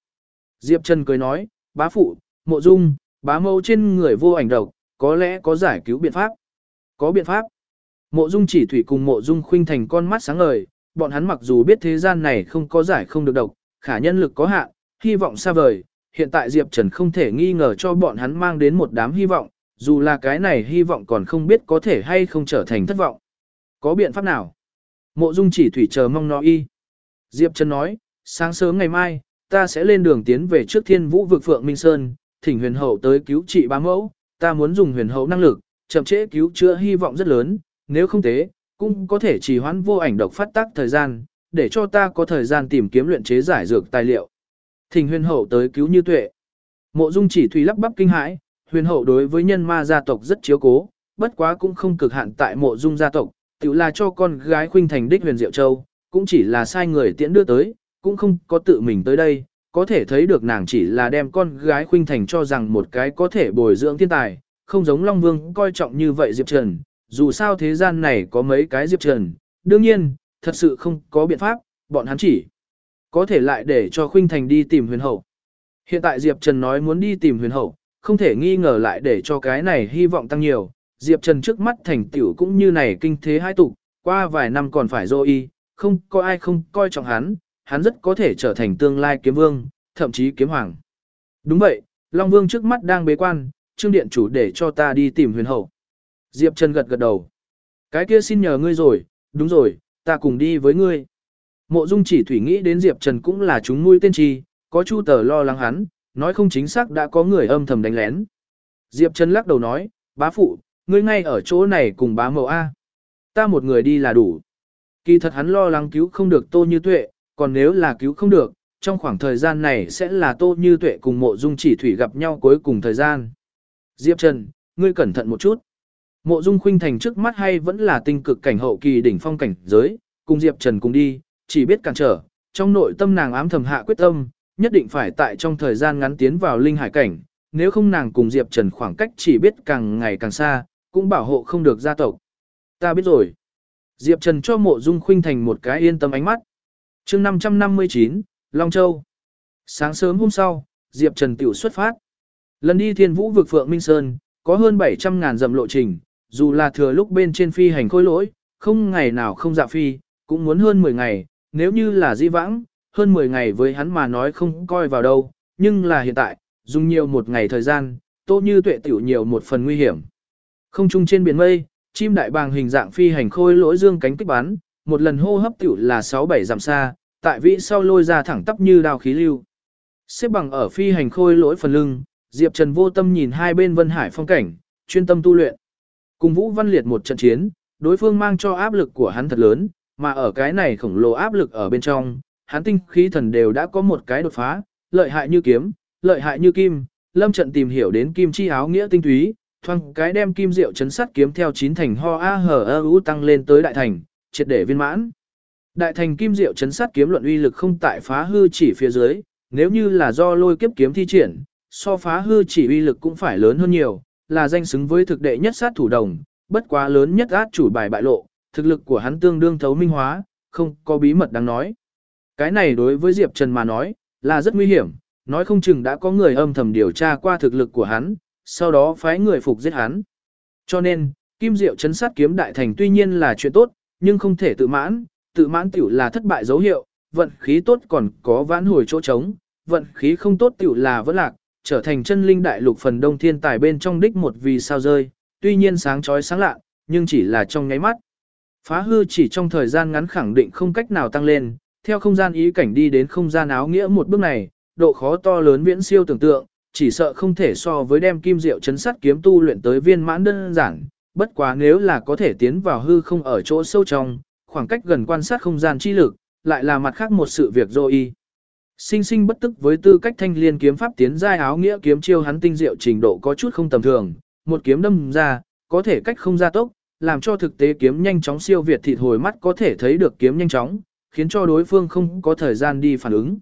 Speaker 1: Diệp Trần cười nói, bá phụ, mộ dung, bá mâu trên người vô ảnh độc, có lẽ có giải cứu biện pháp. Có biện pháp. Mộ dung chỉ thủy cùng mộ dung khuynh thành con mắt sáng ngời, bọn hắn mặc dù biết thế gian này không có giải không được độc, khả nhân lực có hạn, hy vọng xa vời, hiện tại Diệp Trần không thể nghi ngờ cho bọn hắn mang đến một đám hy vọng, dù là cái này hy vọng còn không biết có thể hay không trở thành thất vọng. Có biện pháp nào? Mộ Dung chỉ thủy chờ mong nó y. Diệp Trần nói, sáng sớm ngày mai, ta sẽ lên đường tiến về trước thiên vũ vực Phượng Minh Sơn, thỉnh huyền hậu tới cứu trị bá mẫu, ta muốn dùng huyền hậu năng lực, chậm trễ cứu chữa hy vọng rất lớn, nếu không thế, cũng có thể trì hoãn vô ảnh độc phát tác thời gian, để cho ta có thời gian tìm kiếm luyện chế giải dược tài liệu. Thỉnh huyền hậu tới cứu như tuệ. Mộ dung chỉ thủy lắp bắp kinh hãi, huyền hậu đối với nhân ma gia tộc rất chiếu cố, bất quá cũng không cực hạn tại mộ dung gia tộc, tự là cho con gái khuynh thành đích huyền diệu châu, cũng chỉ là sai người tiễn đưa tới, cũng không có tự mình tới đây, có thể thấy được nàng chỉ là đem con gái khuynh thành cho rằng một cái có thể bồi dưỡng thiên tài, không giống Long Vương coi trọng như vậy Diệp Trần, dù sao thế gian này có mấy cái Diệp Trần, đương nhiên, thật sự không có biện pháp, bọn hắn chỉ có thể lại để cho Khuynh Thành đi tìm huyền hậu. Hiện tại Diệp Trần nói muốn đi tìm huyền hậu, không thể nghi ngờ lại để cho cái này hy vọng tăng nhiều. Diệp Trần trước mắt thành tiểu cũng như này kinh thế hai tục, qua vài năm còn phải dô y, không có ai không coi trọng hắn, hắn rất có thể trở thành tương lai kiếm vương, thậm chí kiếm hoàng. Đúng vậy, Long Vương trước mắt đang bế quan, trương điện chủ để cho ta đi tìm huyền hậu. Diệp Trần gật gật đầu. Cái kia xin nhờ ngươi rồi, đúng rồi, ta cùng đi với ngươi. Mộ Dung chỉ thủy nghĩ đến Diệp Trần cũng là chúng nuôi tên trì, có chu tờ lo lắng hắn, nói không chính xác đã có người âm thầm đánh lén. Diệp Trần lắc đầu nói, bá phụ, ngươi ngay ở chỗ này cùng bá mẫu A. Ta một người đi là đủ. Kỳ thật hắn lo lắng cứu không được tô như tuệ, còn nếu là cứu không được, trong khoảng thời gian này sẽ là tô như tuệ cùng mộ dung chỉ thủy gặp nhau cuối cùng thời gian. Diệp Trần, ngươi cẩn thận một chút. Mộ dung khuynh thành trước mắt hay vẫn là tinh cực cảnh hậu kỳ đỉnh phong cảnh giới, cùng Diệp Trần cùng đi, chỉ biết cản trở, trong nội tâm nàng ám thầm hạ quyết tâm, nhất định phải tại trong thời gian ngắn tiến vào linh hải cảnh, nếu không nàng cùng Diệp Trần khoảng cách chỉ biết càng ngày càng xa, cũng bảo hộ không được gia tộc. Ta biết rồi. Diệp Trần cho mộ dung khuynh thành một cái yên tâm ánh mắt. chương 559, Long Châu. Sáng sớm hôm sau, Diệp Trần tiểu xuất phát. Lần đi thiên vũ vực Phượng Minh Sơn, có hơn 700 ngàn dặm lộ trình, dù là thừa lúc bên trên phi hành khôi lỗi, không ngày nào không dạ phi, cũng muốn hơn 10 ngày, nếu như là di vãng, hơn 10 ngày với hắn mà nói không coi vào đâu, nhưng là hiện tại, dùng nhiều một ngày thời gian, tô như tuệ tiểu nhiều một phần nguy hiểm. Không trung trên biển mây, chim đại bàng hình dạng phi hành khôi lỗi dương cánh kích bắn, một lần hô hấp tiểu là 6-7 dặm xa, tại vị sau lôi ra thẳng tắp như đao khí lưu. Xếp bằng ở phi hành khôi lỗi phần lưng, Diệp Trần vô tâm nhìn hai bên vân hải phong cảnh, chuyên tâm tu luyện. Cùng Vũ Văn Liệt một trận chiến, đối phương mang cho áp lực của hắn thật lớn, mà ở cái này khổng lồ áp lực ở bên trong, hắn tinh khí thần đều đã có một cái đột phá, lợi hại như kiếm, lợi hại như kim, lâm trận tìm hiểu đến kim chi áo nghĩa tinh túy, thoang cái đem kim diệu chấn sắt kiếm theo chín thành ho a hở a e u tăng lên tới đại thành, triệt để viên mãn. Đại thành kim diệu chấn sát kiếm luận uy lực không tại phá hư chỉ phía dưới, nếu như là do lôi kiếp kiếm thi triển, so phá hư chỉ uy lực cũng phải lớn hơn nhiều, là danh xứng với thực đệ nhất sát thủ đồng, bất quá lớn nhất át chủ bài bại lộ, thực lực của hắn tương đương thấu minh hóa, không có bí mật đáng nói. Cái này đối với Diệp Trần mà nói, là rất nguy hiểm, nói không chừng đã có người âm thầm điều tra qua thực lực của hắn, sau đó phái người phục giết hắn. Cho nên, Kim Diệu chấn sát kiếm đại thành tuy nhiên là chuyện tốt, nhưng không thể tự mãn, tự mãn tiểu là thất bại dấu hiệu, vận khí tốt còn có vãn hồi chỗ trống, vận khí không tốt tiểu là vẫn lạc, trở thành chân linh đại lục phần đông thiên tài bên trong đích một vì sao rơi, tuy nhiên sáng chói sáng lạ, nhưng chỉ là trong nháy mắt. Phá hư chỉ trong thời gian ngắn khẳng định không cách nào tăng lên, theo không gian ý cảnh đi đến không gian áo nghĩa một bước này, độ khó to lớn viễn siêu tưởng tượng, chỉ sợ không thể so với đem kim diệu chấn sắt kiếm tu luyện tới viên mãn đơn giản, bất quá nếu là có thể tiến vào hư không ở chỗ sâu trong, khoảng cách gần quan sát không gian chi lực, lại là mặt khác một sự việc dô y. Sinh sinh bất tức với tư cách thanh liên kiếm pháp tiến giai áo nghĩa kiếm chiêu hắn tinh diệu trình độ có chút không tầm thường, một kiếm đâm ra, có thể cách không ra tốc, làm cho thực tế kiếm nhanh chóng siêu việt thịt hồi mắt có thể thấy được kiếm nhanh chóng, khiến cho đối phương không có thời gian đi phản ứng.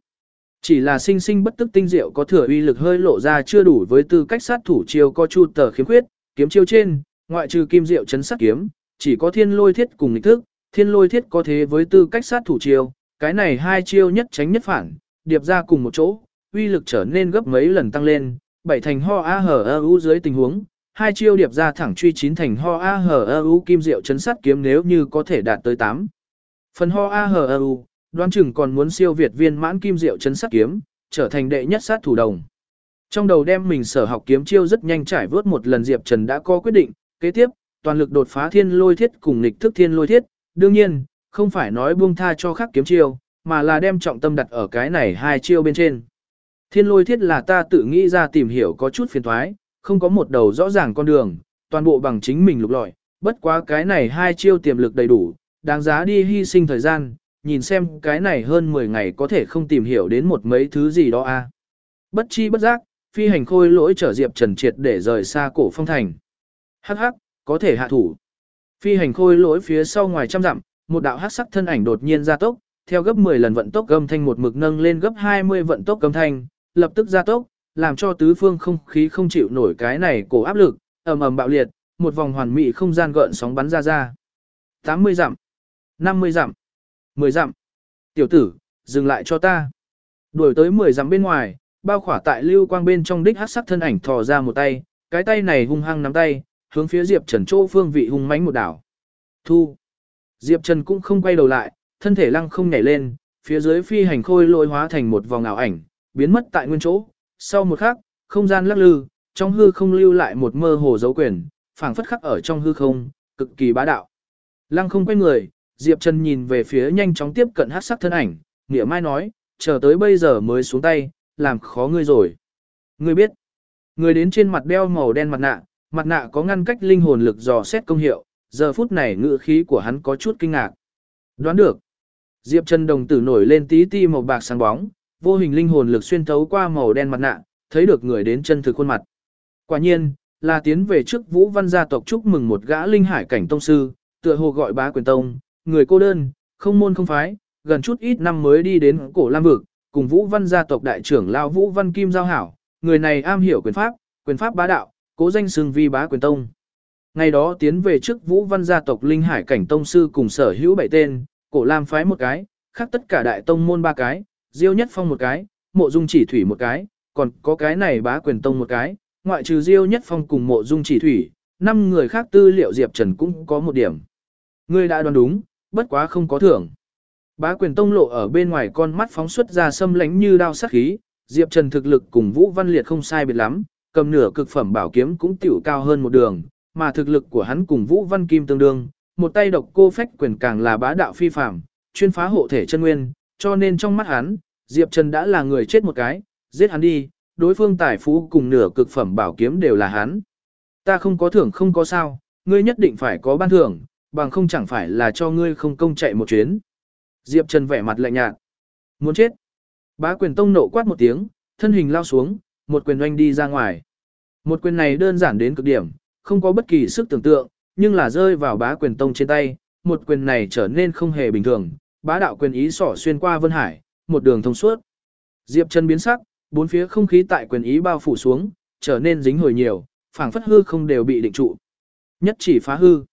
Speaker 1: Chỉ là sinh sinh bất tức tinh diệu có thừa uy lực hơi lộ ra chưa đủ với tư cách sát thủ chiêu có chu tờ khiếm khuyết, kiếm chiêu trên, ngoại trừ kim diệu chấn sát kiếm, chỉ có thiên lôi thiết cùng lịch thức, thiên lôi thiết có thế với tư cách sát thủ chiêu, cái này hai chiêu nhất tránh nhất phản, điệp ra cùng một chỗ, uy lực trở nên gấp mấy lần tăng lên, bảy thành ho a hở ơ u dưới tình huống, hai chiêu điệp ra thẳng truy chín thành ho a hở ơ u kim diệu chấn sát kiếm nếu như có thể đạt tới 8. Phần ho a hở ơ u, đoán chừng còn muốn siêu việt viên mãn kim diệu chấn sát kiếm, trở thành đệ nhất sát thủ đồng. Trong đầu đem mình sở học kiếm chiêu rất nhanh trải vớt một lần Diệp Trần đã có quyết định, kế tiếp, toàn lực đột phá thiên lôi thiết cùng nghịch thức thiên lôi thiết, đương nhiên, không phải nói buông tha cho khắc kiếm chiêu, mà là đem trọng tâm đặt ở cái này hai chiêu bên trên. Thiên lôi thiết là ta tự nghĩ ra tìm hiểu có chút phiền thoái, không có một đầu rõ ràng con đường, toàn bộ bằng chính mình lục lọi, bất quá cái này hai chiêu tiềm lực đầy đủ, đáng giá đi hy sinh thời gian, nhìn xem cái này hơn 10 ngày có thể không tìm hiểu đến một mấy thứ gì đó a. À. Bất chi bất giác, phi hành khôi lỗi trở Diệp Trần triệt để rời xa cổ phong thành. Hắc hắc, có thể hạ thủ. Phi hành khôi lỗi phía sau ngoài trăm dặm, một đạo hắc sắc thân ảnh đột nhiên ra tốc, theo gấp 10 lần vận tốc âm thanh một mực nâng lên gấp 20 vận tốc âm thanh, lập tức ra tốc, làm cho tứ phương không khí không chịu nổi cái này cổ áp lực, ầm ầm bạo liệt, một vòng hoàn mỹ không gian gợn sóng bắn ra ra. 80 dặm, 50 dặm, 10 dặm. Tiểu tử, dừng lại cho ta. Đuổi tới 10 dặm bên ngoài, bao khỏa tại lưu quang bên trong đích hắc sắc thân ảnh thò ra một tay, cái tay này hung hăng nắm tay, hướng phía Diệp Trần chỗ phương vị hung mãnh một đảo. Thu. Diệp Trần cũng không quay đầu lại, thân thể lăng không nhảy lên, phía dưới phi hành khôi lôi hóa thành một vòng ảo ảnh, biến mất tại nguyên chỗ. Sau một khắc, không gian lắc lư, trong hư không lưu lại một mơ hồ dấu quyền, phảng phất khắc ở trong hư không, cực kỳ bá đạo. Lăng không quay người, Diệp Trần nhìn về phía nhanh chóng tiếp cận hắc sắc thân ảnh, nghĩa mai nói, chờ tới bây giờ mới xuống tay, làm khó ngươi rồi. Ngươi biết, người đến trên mặt đeo màu đen mặt nạ, mặt nạ có ngăn cách linh hồn lực dò xét công hiệu, giờ phút này ngữ khí của hắn có chút kinh ngạc. Đoán được. Diệp Trần đồng tử nổi lên tí ti màu bạc sáng bóng, vô hình linh hồn lực xuyên thấu qua màu đen mặt nạ, thấy được người đến chân thực khuôn mặt. Quả nhiên, là tiến về trước Vũ Văn gia tộc chúc mừng một gã linh hải cảnh tông sư, tựa hồ gọi bá quyền tông, người cô đơn, không môn không phái, gần chút ít năm mới đi đến cổ Lam vực, cùng Vũ Văn gia tộc đại trưởng lão Vũ Văn Kim giao hảo, người này am hiểu quyền pháp, quyền pháp bá đạo, cố danh xưng vi bá quyền tông. Ngày đó tiến về trước Vũ Văn gia tộc Linh Hải cảnh tông sư cùng sở hữu bảy tên, cổ Lam phái một cái, khác tất cả đại tông môn ba cái, Diêu Nhất Phong một cái, Mộ Dung Chỉ Thủy một cái, còn có cái này bá quyền tông một cái, ngoại trừ Diêu Nhất Phong cùng Mộ Dung Chỉ Thủy, năm người khác tư liệu Diệp Trần cũng có một điểm. Ngươi đã đoán đúng, bất quá không có thưởng. Bá quyền tông lộ ở bên ngoài con mắt phóng xuất ra xâm lánh như đao sắc khí, Diệp Trần thực lực cùng Vũ Văn Liệt không sai biệt lắm, cầm nửa cực phẩm bảo kiếm cũng tiểu cao hơn một đường, mà thực lực của hắn cùng Vũ Văn Kim tương đương, một tay độc cô phách quyền càng là bá đạo phi phàm, chuyên phá hộ thể chân nguyên, cho nên trong mắt hắn, Diệp Trần đã là người chết một cái, giết hắn đi, đối phương tài phú cùng nửa cực phẩm bảo kiếm đều là hắn. Ta không có thưởng không có sao, ngươi nhất định phải có ban thưởng, bằng không chẳng phải là cho ngươi không công chạy một chuyến. Diệp Trần vẻ mặt lạnh nhạt. Muốn chết. Bá quyền tông nộ quát một tiếng, thân hình lao xuống, một quyền oanh đi ra ngoài. Một quyền này đơn giản đến cực điểm, không có bất kỳ sức tưởng tượng, nhưng là rơi vào bá quyền tông trên tay, một quyền này trở nên không hề bình thường, bá đạo quyền ý sỏ xuyên qua Vân Hải, một đường thông suốt. Diệp Trần biến sắc, bốn phía không khí tại quyền ý bao phủ xuống, trở nên dính hồi nhiều, phảng phất hư không đều bị định trụ. Nhất chỉ phá hư.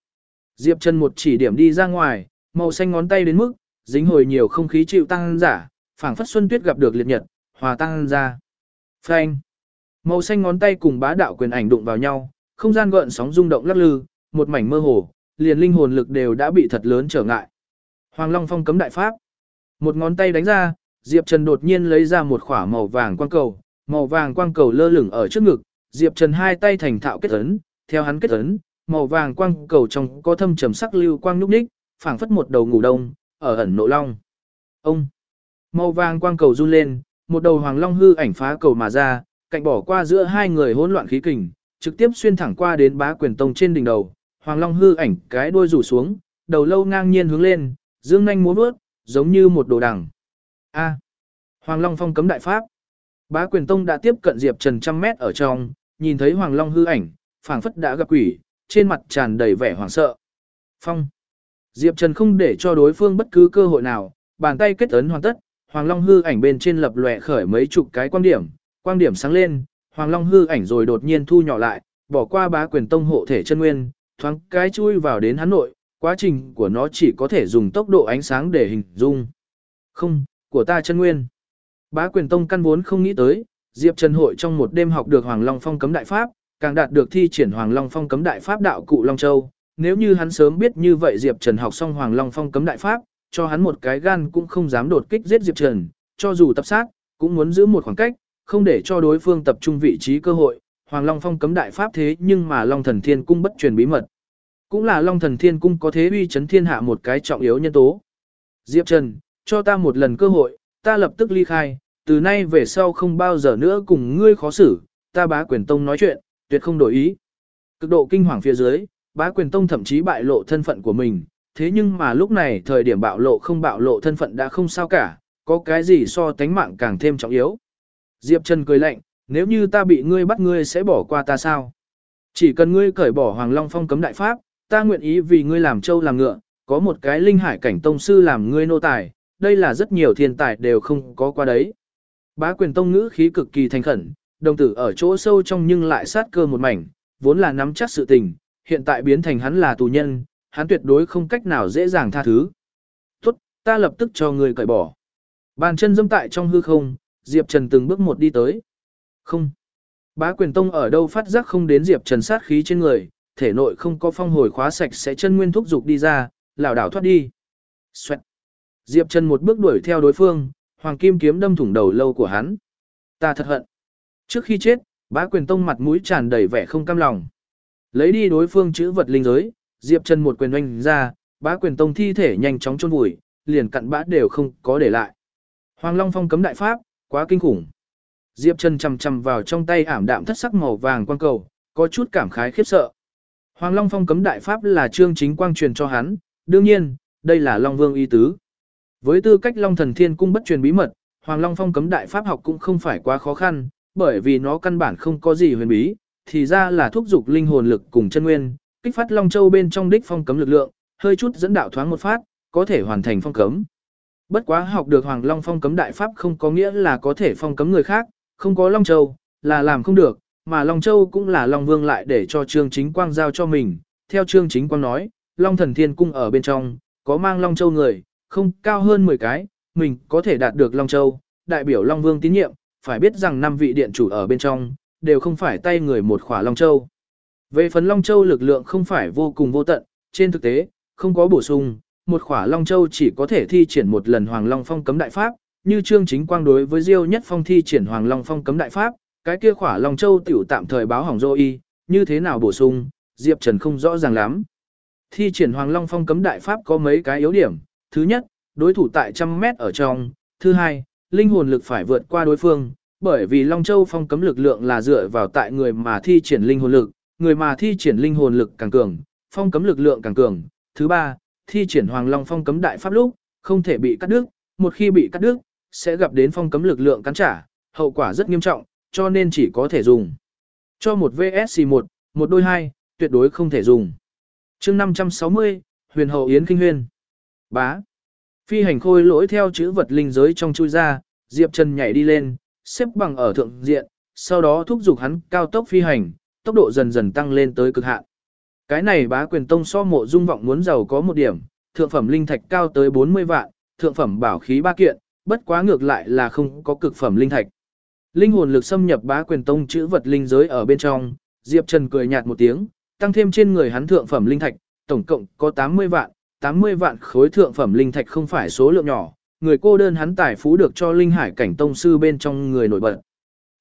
Speaker 1: Diệp Trần một chỉ điểm đi ra ngoài, màu xanh ngón tay đến mức, dính hồi nhiều không khí chịu tăng giả, phảng phất xuân tuyết gặp được liệt nhật, hòa tăng ra. Phanh. Màu xanh ngón tay cùng bá đạo quyền ảnh đụng vào nhau, không gian gợn sóng rung động lắc lư, một mảnh mơ hồ, liền linh hồn lực đều đã bị thật lớn trở ngại. Hoàng Long Phong cấm đại pháp. Một ngón tay đánh ra, Diệp Trần đột nhiên lấy ra một khỏa màu vàng quang cầu, màu vàng quang cầu lơ lửng ở trước ngực, Diệp Trần hai tay thành thạo kết ấn, theo hắn kết ấn, màu vàng quang cầu trong có thâm trầm sắc lưu quang nhúc nhích, phảng phất một đầu ngủ đông, ở ẩn nộ long. Ông. Màu vàng quang cầu run lên, một đầu hoàng long hư ảnh phá cầu mà ra, cạnh bỏ qua giữa hai người hỗn loạn khí kình, trực tiếp xuyên thẳng qua đến bá quyền tông trên đỉnh đầu. Hoàng long hư ảnh cái đuôi rủ xuống, đầu lâu ngang nhiên hướng lên, dương nhanh múa vớt, giống như một đồ đằng. A. Hoàng long phong cấm đại pháp. Bá quyền tông đã tiếp cận Diệp Trần trăm mét ở trong, nhìn thấy Hoàng long hư ảnh, phảng phất đã gặp quỷ, trên mặt tràn đầy vẻ hoảng sợ. Phong. Diệp Trần không để cho đối phương bất cứ cơ hội nào, bàn tay kết ấn hoàn tất, Hoàng Long hư ảnh bên trên lập lòe khởi mấy chục cái quan điểm, quang điểm sáng lên, Hoàng Long hư ảnh rồi đột nhiên thu nhỏ lại, bỏ qua bá quyền tông hộ thể chân nguyên, thoáng cái chui vào đến hắn nội, quá trình của nó chỉ có thể dùng tốc độ ánh sáng để hình dung. Không, của ta chân nguyên. Bá quyền tông căn vốn không nghĩ tới, Diệp Trần hội trong một đêm học được Hoàng Long Phong cấm đại pháp, càng đạt được thi triển Hoàng Long Phong cấm đại pháp đạo cụ Long Châu. Nếu như hắn sớm biết như vậy Diệp Trần học xong Hoàng Long Phong cấm đại pháp, cho hắn một cái gan cũng không dám đột kích giết Diệp Trần, cho dù tập sát, cũng muốn giữ một khoảng cách, không để cho đối phương tập trung vị trí cơ hội. Hoàng Long Phong cấm đại pháp thế nhưng mà Long Thần Thiên Cung bất truyền bí mật. Cũng là Long Thần Thiên Cung có thế uy chấn thiên hạ một cái trọng yếu nhân tố. Diệp Trần, cho ta một lần cơ hội, ta lập tức ly khai, từ nay về sau không bao giờ nữa cùng ngươi khó xử, ta bá quyền tông nói chuyện, tuyệt không đổi ý. Cực độ kinh hoàng phía dưới, bá quyền tông thậm chí bại lộ thân phận của mình, thế nhưng mà lúc này thời điểm bạo lộ không bạo lộ thân phận đã không sao cả, có cái gì so tánh mạng càng thêm trọng yếu. Diệp Trần cười lạnh, nếu như ta bị ngươi bắt ngươi sẽ bỏ qua ta sao? Chỉ cần ngươi cởi bỏ Hoàng Long Phong cấm đại pháp, ta nguyện ý vì ngươi làm trâu làm ngựa, có một cái linh hải cảnh tông sư làm ngươi nô tài, đây là rất nhiều thiên tài đều không có qua đấy. Bá quyền tông ngữ khí cực kỳ thành khẩn, đồng tử ở chỗ sâu trong nhưng lại sát cơ một mảnh, vốn là nắm chắc sự tình, hiện tại biến thành hắn là tù nhân, hắn tuyệt đối không cách nào dễ dàng tha thứ. Tốt, ta lập tức cho ngươi cởi bỏ. Bàn chân dâm tại trong hư không, Diệp Trần từng bước một đi tới. Không. Bá quyền tông ở đâu phát giác không đến Diệp Trần sát khí trên người, thể nội không có phong hồi khóa sạch sẽ chân nguyên thúc dục đi ra, lảo đảo thoát đi. Xoẹt. Diệp Trần một bước đuổi theo đối phương, hoàng kim kiếm đâm thủng đầu lâu của hắn. Ta thật hận. Trước khi chết, bá quyền tông mặt mũi tràn đầy vẻ không cam lòng. Lấy đi đối phương chữ vật linh giới, Diệp Trần một quyền oanh ra, bá quyền tông thi thể nhanh chóng chôn vùi, liền cặn bã đều không có để lại. Hoàng Long Phong cấm đại pháp, quá kinh khủng. Diệp Trần chầm chầm vào trong tay ảm đạm thất sắc màu vàng quang cầu, có chút cảm khái khiếp sợ. Hoàng Long Phong cấm đại pháp là trương chính quang truyền cho hắn, đương nhiên, đây là Long Vương y tứ. Với tư cách Long Thần Thiên Cung bất truyền bí mật, Hoàng Long Phong cấm đại pháp học cũng không phải quá khó khăn, bởi vì nó căn bản không có gì huyền bí, thì ra là thúc dục linh hồn lực cùng chân nguyên, kích phát Long Châu bên trong đích phong cấm lực lượng, hơi chút dẫn đạo thoáng một phát, có thể hoàn thành phong cấm. Bất quá học được Hoàng Long phong cấm đại pháp không có nghĩa là có thể phong cấm người khác, không có Long Châu, là làm không được, mà Long Châu cũng là Long Vương lại để cho Trương Chính Quang giao cho mình. Theo Trương Chính Quang nói, Long Thần Thiên Cung ở bên trong, có mang Long Châu người, không cao hơn 10 cái, mình có thể đạt được Long Châu, đại biểu Long Vương tín nhiệm, phải biết rằng năm vị điện chủ ở bên trong, đều không phải tay người một khỏa Long Châu. Về phần Long Châu lực lượng không phải vô cùng vô tận, trên thực tế, không có bổ sung, một khỏa Long Châu chỉ có thể thi triển một lần Hoàng Long Phong cấm đại pháp, như Trương Chính Quang đối với Diêu Nhất Phong thi triển Hoàng Long Phong cấm đại pháp, cái kia khỏa Long Châu tiểu tạm thời báo hỏng dô y, như thế nào bổ sung, Diệp Trần không rõ ràng lắm. Thi triển Hoàng Long Phong cấm đại pháp có mấy cái yếu điểm, thứ nhất, đối thủ tại trăm mét ở trong, thứ hai, linh hồn lực phải vượt qua đối phương, bởi vì Long Châu Phong cấm lực lượng là dựa vào tại người mà thi triển linh hồn lực, người mà thi triển linh hồn lực càng cường, phong cấm lực lượng càng cường. Thứ ba, thi triển Hoàng Long Phong cấm đại pháp lúc, không thể bị cắt đứt, một khi bị cắt đứt, sẽ gặp đến phong cấm lực lượng cắn trả, hậu quả rất nghiêm trọng, cho nên chỉ có thể dùng. Cho một VSC1, một đôi hai, tuyệt đối không thể dùng. chương 560, huyền hậu yến kinh huyền Bá. Phi hành khôi lỗi theo chữ vật linh giới trong chui ra, Diệp Trần nhảy đi lên, xếp bằng ở thượng diện, sau đó thúc giục hắn cao tốc phi hành, tốc độ dần dần tăng lên tới cực hạn. Cái này bá quyền tông so mộ dung vọng muốn giàu có một điểm, thượng phẩm linh thạch cao tới 40 vạn, thượng phẩm bảo khí ba kiện, bất quá ngược lại là không có cực phẩm linh thạch. Linh hồn lực xâm nhập bá quyền tông chữ vật linh giới ở bên trong, Diệp Trần cười nhạt một tiếng, tăng thêm trên người hắn thượng phẩm linh thạch, tổng cộng có 80 vạn, 80 vạn khối thượng phẩm linh thạch không phải số lượng nhỏ, người cô đơn hắn tài phú được cho linh hải cảnh tông sư bên trong người nổi bật.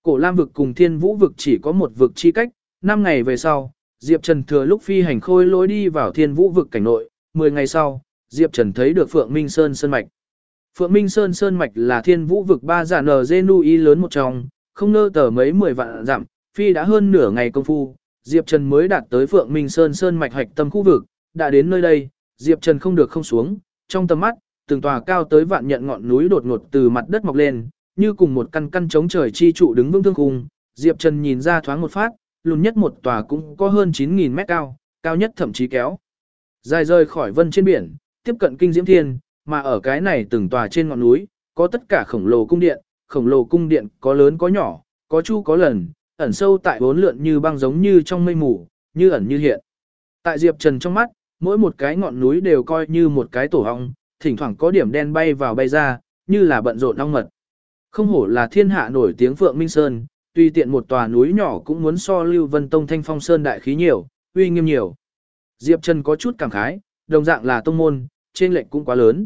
Speaker 1: Cổ Lam vực cùng Thiên Vũ vực chỉ có một vực chi cách, 5 ngày về sau, Diệp Trần thừa lúc phi hành khôi lối đi vào Thiên Vũ vực cảnh nội, 10 ngày sau, Diệp Trần thấy được Phượng Minh Sơn Sơn Mạch. Phượng Minh Sơn Sơn Mạch là Thiên Vũ vực ba giả nở y lớn một trong, không nơ tờ mấy 10 vạn dặm, phi đã hơn nửa ngày công phu, Diệp Trần mới đạt tới Phượng Minh Sơn Sơn Mạch hạch tâm khu vực, đã đến nơi đây, Diệp Trần không được không xuống, trong tầm mắt, từng tòa cao tới vạn nhận ngọn núi đột ngột từ mặt đất mọc lên, như cùng một căn căn chống trời chi trụ đứng vững thương khung. Diệp Trần nhìn ra thoáng một phát, lùn nhất một tòa cũng có hơn 9.000 mét cao, cao nhất thậm chí kéo. Dài rơi khỏi vân trên biển, tiếp cận kinh diễm thiên, mà ở cái này từng tòa trên ngọn núi, có tất cả khổng lồ cung điện, khổng lồ cung điện có lớn có nhỏ, có chu có lần, ẩn sâu tại bốn lượn như băng giống như trong mây mù, như ẩn như hiện. Tại Diệp Trần trong mắt, mỗi một cái ngọn núi đều coi như một cái tổ ong, thỉnh thoảng có điểm đen bay vào bay ra, như là bận rộn ong mật. Không hổ là thiên hạ nổi tiếng Phượng Minh Sơn, tuy tiện một tòa núi nhỏ cũng muốn so Lưu Vân Tông Thanh Phong Sơn đại khí nhiều, uy nghiêm nhiều. Diệp Trần có chút cảm khái, đồng dạng là tông môn, trên lệnh cũng quá lớn.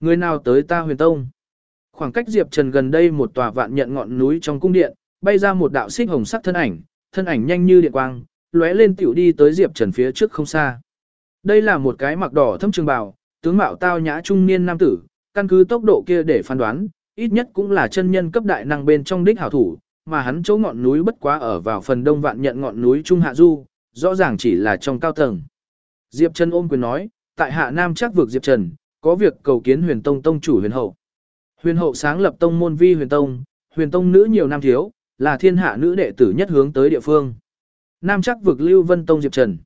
Speaker 1: Người nào tới ta huyền tông? Khoảng cách Diệp Trần gần đây một tòa vạn nhận ngọn núi trong cung điện, bay ra một đạo xích hồng sắc thân ảnh, thân ảnh nhanh như điện quang, lóe lên tiểu đi tới Diệp Trần phía trước không xa. Đây là một cái mặc đỏ thâm trường bào, tướng mạo tao nhã trung niên nam tử, căn cứ tốc độ kia để phán đoán, ít nhất cũng là chân nhân cấp đại năng bên trong đích hảo thủ, mà hắn chỗ ngọn núi bất quá ở vào phần đông vạn nhận ngọn núi Trung Hạ Du, rõ ràng chỉ là trong cao tầng. Diệp Trần ôm quyền nói, tại Hạ Nam chắc vực Diệp Trần, có việc cầu kiến huyền tông tông chủ huyền hậu. Huyền hậu sáng lập tông môn vi huyền tông, huyền tông nữ nhiều năm thiếu, là thiên hạ nữ đệ tử nhất hướng tới địa phương. Nam chắc vực Lưu Vân Tông Diệp Trần.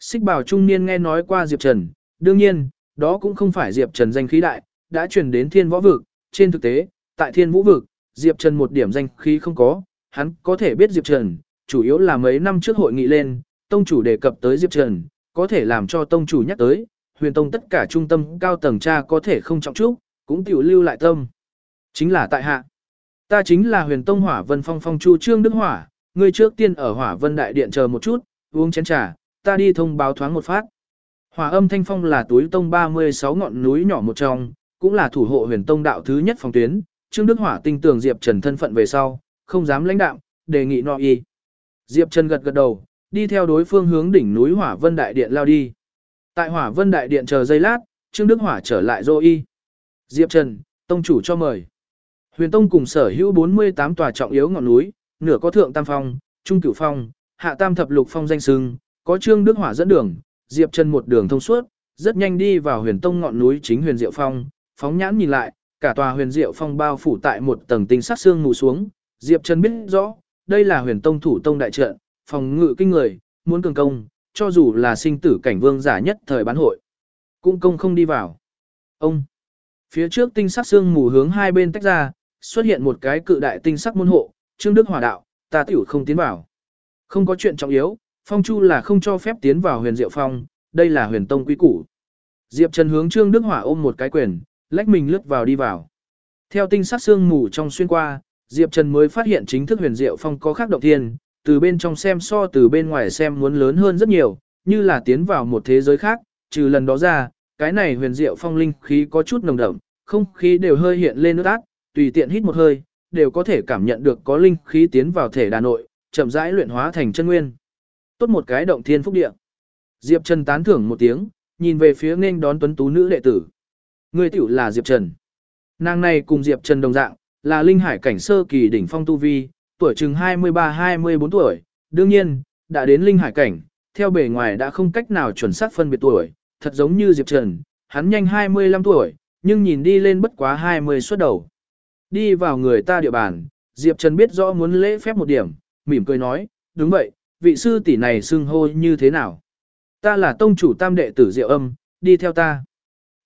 Speaker 1: Xích bảo trung niên nghe nói qua Diệp Trần, đương nhiên, đó cũng không phải Diệp Trần danh khí đại, đã truyền đến thiên võ vực, trên thực tế, tại thiên vũ vực, Diệp Trần một điểm danh khí không có, hắn có thể biết Diệp Trần, chủ yếu là mấy năm trước hội nghị lên, tông chủ đề cập tới Diệp Trần, có thể làm cho tông chủ nhắc tới, huyền tông tất cả trung tâm cao tầng cha có thể không trọng trúc, cũng tiểu lưu lại tâm. Chính là tại hạ. Ta chính là huyền tông hỏa vân phong phong chu trương đức hỏa, ngươi trước tiên ở hỏa vân đại điện chờ một chút, uống chén trà, ta đi thông báo thoáng một phát. Hỏa âm thanh phong là túi tông 36 ngọn núi nhỏ một trong, cũng là thủ hộ huyền tông đạo thứ nhất phòng tuyến, Trương Đức Hỏa tinh tường Diệp Trần thân phận về sau, không dám lãnh đạo, đề nghị nọ y. Diệp Trần gật gật đầu, đi theo đối phương hướng đỉnh núi Hỏa Vân Đại Điện lao đi. Tại Hỏa Vân Đại Điện chờ giây lát, Trương Đức Hỏa trở lại dô y. Diệp Trần, tông chủ cho mời. Huyền Tông cùng sở hữu 48 tòa trọng yếu ngọn núi, nửa có thượng tam phong, trung cửu phong, hạ tam thập lục phong danh sưng, có Trương Đức Hỏa dẫn đường, Diệp Trần một đường thông suốt, rất nhanh đi vào Huyền Tông ngọn núi chính Huyền Diệu Phong, phóng nhãn nhìn lại, cả tòa Huyền Diệu Phong bao phủ tại một tầng tinh sắc xương mù xuống, Diệp Trần biết rõ, đây là Huyền Tông thủ tông đại trận, phòng ngự kinh người, muốn cường công, cho dù là sinh tử cảnh vương giả nhất thời bán hội, cũng công không đi vào. Ông Phía trước tinh sắc xương mù hướng hai bên tách ra, xuất hiện một cái cự đại tinh sắc môn hộ, Trương Đức hòa đạo, ta tiểu không tiến vào. Không có chuyện trọng yếu, Phong Chu là không cho phép tiến vào huyền diệu phong, đây là huyền tông quý củ. Diệp Trần hướng Trương Đức Hỏa ôm một cái quyền, lách mình lướt vào đi vào. Theo tinh sắc xương mù trong xuyên qua, Diệp Trần mới phát hiện chính thức huyền diệu phong có khác động thiên, từ bên trong xem so từ bên ngoài xem muốn lớn hơn rất nhiều, như là tiến vào một thế giới khác, trừ lần đó ra, cái này huyền diệu phong linh khí có chút nồng đậm, không khí đều hơi hiện lên nước át, tùy tiện hít một hơi, đều có thể cảm nhận được có linh khí tiến vào thể đà nội, chậm rãi luyện hóa thành chân nguyên. Tốt một cái động thiên phúc địa. Diệp Trần tán thưởng một tiếng, nhìn về phía nên đón tuấn tú nữ đệ tử. Người tiểu là Diệp Trần. Nàng này cùng Diệp Trần đồng dạng, là linh hải cảnh sơ kỳ đỉnh phong tu vi, tuổi chừng 23-24 tuổi. Đương nhiên, đã đến linh hải cảnh, theo bề ngoài đã không cách nào chuẩn xác phân biệt tuổi, thật giống như Diệp Trần, hắn nhanh 25 tuổi, nhưng nhìn đi lên bất quá 20 xuất đầu. Đi vào người ta địa bàn, Diệp Trần biết rõ muốn lễ phép một điểm, mỉm cười nói, đúng vậy, vị sư tỷ này xưng hô như thế nào? Ta là tông chủ tam đệ tử Diệu Âm, đi theo ta.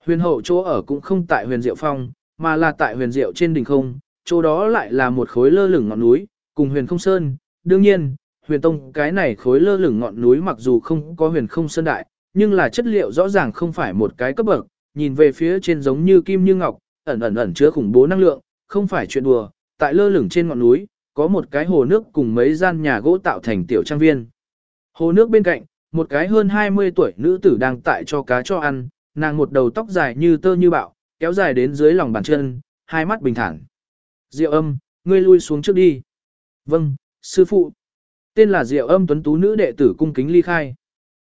Speaker 1: Huyền hậu chỗ ở cũng không tại huyền Diệu Phong, mà là tại huyền Diệu trên đỉnh không, chỗ đó lại là một khối lơ lửng ngọn núi, cùng huyền không sơn. Đương nhiên, huyền tông cái này khối lơ lửng ngọn núi mặc dù không có huyền không sơn đại, nhưng là chất liệu rõ ràng không phải một cái cấp bậc, nhìn về phía trên giống như kim như ngọc, ẩn ẩn ẩn chứa khủng bố năng lượng, không phải chuyện đùa, tại lơ lửng trên ngọn núi, có một cái hồ nước cùng mấy gian nhà gỗ tạo thành tiểu trang viên. Hồ nước bên cạnh, một cái hơn 20 tuổi nữ tử đang tại cho cá cho ăn, nàng một đầu tóc dài như tơ như bạo, kéo dài đến dưới lòng bàn chân, hai mắt bình thản. Diệu âm, ngươi lui xuống trước đi. Vâng, sư phụ. Tên là Diệu âm tuấn tú nữ đệ tử cung kính ly khai.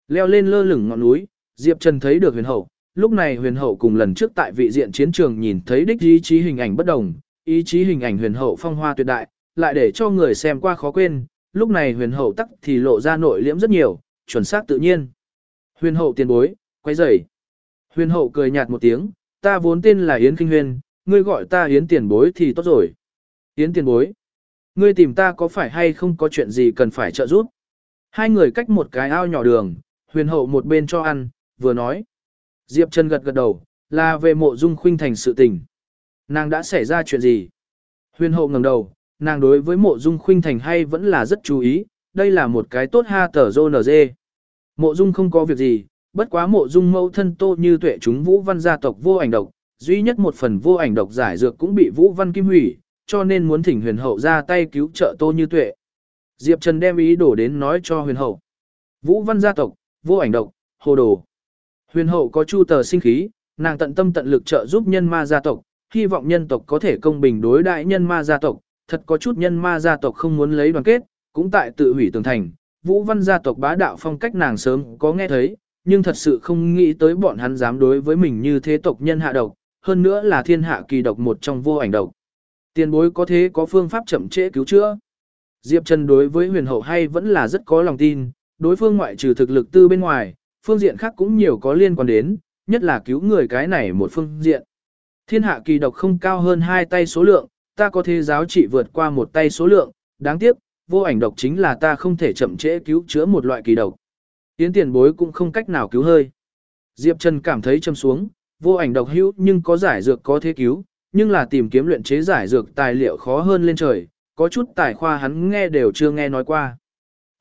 Speaker 1: Leo lên lơ lửng ngọn núi, Diệp Trần thấy được huyền hậu, lúc này huyền hậu cùng lần trước tại vị diện chiến trường nhìn thấy đích ý chí hình ảnh bất đồng, ý chí hình ảnh huyền hậu phong hoa tuyệt đại, lại để cho người xem qua khó quên, lúc này huyền hậu tắc thì lộ ra nội liễm rất nhiều, chuẩn xác tự nhiên. Huyền hậu tiền bối, quay rời. Huyền hậu cười nhạt một tiếng, ta vốn tên là Yến Kinh Huyền, ngươi gọi ta Yến tiền bối thì tốt rồi. Yến tiền bối, ngươi tìm ta có phải hay không có chuyện gì cần phải trợ giúp? Hai người cách một cái ao nhỏ đường, huyền hậu một bên cho ăn, vừa nói. Diệp Trần gật gật đầu, Là về mộ dung khuynh thành sự tình. Nàng đã xảy ra chuyện gì? Huyền hậu ngẩng đầu, nàng đối với mộ dung khuynh thành hay vẫn là rất chú ý, đây là một cái tốt ha tờ dô nờ dê. Mộ dung không có việc gì, bất quá mộ dung mẫu thân tô như tuệ chúng vũ văn gia tộc vô ảnh độc, duy nhất một phần vô ảnh độc giải dược cũng bị vũ văn kim hủy, cho nên muốn thỉnh huyền hậu ra tay cứu trợ tô như tuệ. Diệp Trần đem ý đổ đến nói cho huyền hậu. Vũ văn gia tộc, vô ảnh độc, hồ đồ. Huyền hậu có chu tờ sinh khí, nàng tận tâm tận lực trợ giúp nhân ma gia tộc, hy vọng nhân tộc có thể công bình đối đại nhân ma gia tộc, thật có chút nhân ma gia tộc không muốn lấy đoàn kết, cũng tại tự hủy tường thành. Vũ văn gia tộc bá đạo phong cách nàng sớm có nghe thấy, nhưng thật sự không nghĩ tới bọn hắn dám đối với mình như thế tộc nhân hạ độc, hơn nữa là thiên hạ kỳ độc một trong vô ảnh độc. Tiền bối có thế có phương pháp chậm trễ cứu chữa. Diệp Trần đối với huyền hậu hay vẫn là rất có lòng tin, đối phương ngoại trừ thực lực tư bên ngoài, phương diện khác cũng nhiều có liên quan đến, nhất là cứu người cái này một phương diện. Thiên hạ kỳ độc không cao hơn hai tay số lượng, ta có thể giáo trị vượt qua một tay số lượng, đáng tiếc, vô ảnh độc chính là ta không thể chậm trễ cứu chữa một loại kỳ độc. Tiến tiền bối cũng không cách nào cứu hơi. Diệp Trần cảm thấy châm xuống, vô ảnh độc hữu nhưng có giải dược có thế cứu, nhưng là tìm kiếm luyện chế giải dược tài liệu khó hơn lên trời, có chút tài khoa hắn nghe đều chưa nghe nói qua.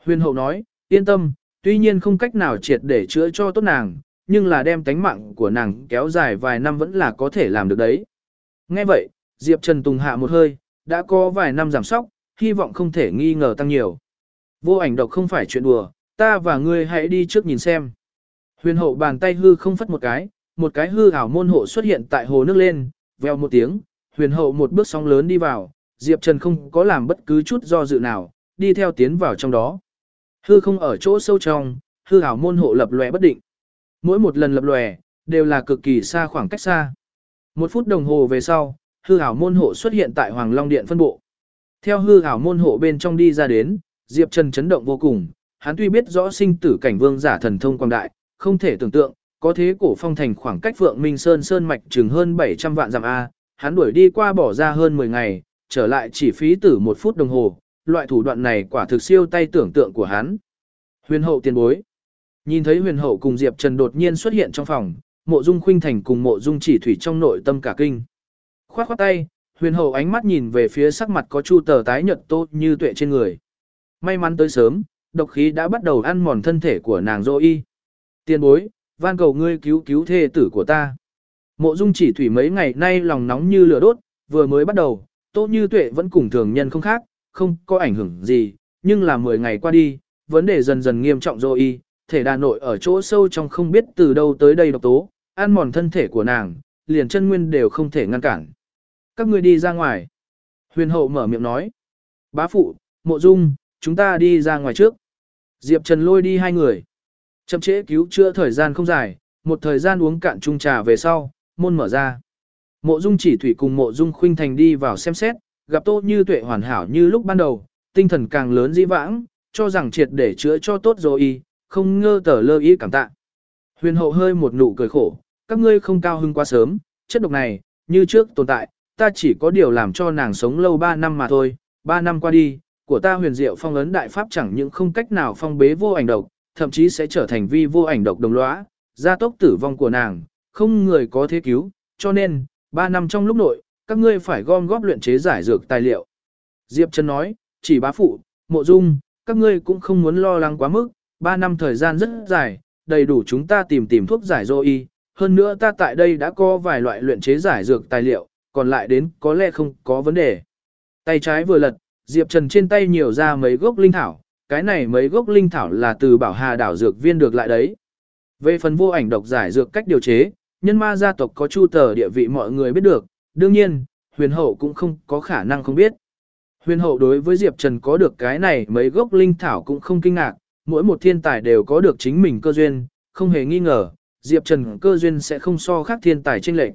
Speaker 1: Huyền hậu nói, yên tâm, tuy nhiên không cách nào triệt để chữa cho tốt nàng, nhưng là đem tánh mạng của nàng kéo dài vài năm vẫn là có thể làm được đấy. Nghe vậy, Diệp Trần Tùng hạ một hơi, đã có vài năm giảm sóc, hy vọng không thể nghi ngờ tăng nhiều. Vô ảnh độc không phải chuyện đùa, ta và ngươi hãy đi trước nhìn xem. Huyền hậu bàn tay hư không phất một cái, một cái hư ảo môn hộ xuất hiện tại hồ nước lên, veo một tiếng, huyền hậu một bước sóng lớn đi vào, Diệp Trần không có làm bất cứ chút do dự nào, đi theo tiến vào trong đó. Hư không ở chỗ sâu trong, hư ảo môn hộ lập lòe bất định. Mỗi một lần lập lòe, đều là cực kỳ xa khoảng cách xa. Một phút đồng hồ về sau, hư ảo môn hộ xuất hiện tại Hoàng Long Điện phân bộ. Theo hư ảo môn hộ bên trong đi ra đến, Diệp Trần chấn động vô cùng, hắn tuy biết rõ sinh tử cảnh vương giả thần thông quang đại, không thể tưởng tượng, có thế cổ phong thành khoảng cách Phượng Minh Sơn Sơn mạch chừng hơn 700 vạn dặm A, hắn đuổi đi qua bỏ ra hơn 10 ngày, trở lại chỉ phí tử một phút đồng hồ, loại thủ đoạn này quả thực siêu tay tưởng tượng của hắn. Huyền hậu tiền bối. Nhìn thấy huyền hậu cùng Diệp Trần đột nhiên xuất hiện trong phòng, mộ dung khuynh thành cùng mộ dung chỉ thủy trong nội tâm cả kinh. Khoát khoát tay, huyền hậu ánh mắt nhìn về phía sắc mặt có chu tờ tái nhợt tốt như tuệ trên người. May mắn tới sớm, độc khí đã bắt đầu ăn mòn thân thể của nàng dô y. Tiền bối, van cầu ngươi cứu cứu thê tử của ta. Mộ dung chỉ thủy mấy ngày nay lòng nóng như lửa đốt, vừa mới bắt đầu, Tô như tuệ vẫn cùng thường nhân không khác, không có ảnh hưởng gì, nhưng là 10 ngày qua đi, vấn đề dần dần nghiêm trọng rồi thể đà nội ở chỗ sâu trong không biết từ đâu tới đây độc tố, ăn mòn thân thể của nàng, liền chân nguyên đều không thể ngăn cản. Các ngươi đi ra ngoài. Huyền hậu mở miệng nói. Bá phụ, mộ dung, chúng ta đi ra ngoài trước. Diệp Trần lôi đi hai người. Chậm trễ cứu chữa thời gian không dài, một thời gian uống cạn chung trà về sau, môn mở ra. Mộ dung chỉ thủy cùng mộ dung khuynh thành đi vào xem xét, gặp tô như tuệ hoàn hảo như lúc ban đầu, tinh thần càng lớn dĩ vãng, cho rằng triệt để chữa cho tốt rồi y, không ngơ tờ lơ ý cảm tạ. Huyền hậu hơi một nụ cười khổ, các ngươi không cao hưng quá sớm, chất độc này, như trước tồn tại, ta chỉ có điều làm cho nàng sống lâu 3 năm mà thôi, 3 năm qua đi, của ta huyền diệu phong ấn đại pháp chẳng những không cách nào phong bế vô ảnh độc, thậm chí sẽ trở thành vi vô ảnh độc đồng lõa, gia tốc tử vong của nàng, không người có thế cứu, cho nên, 3 năm trong lúc nội, các ngươi phải gom góp luyện chế giải dược tài liệu. Diệp Trần nói, chỉ bá phụ, mộ dung, các ngươi cũng không muốn lo lắng quá mức, 3 năm thời gian rất dài, đầy đủ chúng ta tìm tìm thuốc giải dô y, hơn nữa ta tại đây đã có vài loại luyện chế giải dược tài liệu, còn lại đến có lẽ không có vấn đề. Tay trái vừa lật, Diệp Trần trên tay nhiều ra mấy gốc linh thảo, cái này mấy gốc linh thảo là từ bảo hà đảo dược viên được lại đấy. Về phần vô ảnh độc giải dược cách điều chế, nhân ma gia tộc có chu tờ địa vị mọi người biết được, đương nhiên, huyền hậu cũng không có khả năng không biết. Huyền hậu đối với Diệp Trần có được cái này mấy gốc linh thảo cũng không kinh ngạc, mỗi một thiên tài đều có được chính mình cơ duyên, không hề nghi ngờ, Diệp Trần cơ duyên sẽ không so khác thiên tài trên lệnh.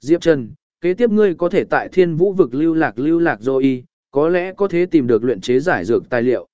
Speaker 1: Diệp Trần, kế tiếp ngươi có thể tại thiên vũ vực lưu lạc lưu lạc rồi y, có lẽ có thể tìm được luyện chế giải dược tài liệu.